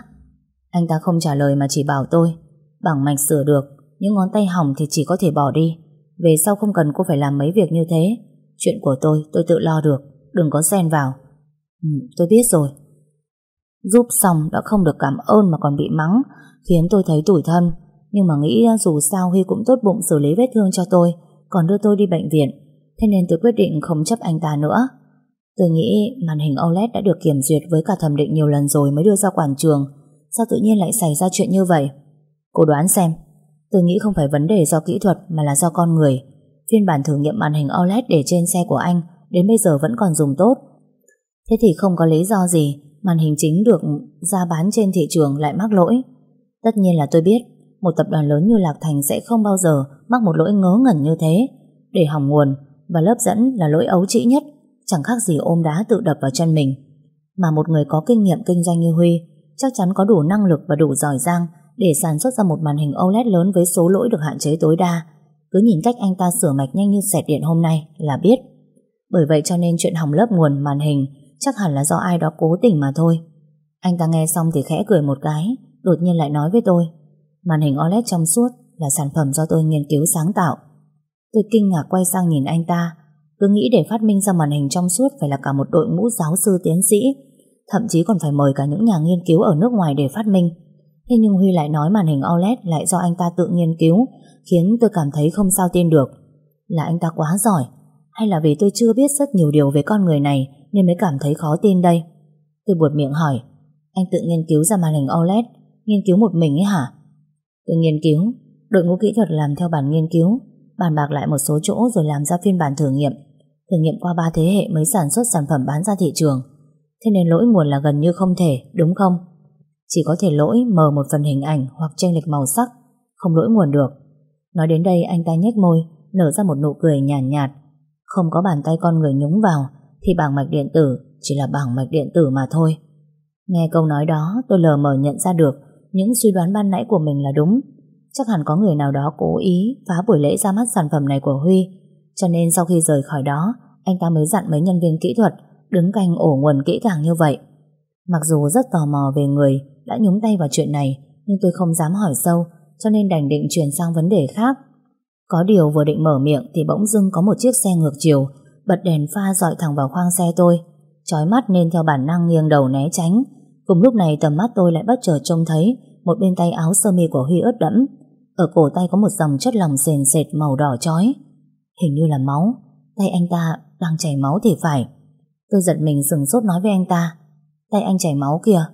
Anh ta không trả lời mà chỉ bảo tôi bằng mạch sửa được, những ngón tay hỏng thì chỉ có thể bỏ đi. Về sau không cần cô phải làm mấy việc như thế. Chuyện của tôi, tôi tự lo được, đừng có xen vào. Ừ, tôi biết rồi. Giúp xong đã không được cảm ơn mà còn bị mắng, khiến tôi thấy tủi thân. Nhưng mà nghĩ dù sao Huy cũng tốt bụng xử lý vết thương cho tôi, còn đưa tôi đi bệnh viện. Thế nên tôi quyết định không chấp anh ta nữa. Tôi nghĩ màn hình OLED đã được kiểm duyệt với cả thẩm định nhiều lần rồi mới đưa ra quảng trường. Sao tự nhiên lại xảy ra chuyện như vậy? Cô đoán xem. Tôi nghĩ không phải vấn đề do kỹ thuật mà là do con người. Phiên bản thử nghiệm màn hình OLED để trên xe của anh đến bây giờ vẫn còn dùng tốt. Thế thì không có lý do gì, màn hình chính được ra bán trên thị trường lại mắc lỗi. Tất nhiên là tôi biết, một tập đoàn lớn như Lạc Thành sẽ không bao giờ mắc một lỗi ngớ ngẩn như thế. Để hỏng nguồn và lớp dẫn là lỗi ấu trĩ nhất chẳng khác gì ôm đá tự đập vào chân mình. Mà một người có kinh nghiệm kinh doanh như Huy chắc chắn có đủ năng lực và đủ giỏi giang để sản xuất ra một màn hình OLED lớn với số lỗi được hạn chế tối đa. Cứ nhìn cách anh ta sửa mạch nhanh như xẹt điện hôm nay là biết. Bởi vậy cho nên chuyện hỏng lớp nguồn màn hình chắc hẳn là do ai đó cố tình mà thôi. Anh ta nghe xong thì khẽ cười một cái, đột nhiên lại nói với tôi. Màn hình OLED trong suốt là sản phẩm do tôi nghiên cứu sáng tạo. Tôi kinh ngạc quay sang nhìn anh ta, cứ nghĩ để phát minh ra màn hình trong suốt phải là cả một đội ngũ giáo sư tiến sĩ, thậm chí còn phải mời cả những nhà nghiên cứu ở nước ngoài để phát minh. Thế nhưng Huy lại nói màn hình OLED lại do anh ta tự nghiên cứu, khiến tôi cảm thấy không sao tin được. Là anh ta quá giỏi, hay là vì tôi chưa biết rất nhiều điều về con người này nên mới cảm thấy khó tin đây? Tôi buột miệng hỏi, anh tự nghiên cứu ra màn hình OLED, nghiên cứu một mình ấy hả? Tôi nghiên cứu, đội ngũ kỹ thuật làm theo bản nghiên cứu, bàn bạc lại một số chỗ rồi làm ra phiên bản thử nghiệm thử nghiệm qua ba thế hệ mới sản xuất sản phẩm bán ra thị trường. Thế nên lỗi nguồn là gần như không thể, đúng không? Chỉ có thể lỗi mờ một phần hình ảnh hoặc chênh lệch màu sắc, không lỗi nguồn được. Nói đến đây anh ta nhếch môi, nở ra một nụ cười nhàn nhạt, nhạt. Không có bàn tay con người nhúng vào, thì bảng mạch điện tử chỉ là bảng mạch điện tử mà thôi. Nghe câu nói đó, tôi lờ mờ nhận ra được những suy đoán ban nãy của mình là đúng. Chắc hẳn có người nào đó cố ý phá buổi lễ ra mắt sản phẩm này của Huy cho nên sau khi rời khỏi đó, anh ta mới dặn mấy nhân viên kỹ thuật đứng canh ổ nguồn kỹ càng như vậy. Mặc dù rất tò mò về người đã nhúng tay vào chuyện này, nhưng tôi không dám hỏi sâu, cho nên đành định chuyển sang vấn đề khác. Có điều vừa định mở miệng thì bỗng dưng có một chiếc xe ngược chiều bật đèn pha dọi thẳng vào khoang xe tôi, chói mắt nên theo bản năng nghiêng đầu né tránh. Cùng lúc này tầm mắt tôi lại bất chợt trông thấy một bên tay áo sơ mi của Huy ướt đẫm, ở cổ tay có một dòng chất lỏng sền sệt màu đỏ chói. Hình như là máu. Tay anh ta đang chảy máu thì phải. Tôi giật mình sừng sốt nói với anh ta. Tay anh chảy máu kìa.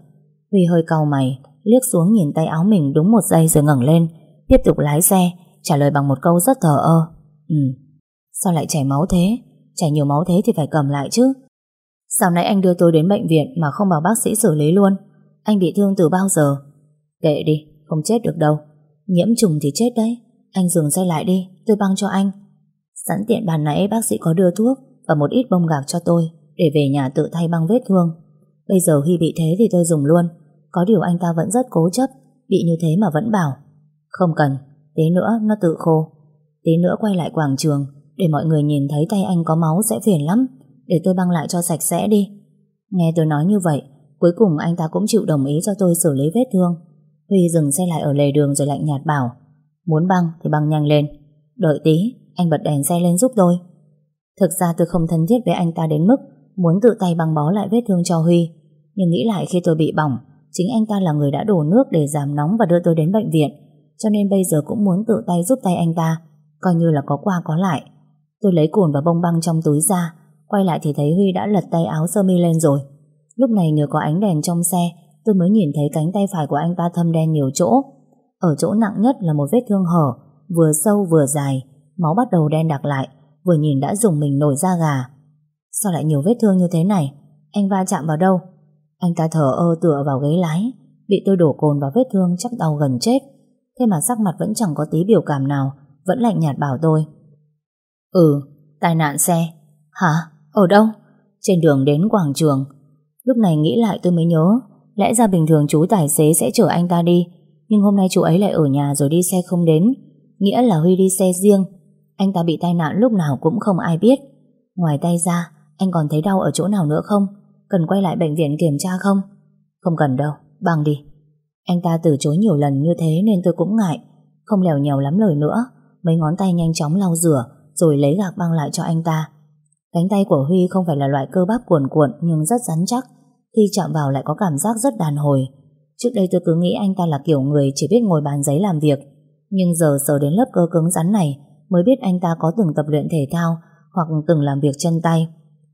Huy hơi cau mày, Liếc xuống nhìn tay áo mình đúng một giây rồi ngẩng lên, Tiếp tục lái xe, Trả lời bằng một câu rất thờ ơ. Ừ Sao lại chảy máu thế? Chảy nhiều máu thế thì phải cầm lại chứ. Sao nãy anh đưa tôi đến bệnh viện Mà không bảo bác sĩ xử lý luôn. Anh bị thương từ bao giờ? Kệ đi, không chết được đâu. Nhiễm trùng thì chết đấy Anh dừng xe lại đi tôi băng cho anh Sẵn tiện bàn nãy bác sĩ có đưa thuốc và một ít bông gạc cho tôi để về nhà tự thay băng vết thương. Bây giờ khi bị thế thì tôi dùng luôn. Có điều anh ta vẫn rất cố chấp, bị như thế mà vẫn bảo. Không cần, Tí nữa nó tự khô Tí nữa quay lại quảng trường Để mọi người nhìn thấy tay anh có máu sẽ phiền lắm Để tôi băng lại cho sạch sẽ đi Nghe tôi nói như vậy Cuối cùng anh ta cũng chịu đồng ý cho tôi xử lý vết thương Huy dừng xe lại ở lề đường rồi lạnh nhạt bảo, Muốn băng thì băng nhanh lên, Đợi tí, Anh bật đèn xe lên giúp tôi. Thực ra tôi không thân thiết với anh ta đến mức Muốn tự tay băng bó lại vết thương cho Huy, Nhưng nghĩ lại khi tôi bị bỏng, Chính anh ta là người đã đổ nước để giảm nóng Và đưa tôi đến bệnh viện, Cho nên bây giờ cũng muốn tự tay giúp tay anh ta, Coi như là có qua có lại. Tôi lấy cồn và bông băng trong túi ra, Quay lại thì thấy Huy đã lật tay áo sơ mi lên rồi. Lúc này nhờ có ánh đèn trong xe Tôi mới nhìn thấy cánh tay phải của anh ta thâm đen nhiều chỗ. Ở chỗ nặng nhất là một vết thương hở Vừa sâu vừa dài Máu bắt đầu đen đặc lại Vừa nhìn đã dùng mình nổi da gà. Sao lại nhiều vết thương như thế này? Anh va chạm vào đâu? Anh ta thở ơ tựa vào ghế lái Bị tôi đổ cồn vào vết thương chắc đau gần chết. Thế mà sắc mặt vẫn chẳng có tí biểu cảm nào Vẫn lạnh nhạt bảo tôi. Ừ, tai nạn xe. Hả? Ở đâu? Trên đường đến quảng trường. Lúc này nghĩ lại tôi mới nhớ Lẽ ra bình thường chú tài xế sẽ chở anh ta đi Nhưng hôm nay chú ấy lại ở nhà rồi đi xe không đến Nghĩa là Huy đi xe riêng. Anh ta bị tai nạn lúc nào cũng không ai biết. Ngoài tay ra Anh còn thấy đau ở chỗ nào nữa không? Cần quay lại bệnh viện kiểm tra không? Không cần đâu, bằng đi. Anh ta từ chối nhiều lần như thế nên tôi cũng ngại. Không lèo nhèo lắm lời nữa Mấy ngón tay nhanh chóng lau rửa Rồi lấy gạc băng lại cho anh ta. Cánh tay của Huy không phải là loại cơ bắp cuồn cuộn Nhưng rất rắn chắc. Khi chạm vào lại có cảm giác rất đàn hồi. Trước đây tôi cứ nghĩ anh ta là kiểu người Chỉ biết ngồi bàn giấy làm việc. Nhưng giờ sờ đến lớp cơ cứng rắn này Mới biết anh ta có từng tập luyện thể thao Hoặc từng làm việc chân tay.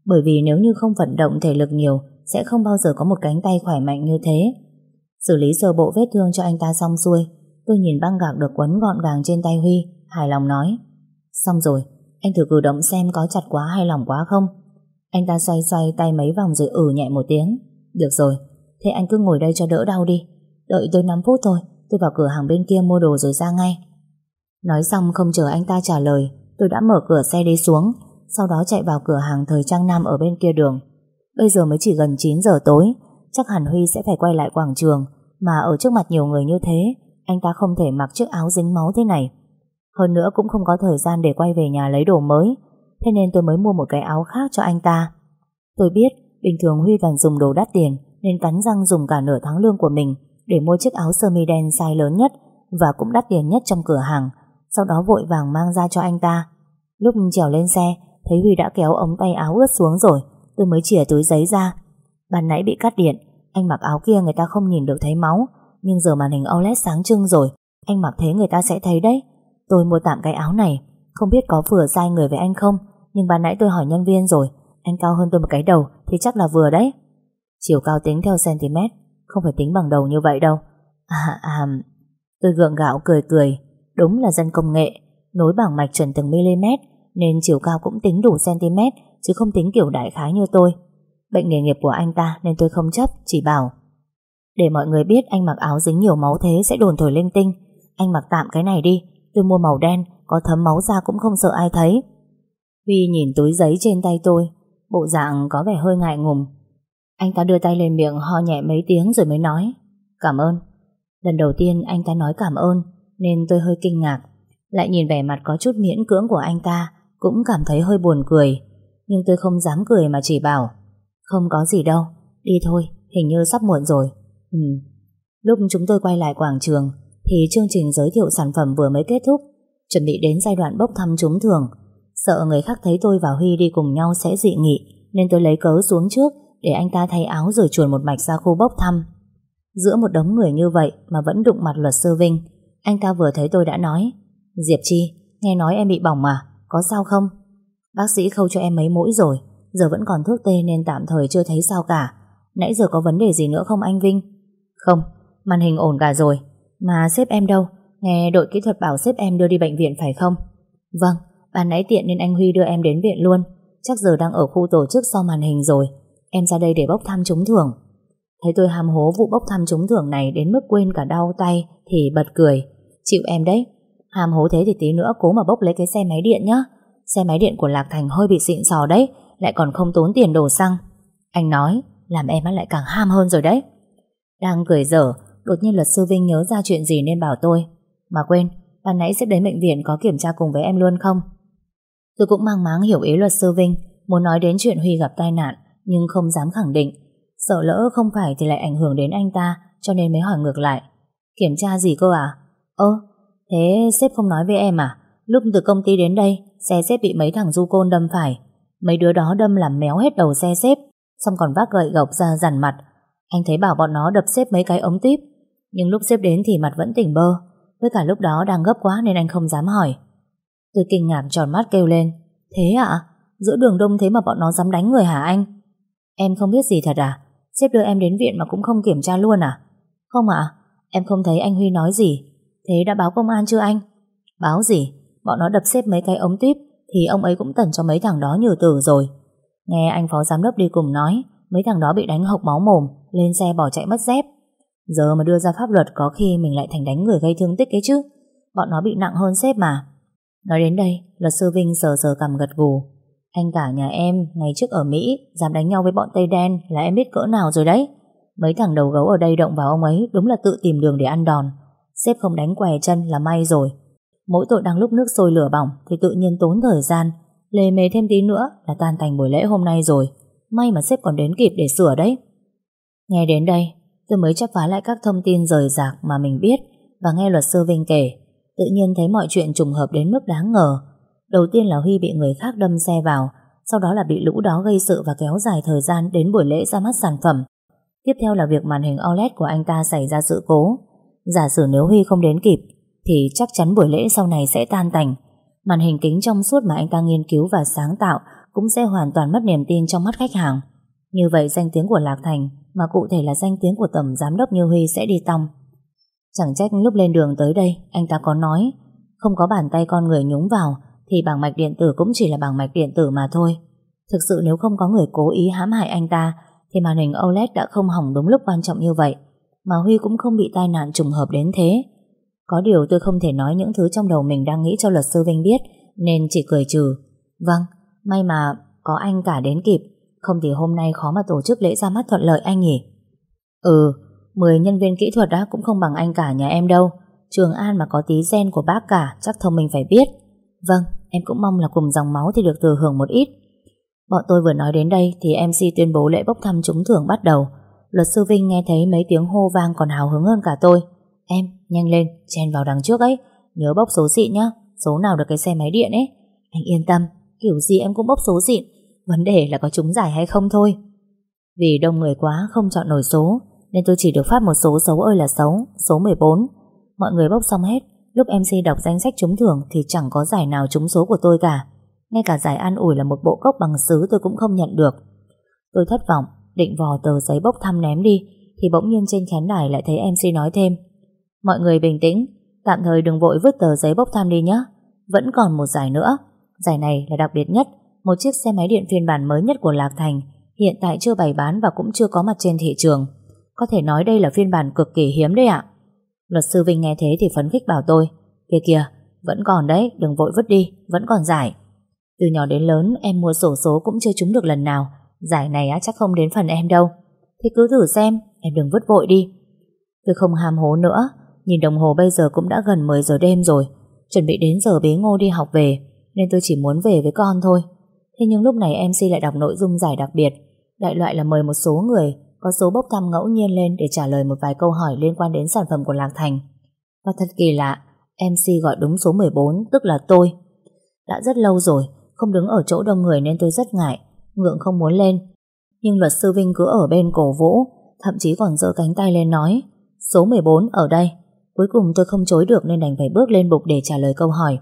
Bởi vì nếu như không vận động thể lực nhiều Sẽ không bao giờ có một cánh tay khỏe mạnh như thế. Xử lý sơ bộ vết thương cho anh ta xong xuôi Tôi nhìn băng gạc được quấn gọn gàng trên tay Huy Hài lòng nói. Xong rồi, anh thử cử động xem có chặt quá hay lỏng quá không? Anh ta xoay xoay tay mấy vòng rồi ử nhẹ một tiếng. Được rồi, thế anh cứ ngồi đây cho đỡ đau đi. Đợi tôi 5 phút thôi Tôi vào cửa hàng bên kia mua đồ rồi ra ngay. Nói xong không chờ anh ta trả lời Tôi đã mở cửa xe đi xuống Sau đó chạy vào cửa hàng thời trang nam ở bên kia đường. Bây giờ mới chỉ gần 9 giờ tối Chắc hẳn Huy sẽ phải quay lại quảng trường Mà ở trước mặt nhiều người như thế Anh ta không thể mặc chiếc áo dính máu thế này. Hơn nữa cũng không có thời gian để quay về nhà lấy đồ mới Thế nên tôi mới mua một cái áo khác cho anh ta. Tôi biết, Bình thường Huy toàn dùng đồ đắt tiền, Nên cắn răng dùng cả nửa tháng lương của mình Để mua chiếc áo sơ mi đen size lớn nhất Và cũng đắt tiền nhất trong cửa hàng, Sau đó vội vàng mang ra cho anh ta. Lúc trèo lên xe, Thấy Huy đã kéo ống tay áo ướt xuống rồi, Tôi mới chìa túi giấy ra. Ban nãy bị cắt điện, Anh mặc áo kia người ta không nhìn được thấy máu, Nhưng giờ màn hình OLED sáng trưng rồi, Anh mặc thế người ta sẽ thấy đấy. Tôi mua tạm cái áo này, Không biết có vừa sai người với anh không? Nhưng ban nãy tôi hỏi nhân viên rồi, Anh cao hơn tôi một cái đầu thì chắc là vừa đấy. Chiều cao tính theo cm Không phải tính bằng đầu như vậy đâu. À, à à Tôi gượng gạo cười cười, Đúng là dân công nghệ, Nối bảng mạch chuẩn từng mm Nên chiều cao cũng tính đủ cm Chứ không tính kiểu đại khái như tôi. Bệnh nghề nghiệp của anh ta nên tôi không chấp, Chỉ bảo. Để mọi người biết anh mặc áo dính nhiều máu thế Sẽ đồn thổi linh tinh. Anh mặc tạm cái này đi, Tôi mua màu đen, Có thấm máu ra cũng không sợ ai thấy. Huy nhìn túi giấy trên tay tôi Bộ dạng có vẻ hơi ngại ngùng. Anh ta đưa tay lên miệng ho nhẹ mấy tiếng rồi mới nói Cảm ơn. Lần đầu tiên anh ta nói cảm ơn Nên tôi hơi kinh ngạc Lại nhìn vẻ mặt có chút miễn cưỡng của anh ta Cũng cảm thấy hơi buồn cười. Nhưng tôi không dám cười mà chỉ bảo Không có gì đâu Đi thôi, hình như sắp muộn rồi. Ừ Lúc chúng tôi quay lại quảng trường Thì chương trình giới thiệu sản phẩm vừa mới kết thúc Chuẩn bị đến giai đoạn bốc thăm trúng thưởng. Sợ người khác thấy tôi và Huy đi cùng nhau sẽ dị nghị Nên tôi lấy cớ xuống trước Để anh ta thay áo rồi chuồn một mạch ra khu bốc thăm Giữa một đống người như vậy Mà vẫn đụng mặt luật sư Vinh Anh ta vừa thấy tôi đã nói Diệp Chi, nghe nói em bị bỏng mà Có sao không? Bác sĩ khâu cho em mấy mũi rồi Giờ vẫn còn thuốc tê nên tạm thời chưa thấy sao cả Nãy giờ có vấn đề gì nữa không anh Vinh? Không, màn hình ổn cả rồi Mà sếp em đâu? Nghe đội kỹ thuật bảo sếp em đưa đi bệnh viện phải không? Vâng, ban nãy tiện nên anh Huy đưa em đến viện luôn. Chắc giờ đang ở khu tổ chức sau màn hình rồi. Em ra đây để bốc thăm trúng thưởng. Thấy tôi hàm hố vụ bốc thăm trúng thưởng này Đến mức quên cả đau tay Thì bật cười. Chịu em đấy. Hàm hố thế thì tí nữa cố mà bốc lấy cái xe máy điện nhá. Xe máy điện của Lạc Thành hơi bị xịn sò đấy, Lại còn không tốn tiền đổ xăng. Anh nói, Làm em lại càng ham hơn rồi đấy. Đang cười dở, Đột nhiên luật sư Vinh nhớ ra chuyện gì nên bảo tôi. Mà quên Ban nãy sẽ đến bệnh viện có kiểm tra cùng với em luôn không? Tôi cũng mang máng hiểu ý luật sư Vinh Muốn nói đến chuyện Huy gặp tai nạn Nhưng không dám khẳng định. Sợ lỡ không phải thì lại ảnh hưởng đến anh ta Cho nên mới hỏi ngược lại. Kiểm tra gì cơ à? Ơ, thế sếp không nói với em à? Lúc từ công ty đến đây Xe sếp bị mấy thằng du côn đâm phải. Mấy đứa đó đâm làm méo hết đầu xe sếp Xong còn vác gậy gộc ra dằn mặt. Anh thấy bảo bọn nó đập sếp mấy cái ống tiếp Nhưng lúc sếp đến thì mặt vẫn tỉnh bơ. Với cả lúc đó đang gấp quá nên anh không dám hỏi. Tôi kinh ngạc tròn mắt kêu lên Thế ạ? Giữa đường đông thế mà bọn nó dám đánh người hả anh? Em không biết gì thật à? Xếp đưa em đến viện mà cũng không kiểm tra luôn à? Không ạ, em không thấy anh Huy nói gì Thế đã báo công an chưa anh? Báo gì? Bọn nó đập xếp mấy cái ống tuyếp Thì ông ấy cũng tẩn cho mấy thằng đó nhử tử rồi Nghe anh phó giám đốc đi cùng nói Mấy thằng đó bị đánh hộc máu mồm Lên xe bỏ chạy mất dép Giờ mà đưa ra pháp luật có khi mình lại thành đánh người gây thương tích ấy chứ Bọn nó bị nặng hơn sếp mà Nói đến đây, Luật sư Vinh sờ sờ cầm gật gù. Anh cả nhà em ngày trước ở Mỹ, Dám đánh nhau với bọn Tây Đen là em biết cỡ nào rồi đấy. Mấy thằng đầu gấu ở đây động vào ông ấy Đúng là tự tìm đường để ăn đòn. Sếp không đánh què chân là may rồi. Mỗi tội đang lúc nước sôi lửa bỏng Thì tự nhiên tốn thời gian, Lề mề thêm tí nữa là tan thành buổi lễ hôm nay rồi. May mà sếp còn đến kịp để sửa đấy. Nghe đến đây, Tôi mới chấp phá lại các thông tin rời rạc mà mình biết Và nghe luật sư Vinh kể. Tự nhiên thấy mọi chuyện trùng hợp đến mức đáng ngờ Đầu tiên là Huy bị người khác đâm xe vào, Sau đó là bị lũ đó gây sự Và kéo dài thời gian đến buổi lễ ra mắt sản phẩm Tiếp theo là việc màn hình OLED của anh ta xảy ra sự cố Giả sử nếu Huy không đến kịp, Thì chắc chắn buổi lễ sau này sẽ tan tành Màn hình kính trong suốt mà anh ta nghiên cứu và sáng tạo cũng sẽ hoàn toàn mất niềm tin trong mắt khách hàng. Như vậy danh tiếng của Lạc Thành, mà cụ thể là danh tiếng của tầm giám đốc Như Huy sẽ đi tong. Chẳng trách lúc lên đường tới đây anh ta có nói không có bàn tay con người nhúng vào thì bảng mạch điện tử cũng chỉ là bảng mạch điện tử mà thôi. Thực sự nếu không có người cố ý hãm hại anh ta thì màn hình OLED đã không hỏng đúng lúc quan trọng như vậy mà Huy cũng không bị tai nạn trùng hợp đến thế. Có điều tôi không thể nói những thứ trong đầu mình đang nghĩ cho luật sư Vinh biết nên chỉ cười trừ. Vâng, may mà có anh cả đến kịp không thì hôm nay khó mà tổ chức lễ ra mắt thuận lợi anh nhỉ. Ừ, 10 nhân viên kỹ thuật đã cũng không bằng anh cả nhà em đâu. Trường An mà có tí gen của bác cả chắc thông minh phải biết. Vâng, em cũng mong là cùng dòng máu thì được thừa hưởng một ít. Bọn tôi vừa nói đến đây thì MC tuyên bố lễ bốc thăm trúng thưởng bắt đầu. Luật sư Vinh nghe thấy mấy tiếng hô vang còn hào hứng hơn cả tôi. Em, nhanh lên, chen vào đằng trước ấy. Nhớ bốc số xịn nhá, số nào được cái xe máy điện ấy. Anh yên tâm, kiểu gì em cũng bốc số xịn. Vấn đề là có trúng giải hay không thôi. Vì đông người quá không chọn nổi số, nên tôi chỉ được phát một số xấu ơi là xấu, số 14. Mọi người bốc xong hết, lúc MC đọc danh sách trúng thưởng thì chẳng có giải nào trúng số của tôi cả. Ngay cả giải an ủi là một bộ cốc bằng sứ tôi cũng không nhận được. Tôi thất vọng, định vò tờ giấy bốc thăm ném đi, thì bỗng nhiên trên khán đài lại thấy MC nói thêm. Mọi người bình tĩnh, tạm thời đừng vội vứt tờ giấy bốc thăm đi nhé. Vẫn còn một giải nữa. Giải này là đặc biệt nhất, một chiếc xe máy điện phiên bản mới nhất của Lạc Thành, hiện tại chưa bày bán và cũng chưa có mặt trên thị trường. Có thể nói đây là phiên bản cực kỳ hiếm đấy ạ. Luật sư Vinh nghe thế thì phấn khích bảo tôi, kìa kìa, vẫn còn đấy, đừng vội vứt đi, vẫn còn giải. Từ nhỏ đến lớn em mua sổ số cũng chưa trúng được lần nào, giải này á chắc không đến phần em đâu. Thì cứ thử xem, em đừng vứt vội đi. Tôi không ham hố nữa, Nhìn đồng hồ bây giờ cũng đã gần 10 giờ đêm rồi Chuẩn bị đến giờ bế ngô đi học về Nên tôi chỉ muốn về với con thôi Thế nhưng lúc này MC lại đọc nội dung giải đặc biệt Đại loại là mời một số người có số bốc thăm ngẫu nhiên lên Để trả lời một vài câu hỏi liên quan đến sản phẩm của Lạc Thành Và thật kỳ lạ MC gọi đúng số 14 Tức là tôi Đã rất lâu rồi Không đứng ở chỗ đông người nên tôi rất ngại Ngượng không muốn lên Nhưng luật sư Vinh cứ ở bên cổ vũ Thậm chí còn giơ cánh tay lên nói Số 14 ở đây Cuối cùng tôi không chối được nên đành phải bước lên bục để trả lời câu hỏi.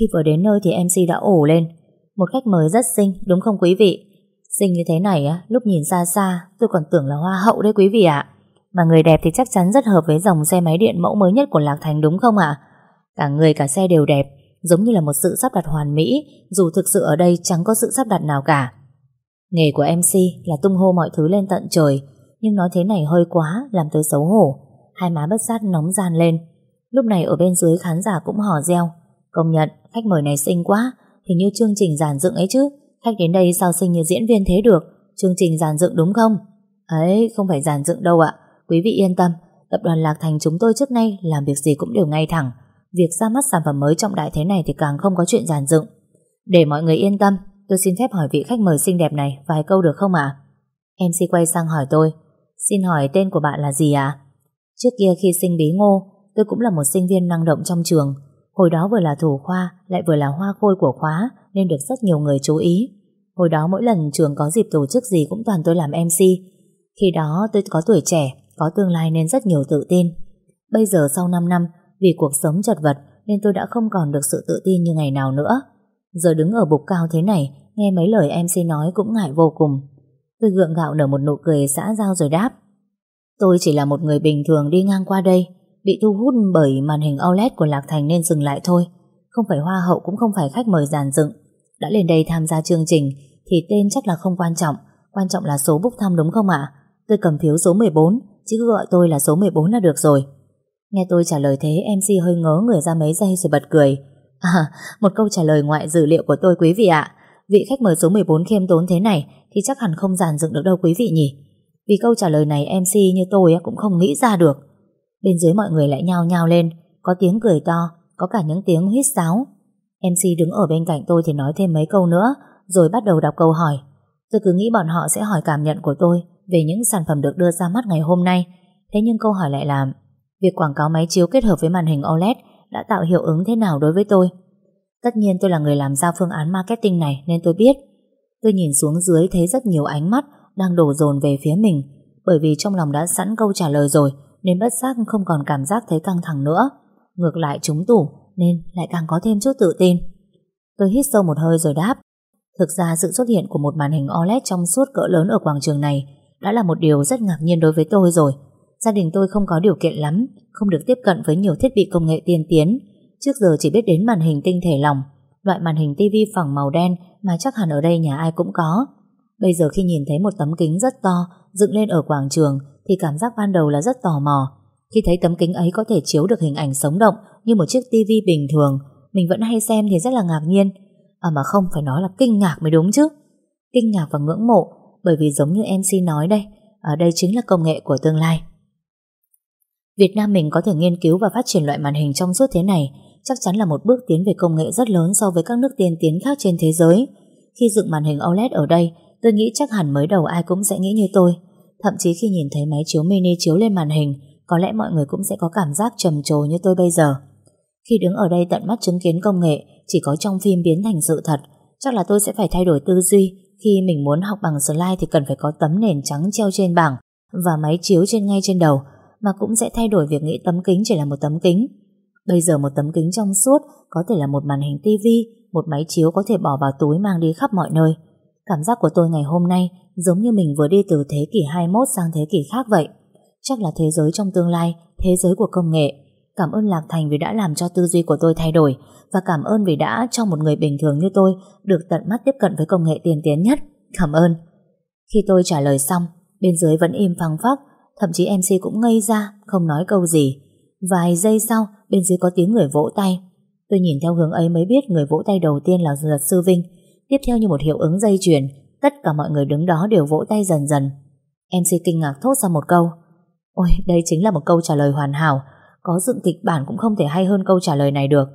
Khi vừa đến nơi thì MC đã ổ lên. Một khách mời rất xinh, đúng không quý vị? Xinh như thế này á, lúc nhìn xa xa, tôi còn tưởng là hoa hậu đấy quý vị ạ. Mà người đẹp thì chắc chắn rất hợp với dòng xe máy điện mẫu mới nhất của Lạc Thành đúng không ạ? Cả người cả xe đều đẹp, giống như là một sự sắp đặt hoàn mỹ, dù thực sự ở đây chẳng có sự sắp đặt nào cả. Nghề của MC là tung hô mọi thứ lên tận trời, nhưng nói thế này hơi quá, làm tôi xấu hổ. Hai má bất giác nóng gian lên Lúc này ở bên dưới khán giả cũng hò reo Công nhận khách mời này xinh quá Hình như chương trình giàn dựng ấy chứ Khách đến đây sao xinh như diễn viên thế được? Chương trình giàn dựng đúng không? Ấy, không phải giàn dựng đâu ạ. Quý vị yên tâm, Tập đoàn Lạc Thành chúng tôi trước nay làm việc gì cũng đều ngay thẳng. Việc ra mắt sản phẩm mới trọng đại thế này Thì càng không có chuyện giàn dựng. Để mọi người yên tâm, Tôi xin phép hỏi vị khách mời xinh đẹp này Vài câu được không ạ? MC quay sang hỏi tôi. Xin hỏi tên của bạn là gì ạ? Trước kia khi sinh bí ngô, Tôi cũng là một sinh viên năng động trong trường. Hồi đó vừa là thủ khoa, Lại vừa là hoa khôi của khóa. Nên được rất nhiều người chú ý. Hồi đó mỗi lần trường có dịp tổ chức gì Cũng toàn tôi làm MC Khi đó tôi có tuổi trẻ, Có tương lai nên rất nhiều tự tin. Bây giờ sau 5 năm, Vì cuộc sống chật vật Nên tôi đã không còn được sự tự tin như ngày nào nữa. Giờ đứng ở bục cao thế này, Nghe mấy lời MC nói cũng ngại vô cùng. Tôi gượng gạo nở một nụ cười xã giao rồi đáp. Tôi chỉ là một người bình thường đi ngang qua đây, Bị thu hút bởi màn hình OLED của Lạc Thành nên dừng lại thôi. Không phải hoa hậu cũng không phải khách mời giàn dựng. Đã lên đây tham gia chương trình Thì tên chắc là không quan trọng. Quan trọng là số bốc thăm đúng không ạ? Tôi cầm phiếu số 14 Chứ gọi tôi là số 14 là được rồi. Nghe tôi trả lời thế MC hơi ngớ người ra mấy giây rồi bật cười. À một câu trả lời ngoại dữ liệu của tôi quý vị ạ. Vị khách mời số 14 khiêm tốn thế này Thì chắc hẳn không giàn dựng được đâu quý vị nhỉ? Vì câu trả lời này MC như tôi cũng không nghĩ ra được. Bên dưới mọi người lại nhao nhao lên, Có tiếng cười to, Có cả những tiếng huýt sáo. MC đứng ở bên cạnh tôi thì nói thêm mấy câu nữa, Rồi bắt đầu đọc câu hỏi. Tôi cứ nghĩ bọn họ sẽ hỏi cảm nhận của tôi Về những sản phẩm được đưa ra mắt ngày hôm nay. Thế nhưng câu hỏi lại là, Việc quảng cáo máy chiếu kết hợp với màn hình OLED Đã tạo hiệu ứng thế nào đối với tôi? Tất nhiên tôi là người làm ra phương án marketing này Nên tôi biết. Tôi nhìn xuống dưới thấy rất nhiều ánh mắt Đang đổ dồn về phía mình, Bởi vì trong lòng đã sẵn câu trả lời rồi, nên bất giác không còn cảm giác thấy căng thẳng nữa. Ngược lại chúng tủ nên lại càng có thêm chút tự tin. Tôi hít sâu một hơi rồi đáp. Thực ra sự xuất hiện của một màn hình OLED trong suốt cỡ lớn ở quảng trường này đã là một điều rất ngạc nhiên đối với tôi rồi. Gia đình tôi không có điều kiện lắm, không được tiếp cận với nhiều thiết bị công nghệ tiên tiến. Trước giờ chỉ biết đến màn hình tinh thể lỏng, loại màn hình tivi phẳng màu đen mà chắc hẳn ở đây nhà ai cũng có. Bây giờ khi nhìn thấy một tấm kính rất to dựng lên ở quảng trường thì cảm giác ban đầu là rất tò mò. Khi thấy tấm kính ấy có thể chiếu được hình ảnh sống động như một chiếc tivi bình thường, mình vẫn hay xem thì rất là ngạc nhiên. À mà không phải nói là kinh ngạc mới đúng chứ. Kinh ngạc và ngưỡng mộ, bởi vì giống như MC nói đây, ở đây chính là công nghệ của tương lai. Việt Nam mình có thể nghiên cứu và phát triển loại màn hình trong suốt thế này chắc chắn là một bước tiến về công nghệ rất lớn so với các nước tiên tiến khác trên thế giới. Khi dựng màn hình OLED ở đây, tôi nghĩ chắc hẳn mới đầu ai cũng sẽ nghĩ như tôi. Thậm chí khi nhìn thấy máy chiếu mini chiếu lên màn hình, có lẽ mọi người cũng sẽ có cảm giác trầm trồ như tôi bây giờ. Khi đứng ở đây tận mắt chứng kiến công nghệ chỉ có trong phim biến thành sự thật, chắc là tôi sẽ phải thay đổi tư duy khi mình muốn học bằng slide thì cần phải có tấm nền trắng treo trên bảng và máy chiếu trên ngay trên đầu, mà cũng sẽ thay đổi việc nghĩ tấm kính chỉ là một tấm kính. Bây giờ một tấm kính trong suốt có thể là một màn hình tivi, một máy chiếu có thể bỏ vào túi mang đi khắp mọi nơi. Cảm giác của tôi ngày hôm nay giống như mình vừa đi từ thế kỷ 21 sang thế kỷ khác vậy. Chắc là thế giới trong tương lai, thế giới của công nghệ. Cảm ơn Lạc Thành vì đã làm cho tư duy của tôi thay đổi và cảm ơn vì đã cho một người bình thường như tôi được tận mắt tiếp cận với công nghệ tiên tiến nhất. Cảm ơn. Khi tôi trả lời xong, bên dưới vẫn im phăng phắc, thậm chí MC cũng ngây ra, không nói câu gì. Vài giây sau, bên dưới có tiếng người vỗ tay. Tôi nhìn theo hướng ấy mới biết người vỗ tay đầu tiên là luật sư Vinh. Tiếp theo như một hiệu ứng dây chuyền, Tất cả mọi người đứng đó đều vỗ tay dần dần MC kinh ngạc thốt ra một câu Ôi đây chính là một câu trả lời hoàn hảo có dựng kịch bản cũng không thể hay hơn câu trả lời này được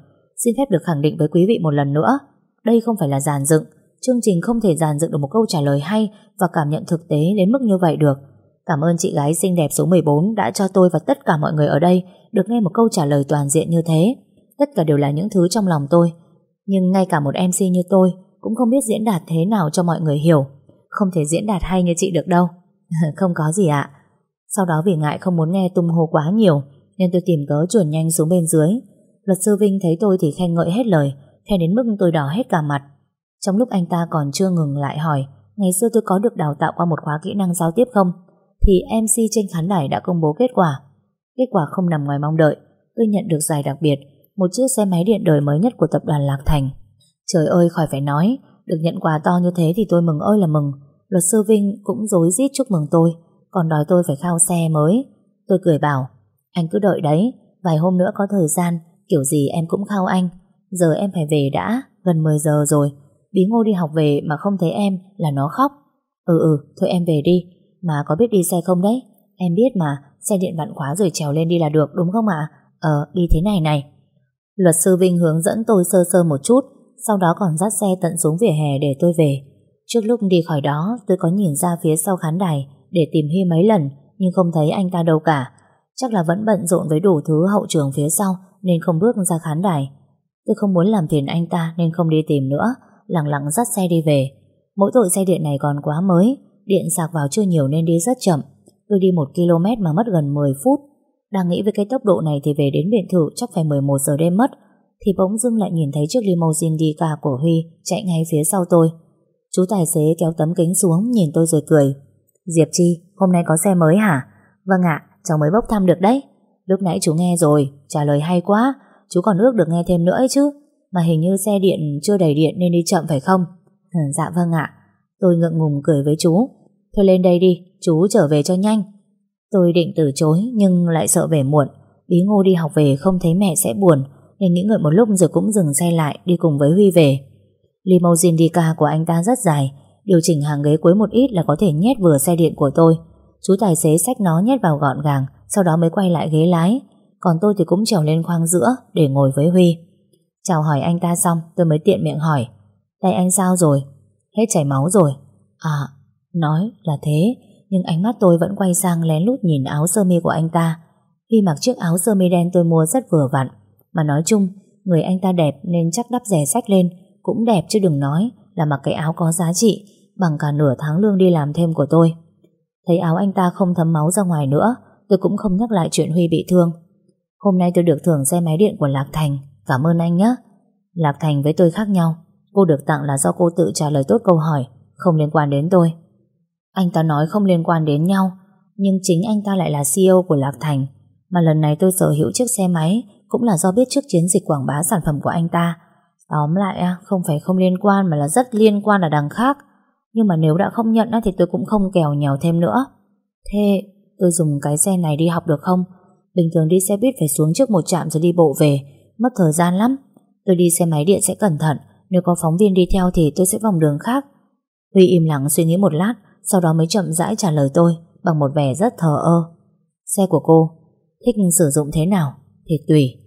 Xin phép được khẳng định với quý vị một lần nữa Đây không phải là giàn dựng Chương trình không thể giàn dựng được một câu trả lời hay Và cảm nhận thực tế đến mức như vậy được Cảm ơn chị gái xinh đẹp số 14 Đã cho tôi và tất cả mọi người ở đây Được nghe một câu trả lời toàn diện như thế Tất cả đều là những thứ trong lòng tôi Nhưng ngay cả một MC như tôi cũng không biết diễn đạt thế nào cho mọi người hiểu. Không thể diễn đạt hay như chị được đâu. không có gì ạ. Sau đó vì ngại không muốn nghe tung hô quá nhiều, nên tôi tìm cớ chuồn nhanh xuống bên dưới. Luật sư Vinh thấy tôi thì khen ngợi hết lời, khen đến mức tôi đỏ hết cả mặt. Trong lúc anh ta còn chưa ngừng lại hỏi, ngày xưa tôi có được đào tạo qua một khóa kỹ năng giao tiếp không? Thì MC trên khán đài đã công bố kết quả. Kết quả không nằm ngoài mong đợi. Tôi nhận được giải đặc biệt, một chiếc xe máy điện đời mới nhất của tập đoàn Lạc Thành. Trời ơi khỏi phải nói Được nhận quà to như thế thì tôi mừng ơi là mừng Luật sư Vinh cũng dối rít chúc mừng tôi Còn đòi tôi phải khao xe mới Tôi cười bảo anh cứ đợi đấy Vài hôm nữa có thời gian Kiểu gì em cũng khao anh. Giờ em phải về đã Gần 10 giờ rồi. Bí ngô đi học về mà không thấy em là nó khóc. Ừ ừ thôi em về đi. Mà có biết đi xe không đấy? Em biết mà Xe điện vặn khóa rồi trèo lên đi là được đúng không ạ? Ờ đi thế này này. Luật sư Vinh hướng dẫn tôi sơ sơ một chút, sau đó còn dắt xe tận xuống vỉa hè để tôi về. Trước lúc đi khỏi đó, tôi có nhìn ra phía sau khán đài để tìm Hy mấy lần, nhưng không thấy anh ta đâu cả. Chắc là vẫn bận rộn với đủ thứ hậu trường phía sau nên không bước ra khán đài. Tôi không muốn làm phiền anh ta nên không đi tìm nữa, lặng lặng dắt xe đi về. Mỗi tội xe điện này còn quá mới, điện sạc vào chưa nhiều nên đi rất chậm. Tôi đi một km mà mất gần 10 phút. Đang nghĩ với cái tốc độ này thì về đến biệt thự chắc phải 11 giờ đêm mất. Thì bỗng dưng lại nhìn thấy chiếc limousine đi ca của Huy chạy ngay phía sau tôi. Chú tài xế kéo tấm kính xuống nhìn tôi rồi cười. Diệp Chi, hôm nay có xe mới hả? Vâng ạ, cháu mới bốc thăm được đấy. Lúc nãy chú nghe rồi, trả lời hay quá. Chú còn ước được nghe thêm nữa ấy chứ. Mà hình như xe điện chưa đầy điện nên đi chậm phải không? Ừ, dạ vâng ạ. Tôi ngượng ngùng cười với chú. Thôi lên đây đi, chú trở về cho nhanh. Tôi định từ chối nhưng lại sợ về muộn. Bí ngô đi học về không thấy mẹ sẽ buồn nên nghĩ ngợi một lúc rồi cũng dừng xe lại đi cùng với Huy về. Limousine đi ca của anh ta rất dài, điều chỉnh hàng ghế cuối một ít là có thể nhét vừa xe điện của tôi. Chú tài xế xách nó nhét vào gọn gàng, sau đó mới quay lại ghế lái. Còn tôi thì cũng trèo lên khoang giữa để ngồi với Huy. Chào hỏi anh ta xong, tôi mới tiện miệng hỏi. Tay anh sao rồi? Hết chảy máu rồi. À, nói là thế, nhưng ánh mắt tôi vẫn quay sang lén lút nhìn áo sơ mi của anh ta. Huy mặc chiếc áo sơ mi đen tôi mua rất vừa vặn. Mà nói chung, người anh ta đẹp nên chắc đắp rẻ sách lên, cũng đẹp chứ đừng nói là mặc cái áo có giá trị bằng cả nửa tháng lương đi làm thêm của tôi. Thấy áo anh ta không thấm máu ra ngoài nữa, tôi cũng không nhắc lại chuyện Huy bị thương. Hôm nay tôi được thưởng xe máy điện của Lạc Thành, cảm ơn anh nhé. Lạc Thành với tôi khác nhau, cô được tặng là do cô tự trả lời tốt câu hỏi, không liên quan đến tôi. Anh ta nói không liên quan đến nhau, nhưng chính anh ta lại là CEO của Lạc Thành, mà lần này tôi sở hữu chiếc xe máy cũng là do biết trước chiến dịch quảng bá sản phẩm của anh ta. Tóm lại không phải không liên quan mà là rất liên quan ở đằng khác. Nhưng mà nếu đã không nhận thì tôi cũng không kèo nhèo thêm nữa. Thế tôi dùng cái xe này đi học được không? Bình thường đi xe buýt phải xuống trước một trạm rồi đi bộ về, mất thời gian lắm. Tôi đi xe máy điện sẽ cẩn thận, nếu có phóng viên đi theo thì tôi sẽ vòng đường khác. Huy im lặng suy nghĩ một lát, sau đó mới chậm rãi trả lời tôi bằng một vẻ rất thờ ơ. Xe của cô, thích sử dụng thế nào? Thì tùy.